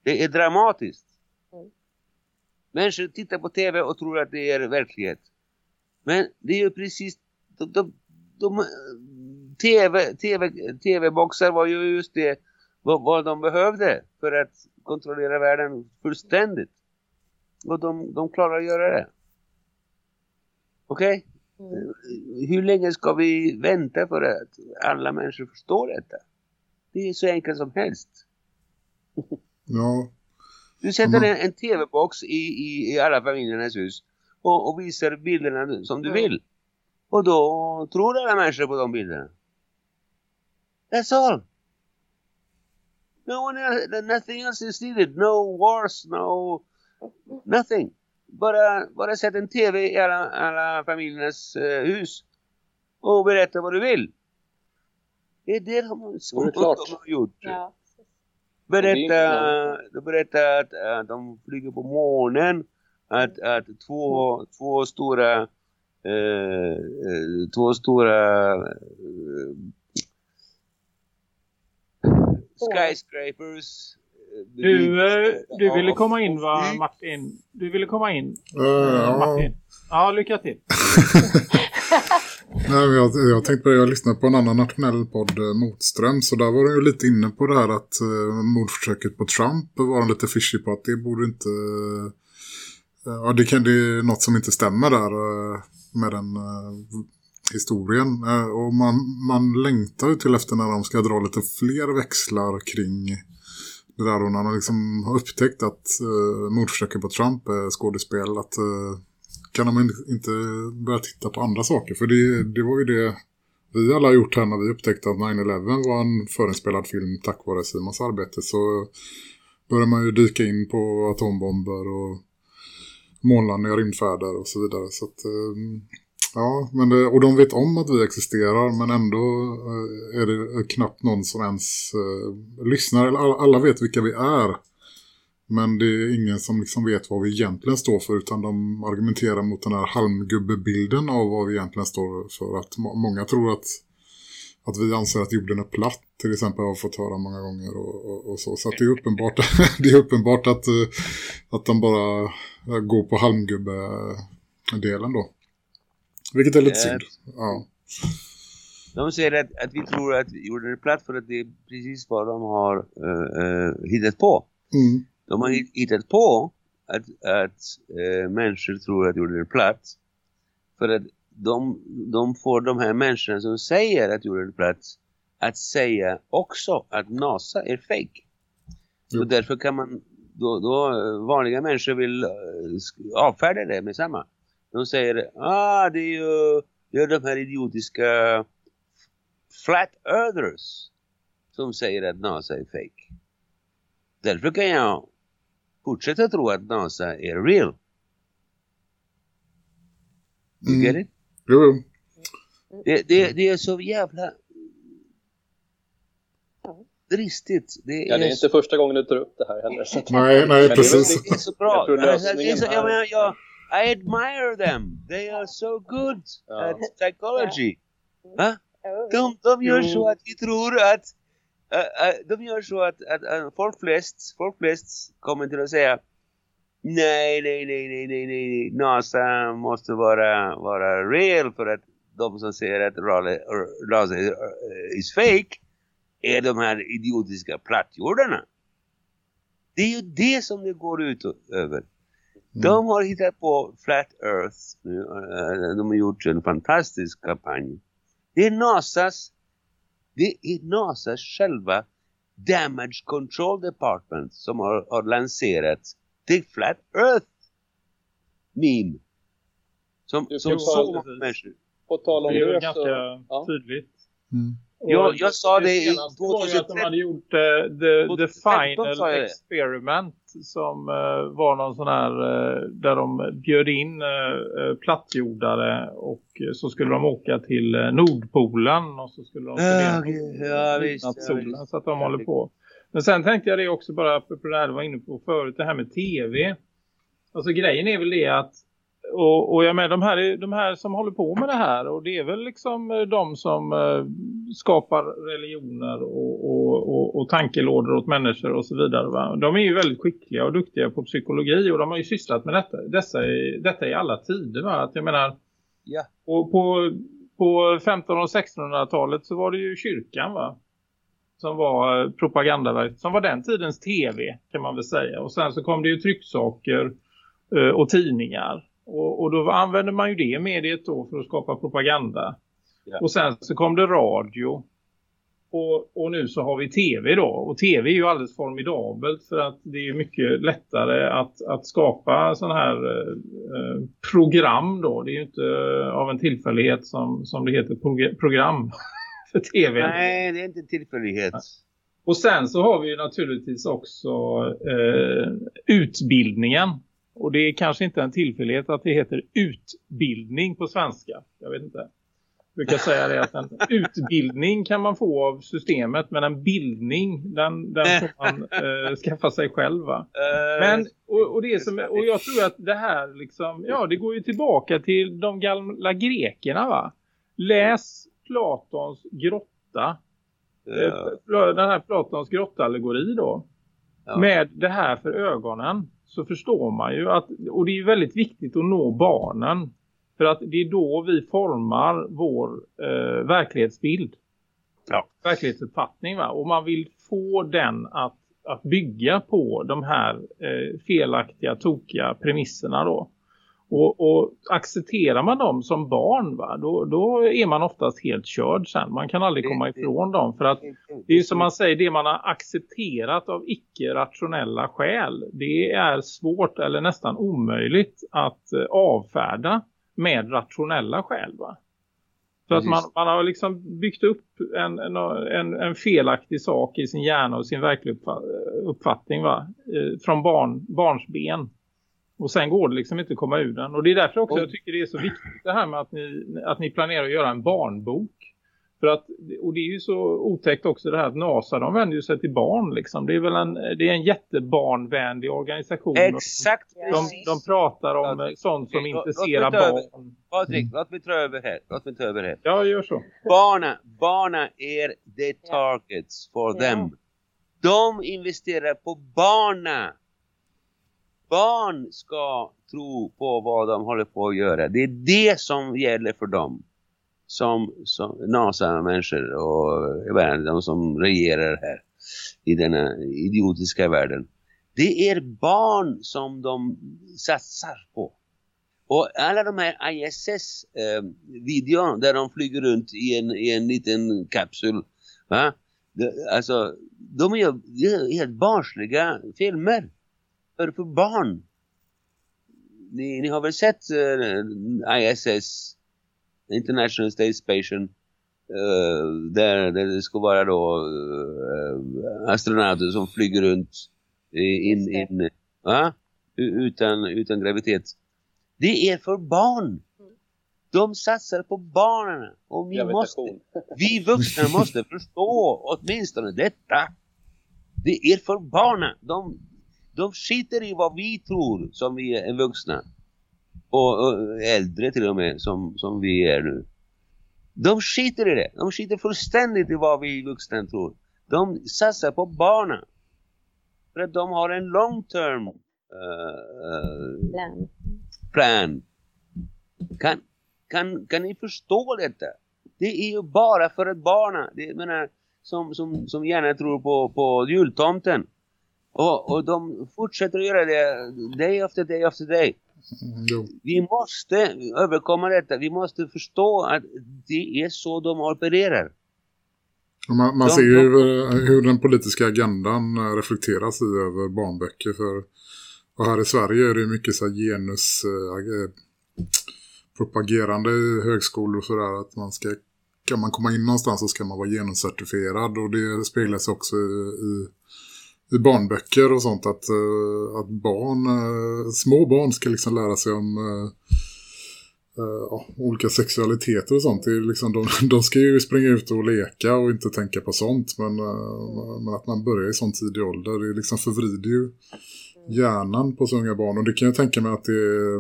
Det är dramatiskt. Människor tittar på tv och tror att det är verklighet. Men det är ju precis... De, de, de, TV, TV, TV-boxar var ju just det vad, vad de behövde för att kontrollera världen fullständigt. Och de, de klarar att göra det. Okej? Mm. Hur länge ska vi vänta för att alla människor förstår detta? Det är så enkelt som helst. Ja, Du sätter Mm. en, en tv-box i, i, i alla familjernas hus och, och visar bilderna som du Mm. vill. Och då tror alla människor på de bilderna. That's all. No one else, nothing else is needed. No wars, no nothing. Bara, bara sätt en tv i alla, alla familjernas eh, hus och berätta vad du vill. Det är det de, som Det är klart. de har gjort. Ja. Berätta, Ja. de berättar att, att de flyger på månen. Att, att två, två stora eh, två stora eh, skyscrapers. eh, Du, eh, du ville komma in va. Martin? Du ville komma in ja. Martin? Ja, lycka till. Nej, men jag, jag tänkte på jag lyssnade på en annan nationell podd, eh, Motström, så där var de ju lite inne på det här att uh, mordförsöket på Trump var de lite fishy på att det borde inte... eh, ja, det, kan, det är något som inte stämmer där eh, med den eh, historien. Eh, och man, man längtar ju till efter när de ska dra lite fler växlar kring det där och när de liksom har upptäckt att uh, mordförsöket på Trump är skådespel, att eh, kan de inte börja titta på andra saker? För det, det var ju det vi alla har gjort här när vi upptäckte att 9-11 var en förinspelad film tack vare Simons arbete. Så börjar man ju dyka in på atombomber och månlandningar, rymdfärder och så vidare. Så att, eh, Ja, men det, och de vet om att vi existerar men ändå eh, är det knappt någon som ens eh, lyssnar. Eller alla vet vilka vi är. Men det är ingen som liksom vet vad vi egentligen står för utan de argumenterar mot den här halmgubbebilden av vad vi egentligen står för. Att må- många tror att, att vi anser att jorden är platt till exempel har fått höra många gånger och, och, och så. Så det är uppenbart, det är uppenbart att, eh, att de bara eh, går på halmgubbe-delen då. Vilket är lite Ja. synd. Ja. De säger att, att vi tror att jorden är platt för att det är precis vad de har eh, eh, hittat på. Mm. De har hit- hittat på att, att eh, människor tror att jorden är platt. För att de, de får de här människorna som säger att jorden är platt att säga också att NASA är fake. Jo. Och därför kan man, då, då eh, vanliga människor vill eh, avfärda det med samma. De säger, ah det är ju det är de här idiotiska flat earthers som säger att NASA är fake. Därför kan jag fortsätta tro att NASA är real. You Mm. get it? Jo, jo. Det, det, det är så jävla dristigt. Det Ja, det är är inte första gången du tar upp det här heller. Så Nej, nej, Men är precis. Det är så bra. Jag är så, jag, menar, jag, I admire them. They are so good Ja. at psychology. Va? Oh, De, de gör Jo. så att vi tror att de gör så att, att äh, folk, flest, folk flest kommer till att säga nej, nej, nej, nej, nej, nej, NASA måste vara, vara real för att de som säger att NASA is, is fake är de här idiotiska plattjordarna. Det är ju det som det går ut över. De har hittat på Flat Earth eh, De har gjort en fantastisk kampanj. Det är NASAs det är NASAs själva Damage Control Department som har, har lanserat The Flat Earth meme. Som, som så många människor. På tal om Det är det så... ganska ja. tydligt. Mm. Jag- jag sa det i senaste var ju att de 2013. hade gjort eh, the, the 2015 final det. experiment som eh, var någon sån här eh, där de bjöd in uh, plattjordare och så skulle de åka till eh, Nordpolen och så skulle de Ja, studera okej. Ja, visst, ja, midnattssolen, visst. så att de Ja, håller det- på. Men sen tänkte jag det också bara apropå det här du var inne på förut, det här med tv. Alltså grejen är väl det att och, och jag med de här, de här som håller på med det här och det är väl liksom eh, de som eh, skapar religioner och, och, och, och tankelådor åt människor och så vidare. Va? De är ju väldigt skickliga och duktiga på psykologi och de har ju sysslat med detta, dessa, i- detta i alla tider. Va? Att jag menar, Ja. och på, på 1500- och 1600-talet så var det ju kyrkan va? Som var eh, propagandaverk. Som var den tidens tv kan man väl säga. Och sen så kom det ju trycksaker och tidningar. Och, och då använde man ju det mediet då för att skapa propaganda. Ja. Och sen så kom det radio. Och, och nu så har vi tv då. Och tv är ju alldeles formidabelt för att det är mycket lättare att, att skapa sådana här eh, eh, program då. Det är ju inte eh, av en tillfällighet som, som det heter prog- program för tv. Nej, det är inte en tillfällighet. Och sen så har vi ju naturligtvis också eh, utbildningen. Och det är kanske inte en tillfällighet att det heter utbildning på svenska. Jag vet inte. Jag brukar säga det att en utbildning kan man få av systemet men en bildning den, den får man eh, skaffa sig själv va? Eh, Men, och, och, det som, och jag tror att det här liksom, ja det går ju tillbaka till de gamla grekerna va? Läs Platons grotta eh, den här Platons grottallegori då. Med det här för ögonen så förstår man ju att, och det är ju väldigt viktigt att nå barnen. För att det är då vi formar vår eh, verklighetsbild. Ja. Verklighetsuppfattning va. Och man vill få den att, att bygga på de här eh, felaktiga, tokiga premisserna då. Och, och accepterar man dem som barn va, då, då är man oftast helt körd sen. Man kan aldrig komma ifrån dem för att det är som man säger, det man har accepterat av icke-rationella skäl. Det är svårt eller nästan omöjligt att eh, avfärda med rationella skäl va. Så att man, man har liksom byggt upp en, en, en, felaktig sak i sin hjärna och sin verklig uppfa- uppfattning va. Eh, Från barn, barns ben. Och sen går det liksom inte att komma ur den. Och det är därför också Och- jag tycker det är så viktigt det här med att ni, att ni planerar att göra en barnbok. För att, och det är ju så otäckt också det här att NASA de vänder ju sig till barn liksom. Det är väl en, det är en jättebarnvänlig organisation. Exakt. De, precis. de pratar om eh, sånt som Låt- låt intresserar över. barn. Patrik, låt mig ta över här. Låt mig ta över här. Ja, gör så. Barna, barna är the targets for Ja. them. De investerar på barna. Barn ska tro på vad de håller på att göra. Det är det som gäller för dem. Som, som NASA-människor och de som regerar här i denna idiotiska världen. Det är barn som de satsar på. Och alla de här ISS-videon eh, där de flyger runt i en, i en liten kapsel. Va? Det, alltså, de är ju är helt barnsliga filmer. För, för barn. Ni, ni har väl sett eh, ISS, International Space Station. eh, där, där det ska vara då eh, astronauter som flyger runt i- in, in, va? U- utan, utan gravitet. Det är för barn. De satsar på barnen. Och vi, måste, vi vuxna måste förstå åtminstone detta. Det är för barnen. De, de skiter i vad vi tror som vi är vuxna. Och, och äldre till och med som, som vi är nu. De skiter i det. De skiter fullständigt i vad vi vuxna tror. De satsar på barnen. För att de har en long term eh, Plan. plan. Kan, kan, kan ni förstå detta? Det är ju bara för att barnen, det jag menar, som, som, som gärna tror på, på jultomten. Och, och de fortsätter att göra det day after day after day. Mm. Vi måste överkomma detta. Vi måste förstå att det är så de opererar. Man, man De- ser ju de- hur, hur den politiska agendan eh, reflekteras i över barnböcker. För, och här i Sverige är det mycket så genus ag- propagerande i högskolor och sådär. Att man ska, kan man komma in någonstans så ska man vara genuscertifierad. Och det speglas också i, i barnböcker och sånt. Att, eh, att barn, eh, små barn ska liksom lära sig om... Eh, ja, olika sexualiteter och sånt. Det är liksom, de, de ska ju springa ut och leka och inte tänka på sånt. Men, men att man börjar i sån tidig ålder, det liksom förvrider ju hjärnan på så unga barn. Och det kan jag tänka mig att det,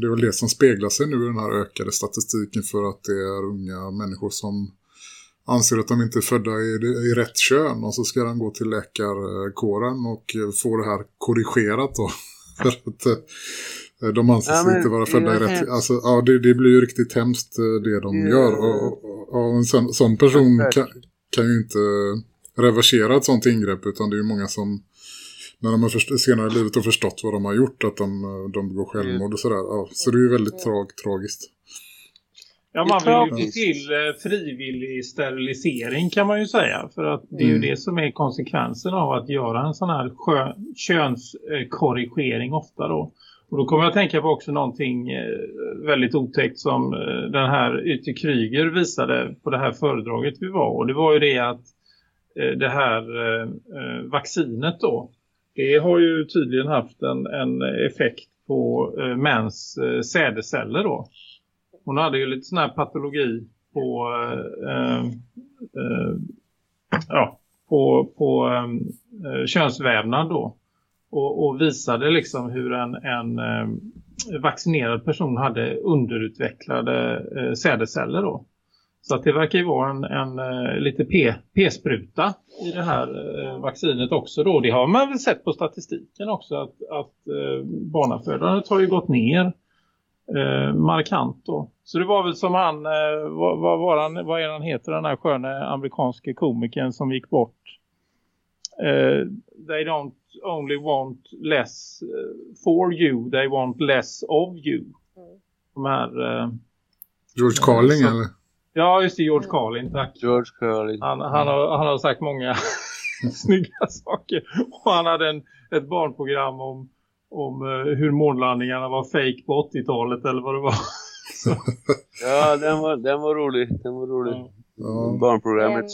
det är väl det som speglar sig nu i den här ökade statistiken för att det är unga människor som anser att de inte är födda i, i rätt kön och så ska de gå till läkarkåren och få det här korrigerat då. För att eh, de anser Ja, men inte vara födda i rätt... Alltså, ja, det, det blir ju riktigt hemskt eh, det de Ja. gör. Och, och, och en sån, sån person kan, kan ju inte reversera ett sånt ingrepp utan det är ju många som när de har först- senare i livet har förstått vad de har gjort att de, eh, de begår självmord och sådär. Ja, så det är ju väldigt tra tragiskt. Ja, man vill ju till eh, frivillig sterilisering kan man ju säga. För att det är ju Mm. det som är konsekvensen av att göra en sån här könskorrigering ofta då. Och då kommer jag att tänka på också någonting eh, väldigt otäckt som eh, den här Ytte Kryger visade på det här föredraget vi var. Och det var ju det att det här vaccinet då, det har ju tydligen haft en, en effekt på mäns sädeceller då. Hon hade ju lite sån här patologi på eh, eh, ja, på, på eh, könsvävnad då. Och, och visade liksom hur en, en eh, vaccinerad person hade underutvecklade eh, sädesceller då. Så att det verkar ju vara en, en eh, lite p-spruta i det här eh, vaccinet också då. Det har man väl sett på statistiken också att, att eh, barnafödandet har ju gått ner eh, markant då. Så det var väl som han, eh, vad, vad, var han, vad är han heter den här sköna amerikanske komikern som gick bort. Eh, they don't only want less eh, for you, they want less of you. Mm. De här, eh, George Carling så- eller? ja just det, George Carlin, tack. George Carlin. Han, han, har, han har sagt många snygga saker. Och han hade en, ett barnprogram om, om eh, hur månlandningarna var fake på 80-talet eller vad det var. Ja, den var, den var rolig. Den var rolig. ja. Ja. Barnprogrammet.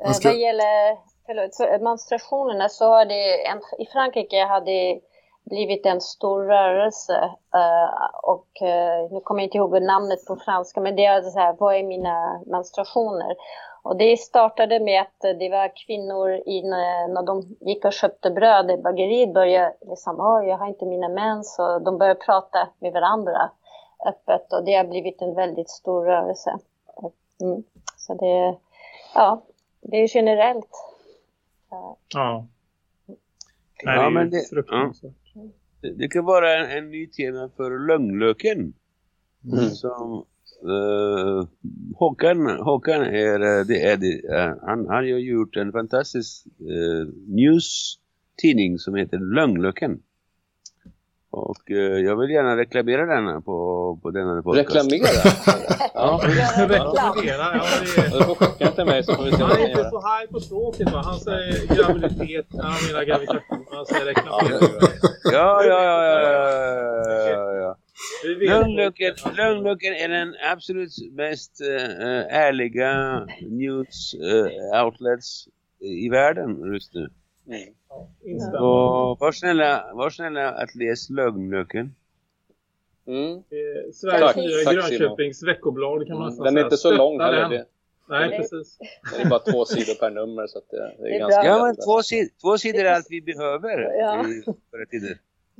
Jag ska- Vad gäller förlåt, så, menstruationerna så har det en, i Frankrike hade blivit en stor rörelse. eh, och nu kommer jag inte ihåg namnet på franska, men det är så här, vad är mina menstruationer? Och det startade med att eh, det var kvinnor i, när när de gick och köpte bröd i bageriet började liksom, "Åh, jag har inte mina mens och de började prata med varandra öppet och det har blivit en väldigt stor rörelse. Mm. Så det, ja, det är generellt. eh, Ja. Nej, Ja, det är men det-. Det, det kan vara en, en ny tema för lögnlöken. Mm. Som eh, Håkan, Håkan är, eh, det är det, eh, han, han har ju gjort en fantastisk uh, news-tidning som heter Lögnlöken. Och eh, jag vill gärna reklamera den på, på denna podcast. Reklamera? ja. Reklamera, ja, det är... Du får skicka till mig så får vi se vad Han är inte så high på språket va? Han säger graviditet, han menar gravitation, han säger reklamera. Ja, ja, ja, ja, ja, ja, Lögnlöken, Lögnlöken är den absolut mest eh, ärliga news eh, outlets i världen just nu. Mm. Instämmer. Så var snälla, var snälla att läs Lögnlöken. Mm. Eh, Sveriges Tack. nya Tack, Grönköpings veckoblad kan man Mm. Den är inte så Stötta lång heller. den. Det, Nej, precis. det är bara två sidor per nummer så att det, är Det är ganska bra. Ja, men två, sid två sidor är allt vi behöver Ja. i våra tider.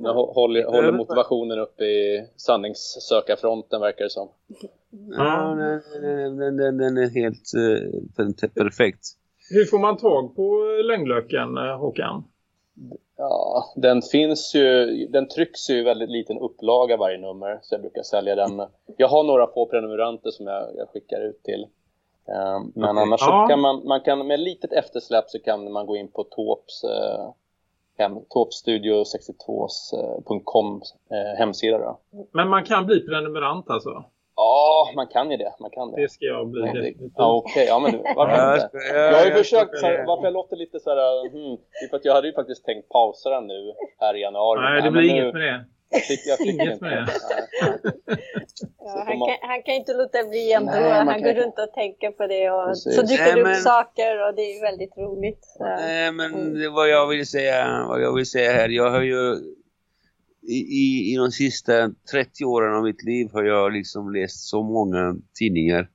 Hå- håller, håller motivationen uppe i sanningssökarfronten verkar det som. Ja, den, den, den, den, är helt uh, perfekt. Hur får man tag på lögnlöken, eh, Håkan? Ja, den finns ju, den trycks ju i väldigt liten upplaga varje nummer så jag brukar sälja den. Jag har några få prenumeranter som jag, jag skickar ut till. Eh, men Okej. annars Ja. så kan man, man kan med litet eftersläpp så kan man gå in på eh, hem, taupstudio62.com eh, hemsida då. Men man kan bli prenumerant alltså? Ja, man kan ju det. Man kan det. Det ska jag bli Ja, det- definitivt. Ja, okej. Ja, men varför inte? jag har ju försökt, så här, jag- varför jag låter lite så här, hmm, för att jag hade ju faktiskt tänkt pausa den nu här i januari. Nej, det blir nu- inget med det. Fick, jag fick Inget med. Ja, han, kan, han kan inte låta bli ändå. Nej, han kan går runt och tänker på det och Precis. så dyker det upp men- saker och det är väldigt roligt. Så. Nej, men det vad jag vill säga, vad jag vill säga här, jag har ju i, i, i de sista 30 åren av mitt liv har jag liksom läst så många tidningar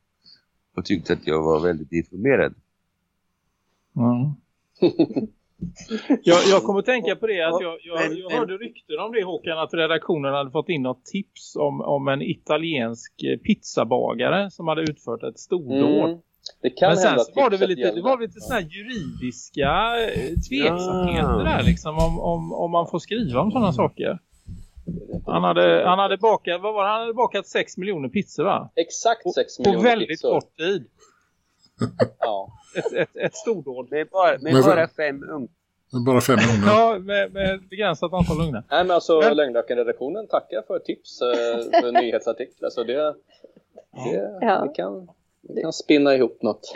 och tyckt att jag var väldigt informerad. Jag, jag kommer att tänka på det att jag, jag, jag hörde rykten om det Håkan att redaktionen hade fått in något tips om, om en italiensk eh, pizzabagare som hade utfört ett stordåd. Mm. Det kan Men sen så var det väl lite, det var lite här juridiska eh, tveksamheter där liksom om, om, om man får skriva om sådana saker. Han hade, han hade bakat, vad var det? Han hade bakat 6 miljoner pizzor va? Exakt 6 På miljoner väldigt pizzor. kort tid. Ja. Ett, ett, ett stordåd. Med bara, med Men bara fem ung. Bara fem gånger. Ja, med, med begränsat antal ugnar. Nej men alltså Men- Lögnlöken-redaktionen tackar för tips eh, för nyhetsartiklar. Så det, det, Ja. vi, kan, vi kan spinna ihop något.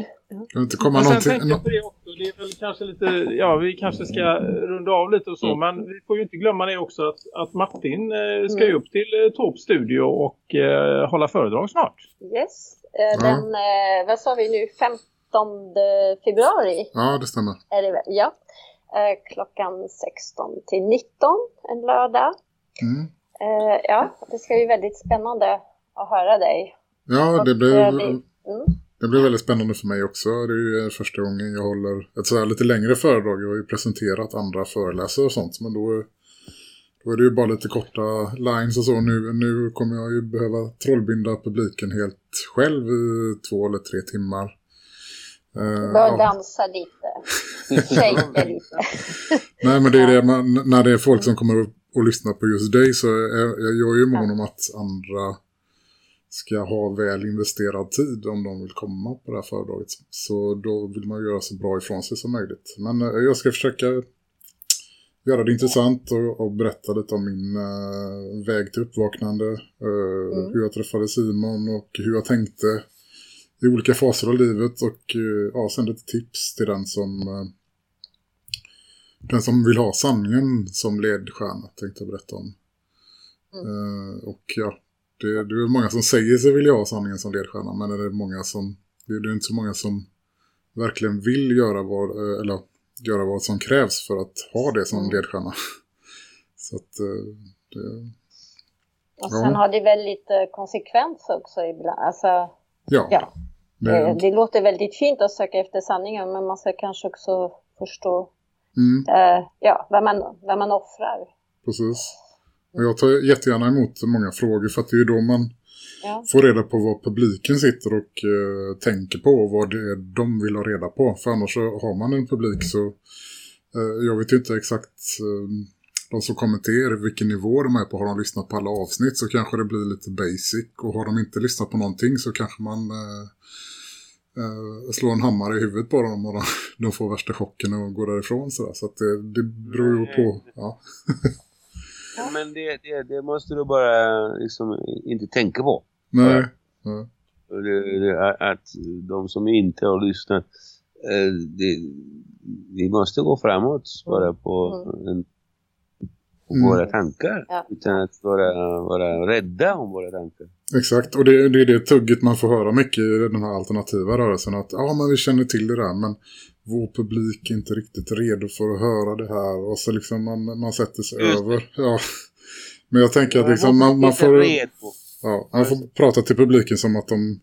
Kan inte komma Men sen någonting... tänkte jag på det också, det är väl kanske lite, ja vi kanske ska runda av lite och så, Mm. men vi får ju inte glömma det också att, att Martin eh, ska Mm. ju upp till eh, Torp studio och eh, hålla föredrag snart. Yes. Eh, Den, eh, vad sa vi nu, 15 februari Ja, det stämmer. är det? Ja. Eh, klockan 16 till 19 en lördag. Mm. Ja, det ska bli väldigt spännande att höra dig. Ja, det det- Mm. det blev väldigt spännande för mig också. Det är ju första gången jag håller ett så här lite längre föredrag. Jag har ju presenterat andra föreläsare och sånt. Men då, då är det ju bara lite korta lines och så. Nu, nu kommer jag ju behöva trollbinda publiken helt själv i två eller tre timmar. Eh, Bör ja. dansa lite. Shake lite. Nej, men det är det man, när det är folk som kommer och lyssnar på just dig så är jag ju mån om att andra ska ha väl investerad tid om de vill komma på det här föredraget. Så då vill man göra så bra ifrån sig som möjligt. Men eh, jag ska försöka göra det intressant och, och berätta lite om min eh, väg till uppvaknande. eh, Mm. Hur jag träffade Simon och hur jag tänkte i olika faser av livet. Och eh, ja, sen lite tips till den som... eh, den som vill ha sanningen som ledstjärna tänkte jag berätta om. Eh, och ja, det, det är många som säger sig vilja ha sanningen som ledstjärna. Men är det många som, det är är inte så många som verkligen vill göra vad, eller göra vad som krävs för att ha det som ledstjärna. Så att eh, det, Och Ja. sen har det väldigt eh, konsekvens också ibland. Alltså, ja. ja, Det, eh, det låter väldigt fint att söka efter sanningen men man ska kanske också förstå mm, eh, ja, vad, man, vad man offrar. precis. Och jag tar jättegärna emot många frågor för att det är ju då man Ja. får reda på vad publiken sitter och eh, tänker på och vad det är de vill ha reda på. För annars så har man en publik så eh, jag vet ju inte exakt eh, de som kommer till er, vilken nivå de är på. Har de lyssnat på alla avsnitt så kanske det blir lite basic och har de inte lyssnat på någonting så kanske man eh, eh, slår en hammare i huvudet på dem och de, de får värsta chocken och går därifrån. Sådär. Så att det, det beror ju på. Ja. Men det, det, det måste du bara liksom inte tänka på. Nej. Ja. Och Det, att de som inte har lyssnat, eh, det, vi måste gå framåt bara på, en, på Mm. våra tankar. Ja. Utan att vara, vara rädda om våra tankar. Exakt, och det, det är det tugget man får höra mycket i den här alternativa rörelsen. Att ja, men vi känner till det där, men vår publik är inte riktigt redo för att höra det här. Och så liksom man, man sätter sig Just det. över. Ja. Men jag tänker att liksom, Man man, får... redo. Ja, man får prata till publiken som att de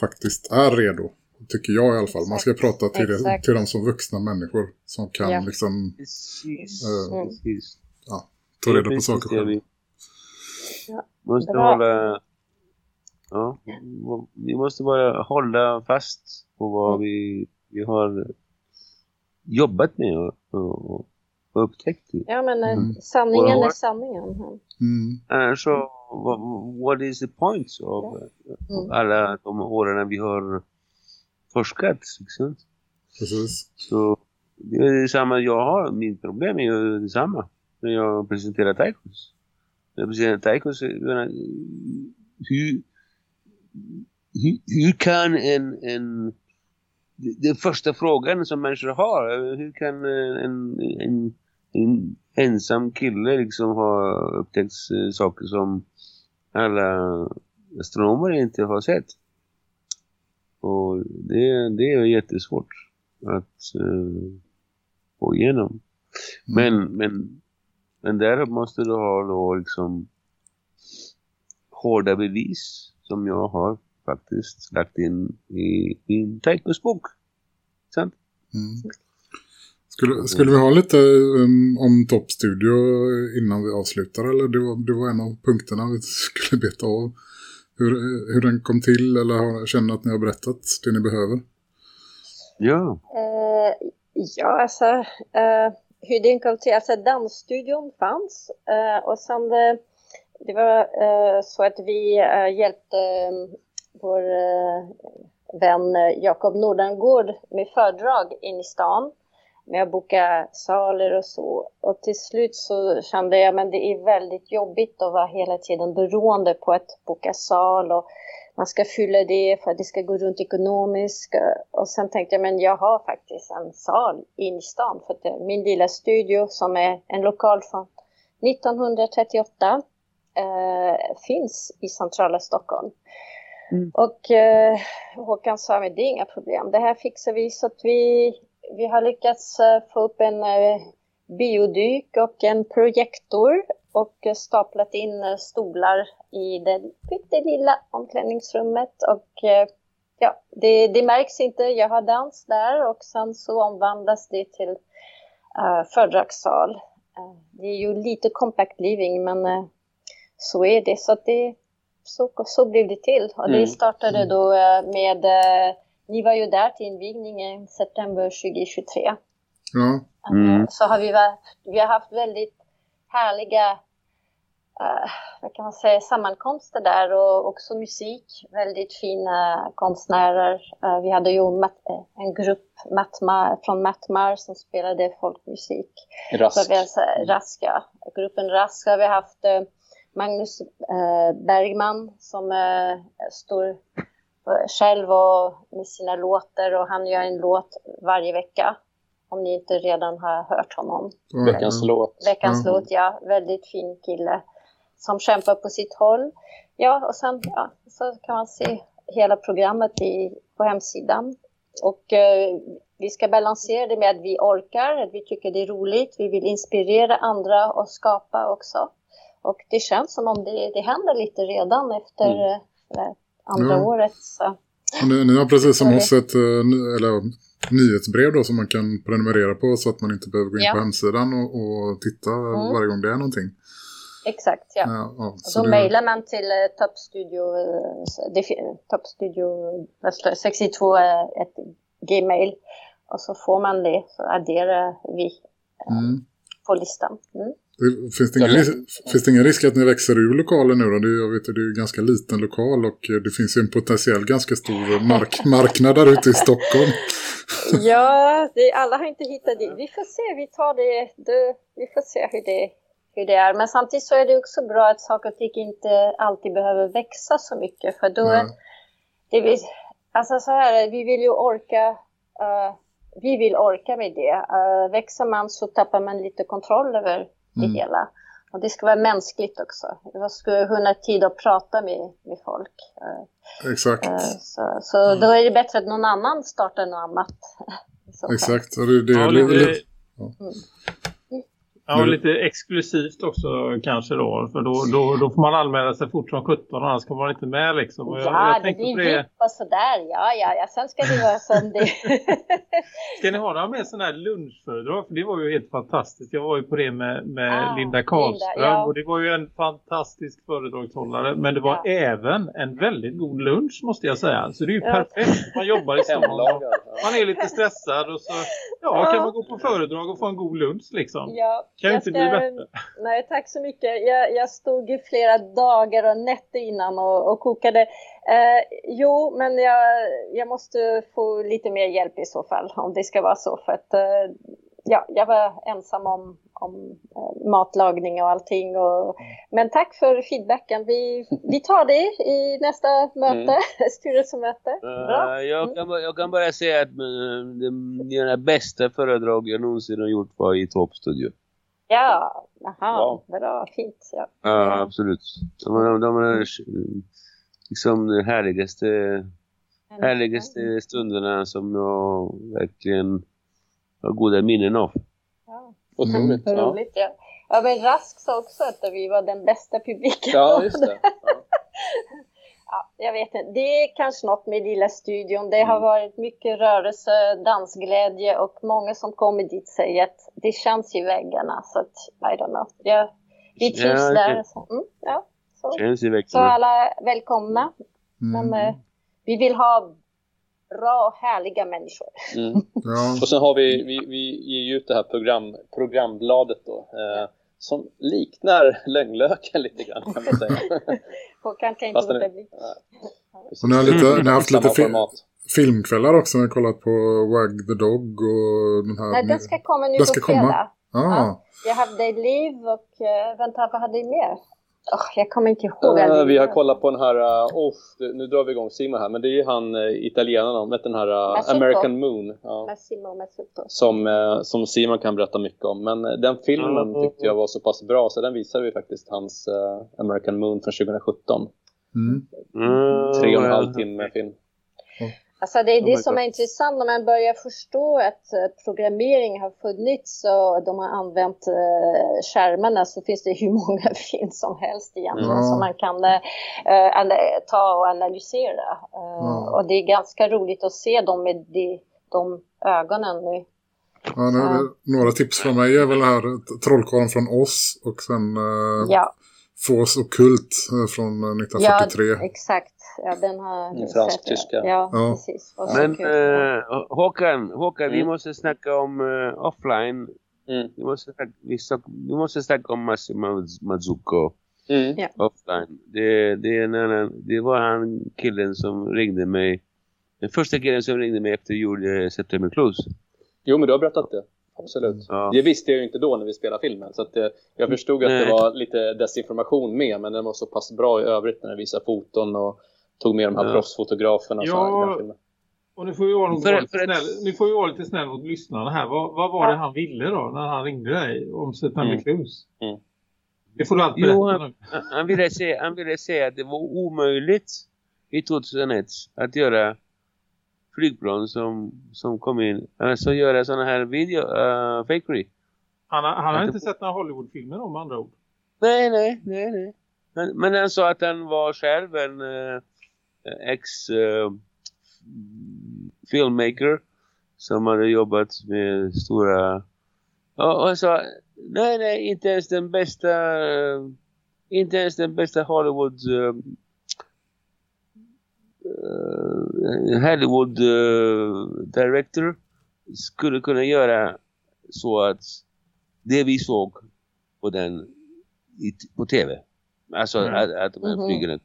faktiskt är redo. Tycker jag i alla fall. Man ska prata till, det, till dem som vuxna människor. Som kan Ja. liksom Precis. Eh, Precis. ta reda på saker vi Ja, måste bra. hålla... Ja, vi måste bara hålla fast på vad Mm. vi, vi har jobbat med och, och, och upptäckt. Ja, men eh, Mm. sanningen är sanningen. Mm. Annars så, what, is the point av Mm. alla de åren vi har forskat? Liksom? precis. Så det är detsamma jag har. Mitt problem är ju detsamma. När jag presenterar Taikos. När jag presenterar Taikos, hur, hur, hur kan en, en... Den första frågan som människor har, hur kan en, en, en ensam kille liksom ha upptäckt eh, saker som alla astronomer inte har sett? Och det, det är jättesvårt att uh, få igenom. Men, men, men där måste du ha då liksom hårda bevis som jag har faktiskt lagt in i min teckningsbok. Sant? Mm. Skulle, skulle vi ha lite um, om Top Studio innan vi avslutar? Eller det var, det var en av punkterna vi skulle beta av. Hur, hur den kom till eller har, känner att ni har berättat det ni behöver? Ja. Eh, ja, alltså eh, hur den kom till, alltså dansstudion fanns eh, och sen det, det var så att vi hjälpte vår eh, vän eh, Jakob Nordangård med föredrag in i stan med att boka saler och så. Och till slut så kände jag att det är väldigt jobbigt att vara hela tiden beroende på att boka sal och man ska fylla det för att det ska gå runt ekonomiskt. Och sen tänkte jag, men jag har faktiskt en sal in i stan. För att det- min lilla studio som är en lokal från 1938 eh, finns i centrala Stockholm. Mm. Och eh, Håkan sa, men det är inga problem, det här fixar vi. Så att vi, vi har lyckats eh, få upp en eh, biodyk och en projektor och staplat in eh, stolar i det pyttelilla omklädningsrummet. Och eh, ja, det, det märks inte, jag har dans där och sen så omvandlas det till eh, föredragssal. Eh, det är ju lite compact living men eh, så är det. Så, det så, så blev det till. Och det Mm. startade då eh, med, eh, ni var ju där till invigningen september 2023. Ja, Mm. Så har vi, varit, vi har haft väldigt härliga eh, vad kan man säga, sammankomster där och också musik. Väldigt fina konstnärer. Eh, vi hade ju Matt, eh, en grupp Mattmar, från Mattmar som spelade folkmusik. Rask. Så vi har, så här, Raska, gruppen Rask har vi haft eh, Magnus eh, Bergman som eh, står själv och med sina låtar och han gör en låt varje vecka. Om ni inte redan har hört honom. ja, Veckans låt. Veckans Ja. låt, ja. Väldigt fin kille som kämpar på sitt håll. Ja, och sen ja, så kan man se hela programmet i, på hemsidan. Och eh, vi ska balansera det med att vi orkar, att vi tycker det är roligt, vi vill inspirera andra och skapa också. Och det känns som om det, det händer lite redan efter Mm. eh, andra Ja. året. Så. Och Ni, ni har precis som oss ett eh, eller, nyhetsbrev då som man kan prenumerera på så att man inte behöver gå in Ja. på hemsidan och, och titta Mm. varje gång det är någonting. Exakt, ja. Ja, ja, Och så då det- mejlar man till eh, eh, fi- Toppstudio vad står det, 62 eh, ett gmail och så får man det så adderar vi Mm. på listan. Mm. Det, finns, det ingen risk, finns det ingen risk att ni växer ur lokalen nu då? Det, är- jag vet, det är ju en ganska liten lokal och eh, det finns ju en potentiell ganska stor mark, marknad där ute i Stockholm. Ja, det, alla har inte hittat det. Vi får se, vi tar det, det vi får se hur det, hur det är. Men samtidigt så är det också bra att saker och ting inte alltid behöver växa så mycket för då Nej. det vill, alltså så här, vi vill ju orka, eh, vi vill orka med det. Uh, växer man så tappar man lite kontroll över det Mm. hela. Och det ska vara mänskligt också. Jag ska ha tid att prata med, med folk. Eh, Exakt. eh, så så då är det bättre att någon annan startar något annat. Exakt. Och det, det Ja, är lite, lite, ja, lite exklusivt också kanske då. För då, då, då får man anmäla sig fort som 17 annars kommer man inte med liksom. Och jag, Ja, jag det blir det. VIP och sådär. Ja, ja, ja. Sen ska det vara som det Ska ni ha några mer sådana här lunchföredrag? För det var ju helt fantastiskt. Jag var ju på det med, med Ah, Linda Karlström. Linda, ja. Och det var ju en fantastisk föredragshållare. Men det var Ja. även en väldigt god lunch måste jag säga. Så det är ju Ja. perfekt. Man jobbar i stan. Ja. Man är lite stressad och så ja, Ja. kan man gå på föredrag och få en god lunch liksom. Ja, Kan jag inte bli bättre. Nej, tack så mycket. Jag, jag stod i flera dagar och nätter innan och, och kokade. Eh, jo, men jag, jag måste få lite mer hjälp i så fall, om det ska vara så. För att eh, ja, jag var ensam om, om eh, matlagning och allting. Och, men tack för feedbacken. Vi, vi tar det i nästa möte, styrelsemöte. Bra. Eh, jag, kan, bara- jag kan bara säga att uh, det, det bästa föredrag jag någonsin har gjort var i Toppstudio. Ja, aha, Wow. bra, fint. Ja. Ja, absolut. De, de, de är liksom de härligaste, härligaste stunderna som jag verkligen har goda minnen av. Ja. Otroligt. Vad Ja. roligt, ja. Ja, men Rask sa också att vi var den bästa publiken. ja, just det. Ja. Ja, jag vet inte. Det är kanske något med lilla studion. Det har Mm. varit mycket rörelse, dansglädje och många som kommer dit säger att det känns i väggarna. Så att, I don't know. Ja, vi trivs Ja, där. okej. Så, mm, ja, så. Känns i så alla är välkomna. mm, Men eh, vi vill ha bra och härliga människor. Mm. ja, Och sen har vi, vi, vi ger ut det här program, programbladet då. Eh, som liknar lögnlöken lite grann kan man säga. Håkan kan inte låta bli. Ni har, lite, ni har haft lite fi filmkvällar också. Ni har kollat på Wag the Dog och den här... Nej, den ska komma nu Den på ska komma. fredag. ah, Jag hade Liv och uh, vänta, vad hade jag mer? Åh, jag kommer inte ihåg. Eh, alla vi har kollat på den här, uh, oh, nu drar vi igång Simon här, men det är ju han uh, italienaren med den här uh, Massotto. American Moon. Ja, Massimo Massotto. som, eh, som Simon kan berätta mycket om. Men eh, den filmen Mm. tyckte jag var så pass bra så den visade vi faktiskt hans eh, American Moon från 2017. mm, Mm, Tre och en halv timme film. Alltså det är Oh det som God. är intressant när man börjar förstå att eh, programmering har funnits och de har använt eh, skärmarna så finns det hur många film som helst egentligen Ja. som man kan eh, ta och analysera. Ja. Och det är ganska roligt att se dem med de, de ögonen nu. ja, nu, Ja. Några tips från mig är väl här Trollkarlen från oss och sen eh, Ja, Fås och Kult från eh, 1943. ja exakt. Ja, den har fransk-tyska. Ja, Ja. precis. Men eh, Håkan, Håkan vi Mm. måste snacka om eh, offline. Mm. Vi måste, snacka- vi, snack, vi måste snacka om Massimo Mazzucco Mm. Ja. offline. Det, det, är en annan, det var han killen som ringde mig. Den första killen som ringde mig efter gjorde September Close. Jo, men du har berättat det. Absolut. Ja. Det visste jag ju inte då när vi spelade filmen. Så att, eh, jag förstod att det Nej. var lite desinformation med. Men den var så pass bra i övrigt när den visade foton och tog med de här Ja. proffsfotograferna. Ja. Och nu får vi vara, För- för ett- snäll, nu får vi vara lite snäll mot lyssnarna här. Vad, vad var det han ville då när han ringde dig om September Mm. Clues? Mm. Det får du allt berätta Jo, han, han- ville säga, han ville säga att det var omöjligt i 2001 att göra flygplan som, som kom in. Alltså göra sådana här video, uh, fakery. Han, har- han har Inte sett några Hollywoodfilmer om andra ord. Nej, nej, nej, nej. Men, men han sa att han var själv en eh, eh, filmmaker som hade jobbat med stora... Och, och han sa, nej, nej, inte ens den bästa, eh, inte ens den bästa Hollywood eh, eh, Hollywood eh, director skulle kunna göra så att det vi såg på den på tv. Alltså Mm. att, att de här Mhm. flygen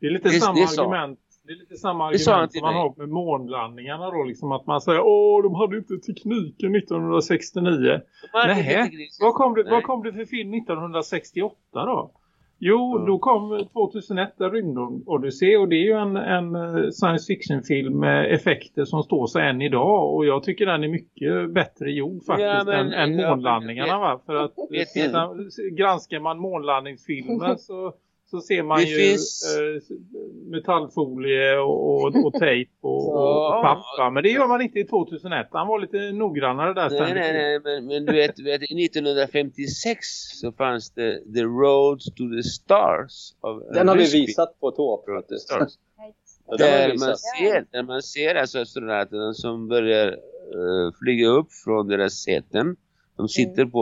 Det är lite Det- samma det argument. Det är lite samma argument som man har med månlandningarna då. Liksom att man säger, åh de hade inte tekniken 1969. Nej, vad kom, det, Nej. vad kom det för film 1968 då? Jo, Ja. då kom 2001 Rymdodyssé och det är ju en, en eh, science fiction-film med effekter som står sig än idag och jag tycker den är mycket bättre gjord faktiskt Ja, men- än, än månlandningarna va? För att titta, granskar man månlandningsfilmer så, så ser man Det ju finns- eh, metallfolie och, och, och tejp och, och, Ja. och papper. Men det gör man inte i 2001. Han var lite noggrannare där. Nej, nej, nej, men, men du vet, du vet, 1956 så fanns det The Road to the Stars. Av en Den har vi visat på tå faktiskt. Stars. Ja, den har vi Där man ser, där man ser alltså astronauterna som börjar eh, flyga upp från deras säten. De sitter på,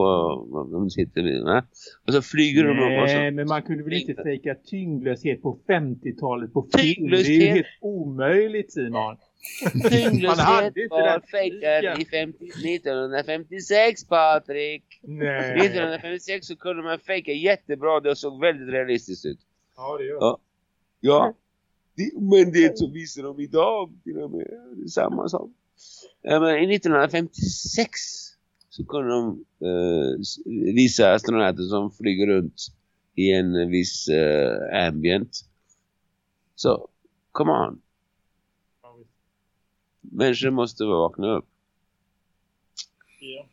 de sitter va? Och så flyger de upp och så Nej, men man kunde väl inte fejka tyngdlöshet på 50-talet på film. Det är ju helt omöjligt Simon. Tyngdlöshet var fejkad i 50, 1956 Patrik. Nej. 1956 så kunde man fejka jättebra, det såg väldigt realistiskt ut. Ja, det gör Ja. Ja, det, men det som visar de idag till och med, det är samma sak. Ja, men I 1956 så kunde de eh, visa astronauter som flyger runt i en viss eh, ambient. Så, come on. Människor måste vakna upp. Ja,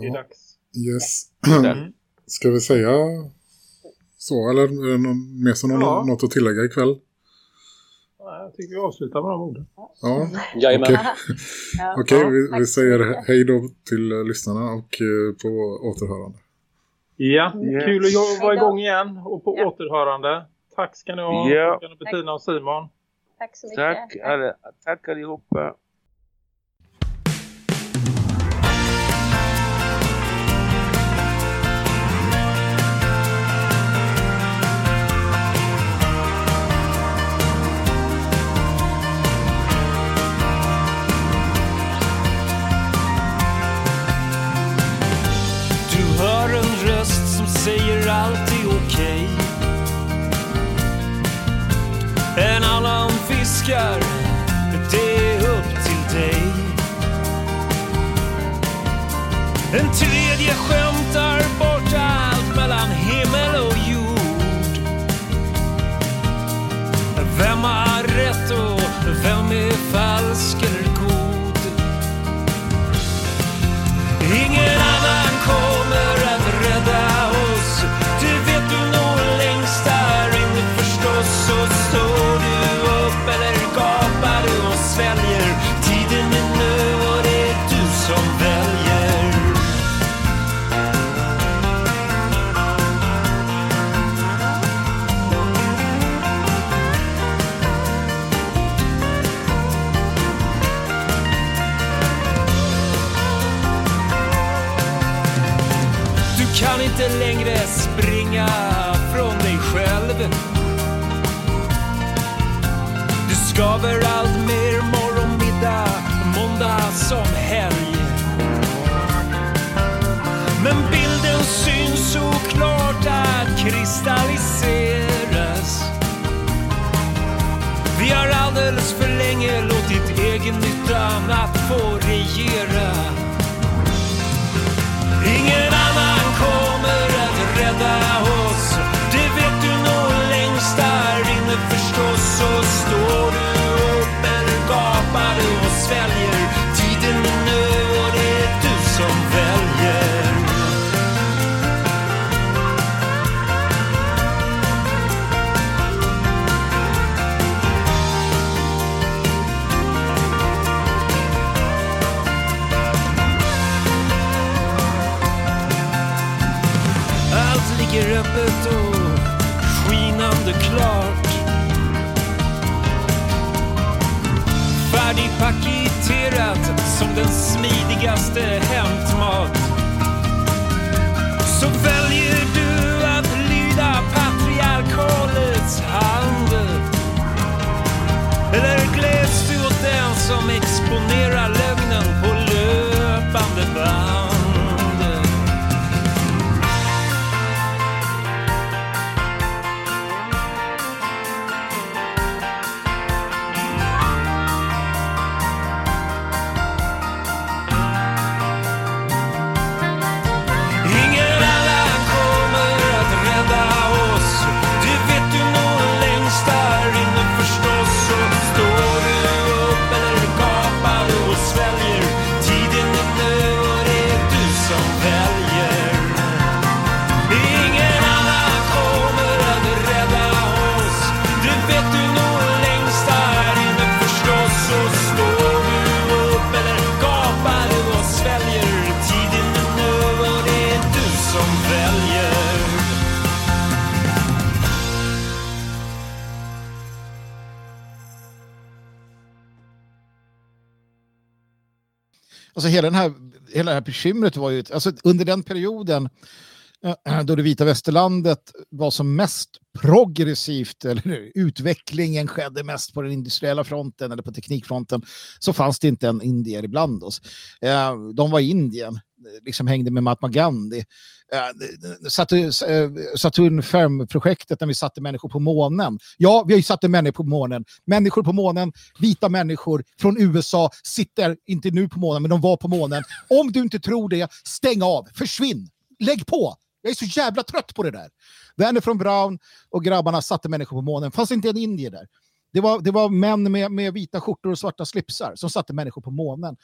det är dags. Yes. Mm. Ska vi säga så? Eller är det någon, mer som har Ja. något att tillägga ikväll? Ja, Jag tycker vi avslutar med de orden. Ja, okej. Ja. Okej, Ja, vi, vi säger hej då till eh, lyssnarna och eh, på återhörande. Ja, Yes. kul att jag vara igång igen och på Ja. återhörande. Tack ska ni ha, Ja. Bettina och Simon. Tack så mycket. tack, alla, tack allihopa. Önskar, det är upp till dig. En tredje skämtar bort allt mellan himmel och jord. Vem har kan inte längre springa från dig själv. Du skaver allt mer morgon, middag, måndag som helg. Men bilden syns så klart att kristalliseras. Vi har alldeles för länge låtit egennyttan att få regera. Som den smidigaste hämtmat. Så väljer du att lyda patriarkalets hand. Eller gläds du åt den som exponerar hela, den här, hela det här bekymret var ju, alltså under den perioden eh, då det vita västerlandet var som mest progressivt, eller utvecklingen skedde mest på den industriella fronten eller på teknikfronten, så fanns det inte en indier ibland oss. Eh, de var i Indien, liksom hängde med Mahatma Gandhi. Eh, Saturn, eh, 5-projektet när vi satte människor på månen. Ja, vi har ju satt människor på månen. Människor på månen, vita människor från USA sitter, inte nu på månen, men de var på månen. Om du inte tror det, stäng av, försvinn, lägg på. Jag är så jävla trött på det där. Werner från Braun och grabbarna satte människor på månen. fanns inte en indier där. Det var, det var män med, med vita skjortor och svarta slipsar som satte människor på månen.